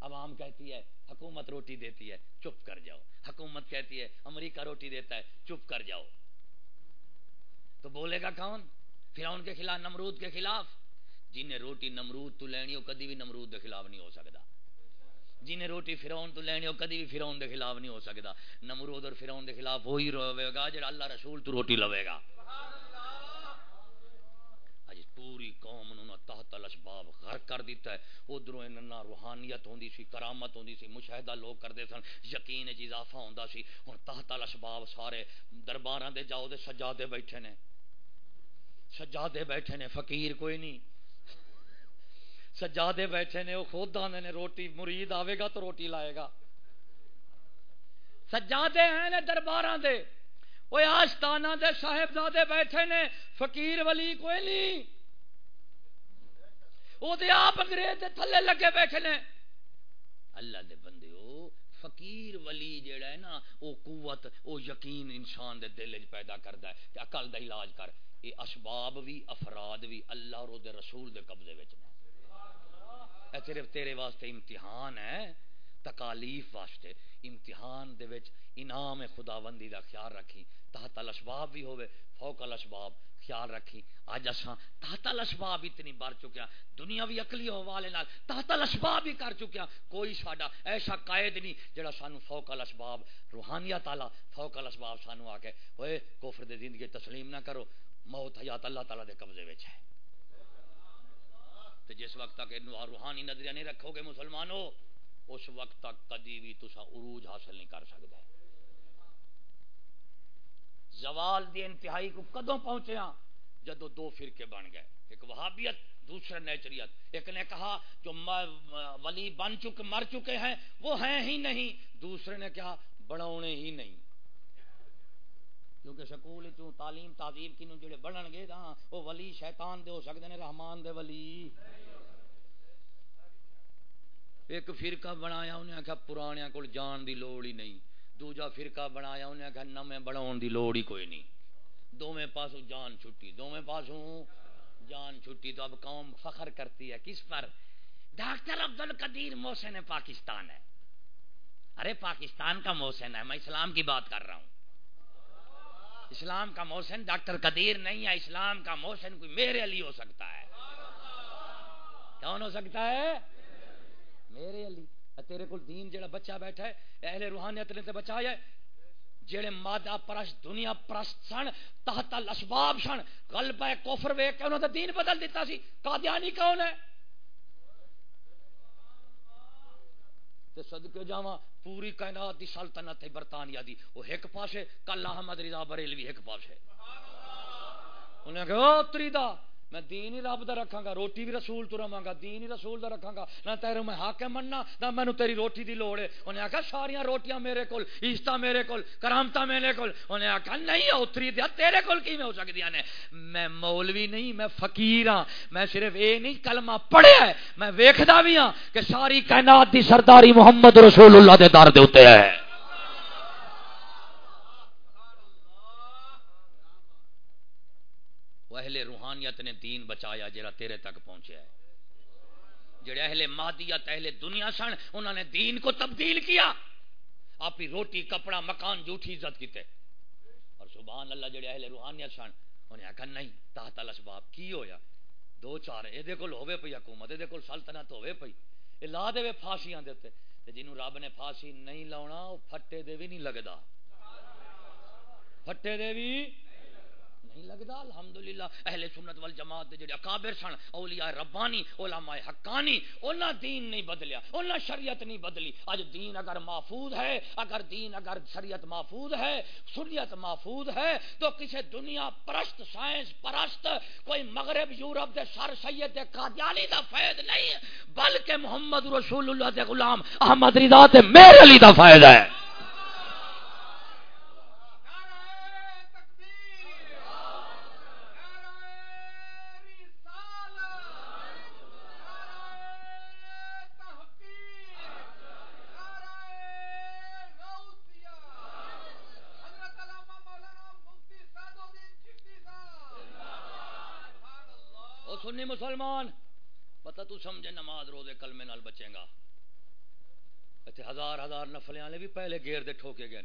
عوام کہتی ہے، حکومت روٹی دیتی ہے، چپ کر جاؤ۔ حکومت کہتی ہے، امریکہ روٹی دیتا ہے، چپ کر جاؤ۔ تو بولے گا کون؟ پھر کے خلاف، نمرود کے خلاف۔ جنہیں روٹی نمرود تو لینی ہو، کدی بھی نمرود کے خلاف نہیں ہو سکتا۔ جنہیں روٹی فراؤن تو لینی ہو، کدی بھی فراؤن کے خلاف نہیں ہو سکتا۔ نمرود اور فراؤن کے خلاف وہی رہے گا، جڑا اللہ رسول تو روٹی لوے گا۔ پوری قوم انہوں تحت الاسباب غرق کر دیتا ہے۔ ادھروں انہاں روحانیت ہوندی سی، کرامت ہوندی سی، مشاہدہ لوگ کردے سن، یقین وچ اضافہ ہوندا سی۔ ہن تحت الاسباب سارے درباراں دے جاؤ دے سجادے بیٹھے نے۔ سجادے بیٹھے نے، فقیر کوئی نہیں۔ سجادے بیٹھے نے وہ خود آنے نے، روٹی مرید آوے گا تو روٹی لائے گا۔ سجادے ہیں نے درباراں دے۔ وہ آستانہ دے صاحبزادے بیٹھے نے، فقیر ولی کوئی نہیں۔ وہ آپ انگریز دے تھلے لگے بیٹھے نے۔ اللہ دے بندے ہو فقیر ولی جیڑا ہے نا، وہ قوت، وہ یقین انسان دے دل پیدا کرتا ہے۔ کہ عقل دا علاج کر۔ یہ اسباب بھی افراد بھی اللہ اور دے رسول دے قبضے وچ نے۔ اے صرف تیرے واسطے امتحان ہے، تکالیف واسطے۔ امتحان دے وچ انعام خداوندی دا خیال رکھی تحت الاسباب بھی ہوئے فوق الاسباب۔ خیال رکھی۔ اج اساں تحت الاسباب اتنی بڑھ چکیا ہاں۔ دنیاوی عقلی حوالے نال تحت الاسباب ہی کر چکیا ہاں۔ کوئی ساڈا ایسا قائد نہیں جڑا سانو فوق الاسباب، روحانیت تعالی فوق الاسباب سانو آ کے اوئے کفر دے زندگی تسلیم نہ کرو، موت حیات اللہ تعالی دے قبضے وچ ہے۔ تے جس وقت تک روحانی نظریہ نہیں رکھو گے مسلمانوں اس وقت تک کدی بھی تسا عروج حاصل نہیں کر سکتا زوال دی انتہائی کو کدوں پہنچے ہاں؟ جدو دو فرقے بن گئے، ایک وہابیت، دوسرا نیچریت۔ ایک نے کہا، جو ولی بن چکے، مر چکے ہیں، وہ ہیں ہی نہیں۔ دوسرے نے کہا، بڑھونے ہی نہیں۔ کیونکہ سکول چوں تعلیم، تعظیم کی جڑے بڑھن گے ہاں وہ ولی شیطان دے ہو سکتے ہیں رحمان دے ولی۔ ایک فرقہ بنایا، انہیں آخیا پرانے کو جان دی لوڑ ہی نہیں۔ دوجا فرقہ بنایا، انہیں آخیا نمے بڑھاؤ دی لوڑ ہی کوئی نہیں۔ دونوں پاسوں جان چھٹی دونوں پاسوں جان چھٹی۔ تو اب قوم فخر کرتی ہے، کس پر؟ ڈاکٹر عبد القدیر محسن پاکستان ہے۔ ارے، پاکستان کا محسن ہے، میں اسلام کی بات کر رہا ہوں۔ اسلام کا محسن ڈاکٹر قدیر نہیں ہے، اسلام کا محسن کوئی میرے علی ہو سکتا ہے۔ کون ہو سکتا ہے؟ میرے علی۔ تیرے کو دین جڑا بچہ بیٹھا ہے اہل روحانیت نے تے بچایا ہے۔ جڑے مادہ پرست، دنیا پرست سن، تحت الاسباب سن غلبہ کفر ویک کے انہوں نے دین بدل دیتا سی۔ قادیانی کون ہے؟ تے صدقے جاواں، پوری کائنات دی سلطنت ہے برطانیہ دی۔ وہ ایک پاسے کل احمد رضا بریلوی ایک پاسے۔ انہیں کہا، او تری میں دین ہی رب دا رکھاں گا روٹی بھی رسول تو رواں گا دین ہی رسول دا رکھاں گا نہ تیرے میں حاکم مننا، نہ مینوں تیری روٹی دی لوڑ ہے۔ انہیں آکھا، ساریاں روٹیاں میرے کول عزت میرے کول کرامتا میرے کول۔ انہیں آکھا، نہیں اتری دیا، تیرے کول کی میں ہو سکدیاں نے میں مولوی نہیں، میں فقیر ہاں۔ میں صرف اے نہیں، کلمہ پڑھیا ہے۔ میں ویکھدا بھی ہاں کہ ساری کائنات دی سرداری محمد رسول اللہ دے در دے اوتے ہے۔ اہل روحانیت نے دین بچایا جڑا تیرے تک پہنچیا ہے۔ جڑے اہل مادیت اہل دنیا سن انہوں نے دین کو تبدیل کیا۔ آپ ہی روٹی، کپڑا، مکان جھوٹھی عزت کیتے۔ اور سبحان اللہ جڑے اہل روحانیت سن انہیں آخر نہیں، تحت الاسباب کی ہویا؟ دو چار یہ کول ہوے پئی حکومت یہ کول سلطنت ہوے پئی۔ یہ لا دے پھانسیاں دیتے جنوں رب نے پھانسی نہیں لاؤنا وہ پھٹے دے بھی نہیں لگتا پھٹے دے بھی نہیں لگتا الحمدللہ، اہل سنت والجماعت دے جڑے اکابر سن، اولیاء ربانی، علماء حقانی، انہاں دین نہیں بدلیا، انہاں شریعت نہیں بدلی۔ اج دین اگر محفوظ ہے، اگر دین اگر شریعت محفوظ ہے سنیت محفوظ ہے، تو کسی دنیا پرست، سائنس پرست، کوئی مغرب، یورپ دے سر سید دے قادیانی دا فائد نہیں، بلکہ محمد رسول اللہ دے غلام احمد رضا تے میرے علی دا فائدہ ہے۔ سنی مسلمان، پتہ تو سمجھے نماز روزے کلمے نال بچے گا۔ اتنے ہزار ہزار نفلے والے بھی پہلے گیر دے ٹھوکے گئے۔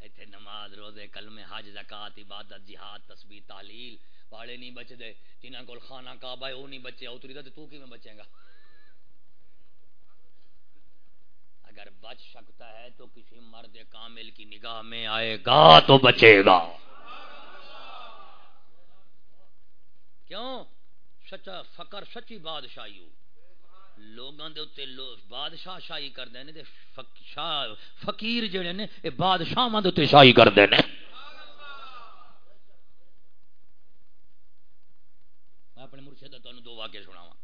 اتنے نماز روزے کلمے، حج، زکات، عبادت، جہاد، تسبیح تعلیل والے نہیں بچ دے جنہوں کو کھانا کعبہ ہے وہ نہیں بچے۔ اتری دا تو کی بچے گا؟ اگر بچ سکتا ہے تو کسی مرد کامل کی نگاہ میں آئے گا تو بچے گا۔ کیوں؟ سچا فقر، سچی بادشاہی ہو لوگوں دے اتنے لو بادشاہ شاہی کرتے ہیں فقیر جڑے نے یہ بادشاہ اتنے شاہی کرتے ہیں میں اپنے مرشد تمہیں دو واقعے سناوا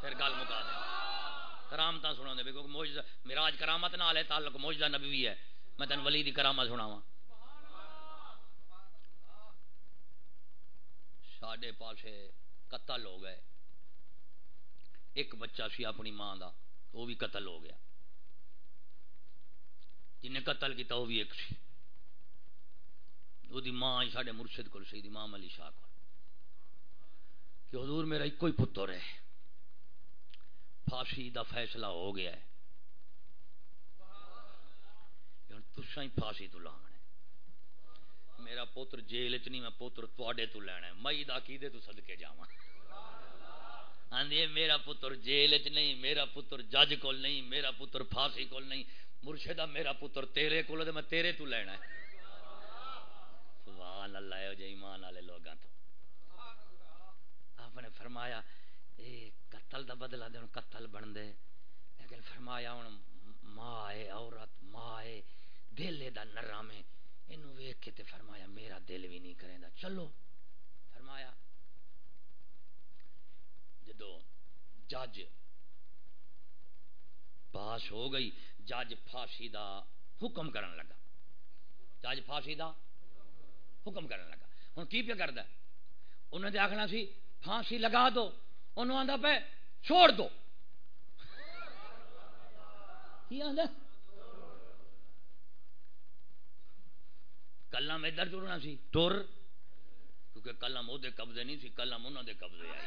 پھر گل مکا دیں۔ کرامت سنا دے۔ کیونکہ موجودہ میراج کرامت نال ہے، تعلق موجودہ نبی بھی ہے۔ میں تین ولی دی کرامت سناوا ساڈے پاسے قتل ہو گئے۔ ایک بچہ سی اپنی ماں دا وہ بھی قتل ہو گیا۔ جن قتل کیا وہ بھی ایک سی۔ وہ ماں سارے مرشد کو سی ماں علی شاہ کو کہ حضور میرا ایک ہی پتر ہے۔ پھانسی دا فیصلہ ہو گیا ہے۔ یعنی تسا ہی پھانسی تو لانا۔ میرا پوتر جیل چ نہیں، میں پوتر تے تو لینا ہے۔ مئی دا کیدے تو صدقے جاواں۔ آندھی میرا پتر جیل چ نہیں، میرا پتر جج کول نہیں، میرا پتر پھانسی کول نہیں۔ مرشدہ میرا پتر تیرے کول تے میں تیرے تو لینا ہے۔ سبحان اللہ او جے ایمان والے لوگاں تو۔ آپ نے فرمایا، اے قتل دا بدلہ دے قتل بن دے لیکن فرمایا، ہن ماں ہے، عورت ماں ہے، دل دا نرامے۔ اینو ویکھ کے تے فرمایا، میرا دل بھی نہیں کریندا۔ چلو، فرمایا جدو جج پاس ہو گئی، جج پھانسی دا حکم کرن لگا۔ جج پھانسی دا حکم کرن لگا۔ ہوں کی پہ کرتا انہوں نے آخنا سی، پھانسی لگا دو انہوں آتا پہ چھوڑ دو۔ کلم ادھر ٹرنا سی۔ ٹر کیونکہ کلم وہ قبضے نہیں سی کلم انہوں دے قبضے آئی۔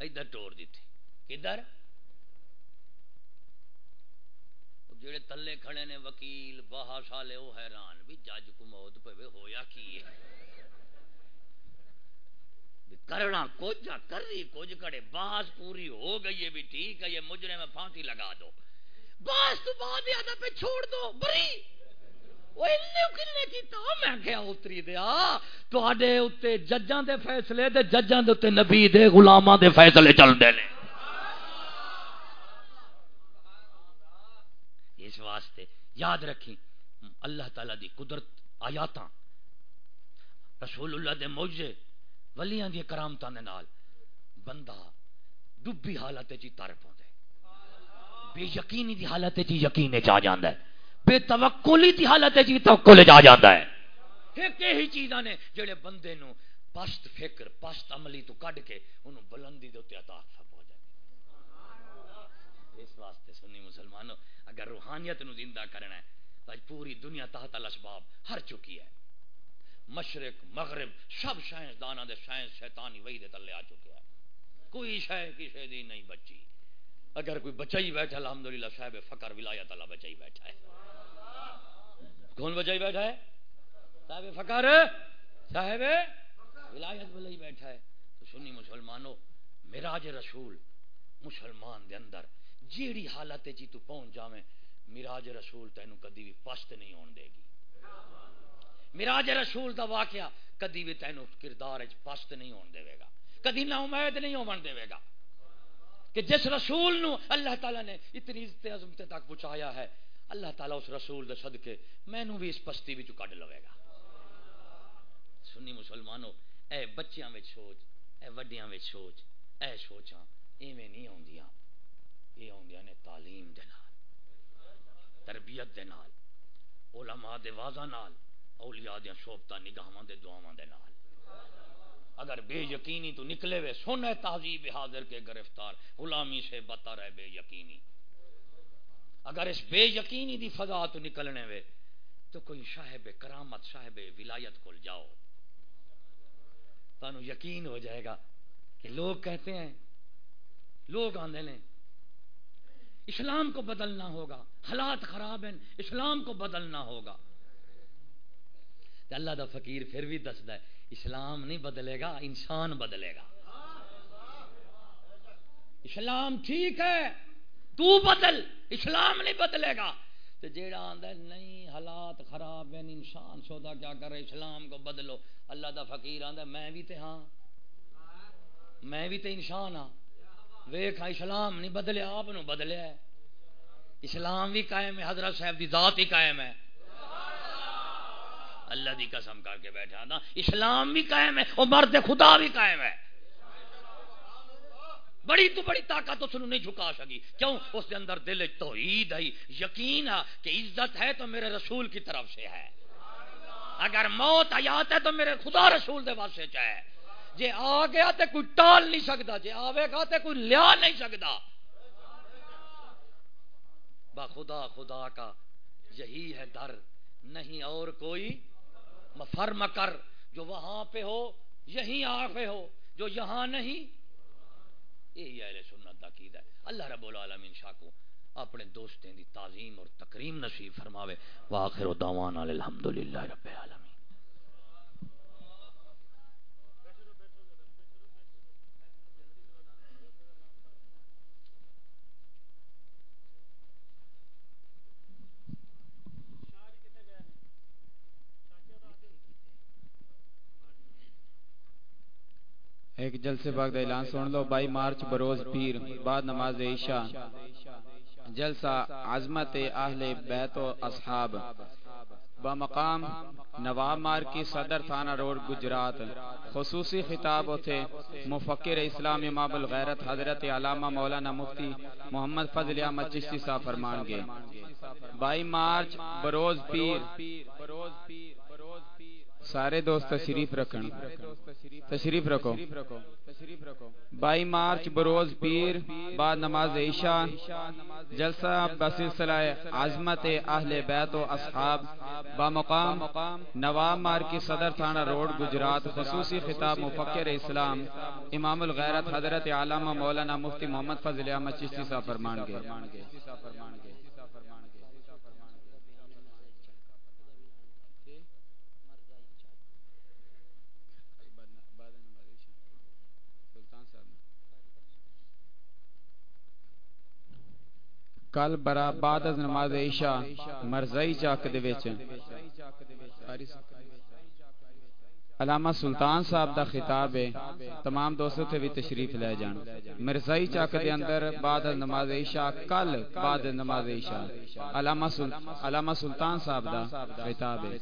ادھر ٹور دیتی کدھر؟ جڑے تلے کھڑے نے وکیل، بہا سالے وہ حیران، بھی جج کو موت پہ ہویا کی ہے؟ کرنا کچھ کر رہی کچھ کڑے باس پوری ہو گئی ہے بھی، ٹھیک ہے، یہ مجرے میں پھانسی لگا دو۔ باس تو بعد آدھا پہ چھوڑ دو، بری۔ ججاں دے فیصلے ججاں دے نبی دے، غلاماں دے فیصلے اس واسطے یاد رکھی اللہ تعالی دی قدرت آیات رسول اللہ دے موجے، ولیاں دی کرامتاں دے نال بندہ ڈبی حالت چ تر پاਉਂਦਾ بے یقینی دی حالت چ جی یقین چ آ جاندا ہے۔ بے توکلی دی حالت چ جی توکل چ آ جاندا ہے۔ ایک یہی چیزاں نے جڑے بندے نو پست فکر، پست عملی تو کڈ کے انہوں بلندی دے تے عطا فرما جائے اس واسطے سنی مسلمانوں، اگر روحانیت نو زندہ کرنا ہے، تو پوری دنیا تحت الاسباب ہر چکی ہے۔ مشرق، مغرب، سب سائنس دانا دے سائنس شیطانی وہی دے تلے آ چکے ہیں۔ کوئی شے کسی دی نہیں بچی۔ اگر کوئی بچائی بیٹھا الحمدللہ، صاحب فقر، ولایت، اللہ بچائی بیٹھا ہے۔ کون بچائی بیٹھا ہے؟ صاحب فقر، صاحب ولایت بلائی بیٹھا ہے۔ تو سنی مسلمانوں میراج رسول مسلمان دے اندر جیڑی حالت جی تو پہنچ جاویں میراج رسول تینوں کدی بھی پست نہیں ہون دے گی۔ میراج رسول دا واقعہ کدی بھی تینوں کردار پست نہیں ہون دے گا۔ کدی نہ امید نہیں ہون دے گا۔ کہ جس رسول نو اللہ تعالیٰ نے اتنی عزت عظمت تک پہنچایا ہے، اللہ تعالیٰ اس رسول دے صدقے مینوں بھی اس پستی وچ کڈ لوے گا۔ سنی مسلمانوں، اے بچیاں وچ سوچ، اے وڈیاں وچ سوچ، اے سوچاں، ایویں نہیں ہوندیاں یہ ہوندیاں نے تعلیم دے نال، تربیت دے نال، علماء دے واضح نال، اولیاء دے شوبتا نگاہاں دے دعاواں دے نال۔ اگر بے یقینی تو نکلے ہوئے سن تہذیب حاضر کے گرفتار، غلامی سے بتا رہے بے یقینی۔ اگر اس بے یقینی دی فضا تو نکلنے وے تو کوئی صاحب کرامت، صاحب ولایت کو جاؤ۔ تانوں یقین ہو جائے گا کہ لوگ کہتے ہیں، لوگ آندے نے، اسلام کو بدلنا ہوگا، حالات خراب ہیں، اسلام کو بدلنا ہوگا۔ اللہ دا فقیر پھر بھی دستا ہے اسلام نہیں بدلے گا، انسان بدلے گا۔ اسلام ٹھیک ہے، تو بدل، اسلام نہیں بدلے گا۔ تو جیڑا آندا نہیں، حالات خراب ہیں، انسان سودا کیا کرے، اسلام کو بدلو۔ اللہ دا فقیر آندا میں بھی تے ہاں۔ میں بھی تے انسان ہاں۔ ویکھا اسلام نہیں بدلے، آپ نو بدلیا ہے اسلام بھی قائم ہے، حضرت صاحب دی ذات ہی قائم ہے۔ اللہ دی قسم کر کے بیٹھا نا۔ اسلام بھی قائم ہے اور مرد خدا بھی قائم ہے۔ بڑی تو بڑی طاقت اس نہیں جھکا سکی۔ کیوں؟ اس کے اندر دل توحید ہے، یقین ہے کہ عزت ہے تو میرے رسول کی طرف سے ہے۔ اگر موت حیات ہے تو میرے خدا رسول دے واسطے چاہے۔ جے آ گیا تے کوئی ٹال نہیں سکتا، جے آوے گا تے کوئی لیا نہیں سکتا۔ با خدا خدا کا یہی ہے در نہیں اور کوئی فرم کر جو وہاں پہ ہو، یہیں آ پہ ہو، جو یہاں نہیں۔ یہی اہل سنت عقید ہے۔ اللہ رب العالمین شاہ کو اپنے دوستیں دی تعظیم اور تکریم نصیب فرماوے۔ واخر دعوان الحمدللہ رب العالمین۔ ایک جلسے باغ اعلان سن لو بائی مارچ بروز پیر، بعد نماز عشاء۔ جلسہ عظمت اہل بیت و اصحاب۔ بمقام نواب مار کی صدر تھانہ روڈ گجرات۔ خصوصی خطاب تھے مفکر اسلام امام الغیرت حضرت علامہ مولانا مفتی محمد فضل احمد چشتی صاحب فرمان گے۔ بائی مارچ بروز پیر بروز پیر۔ سارے دوست تشریف رکھن۔ تشریف رکھو۔ بائی مارچ بروز پیر، بعد نماز عشاء۔ جلسہ بسلسلہ عظمت اہل بیت و اصحاب۔ بامقام نواب مار کی صدر تھانہ روڈ، گجرات، خصوصی خطاب مفکر اسلام۔ امام الغیرت حضرت علامہ مولانا مفتی محمد فضل احمد چشتی صاحب فرمان گے کل برا بعد از نماز عشاء مرزائی چاک دے وچ۔ علامہ سلطان صاحب دا خطاب ہے، تمام دوستوں تے بھی تشریف لے جان۔ مرزائی چاک دے اندر بعد از نماز عشاء، کل بعد از نماز عشاء۔ علامہ سلطان صاحب دا خطاب ہے۔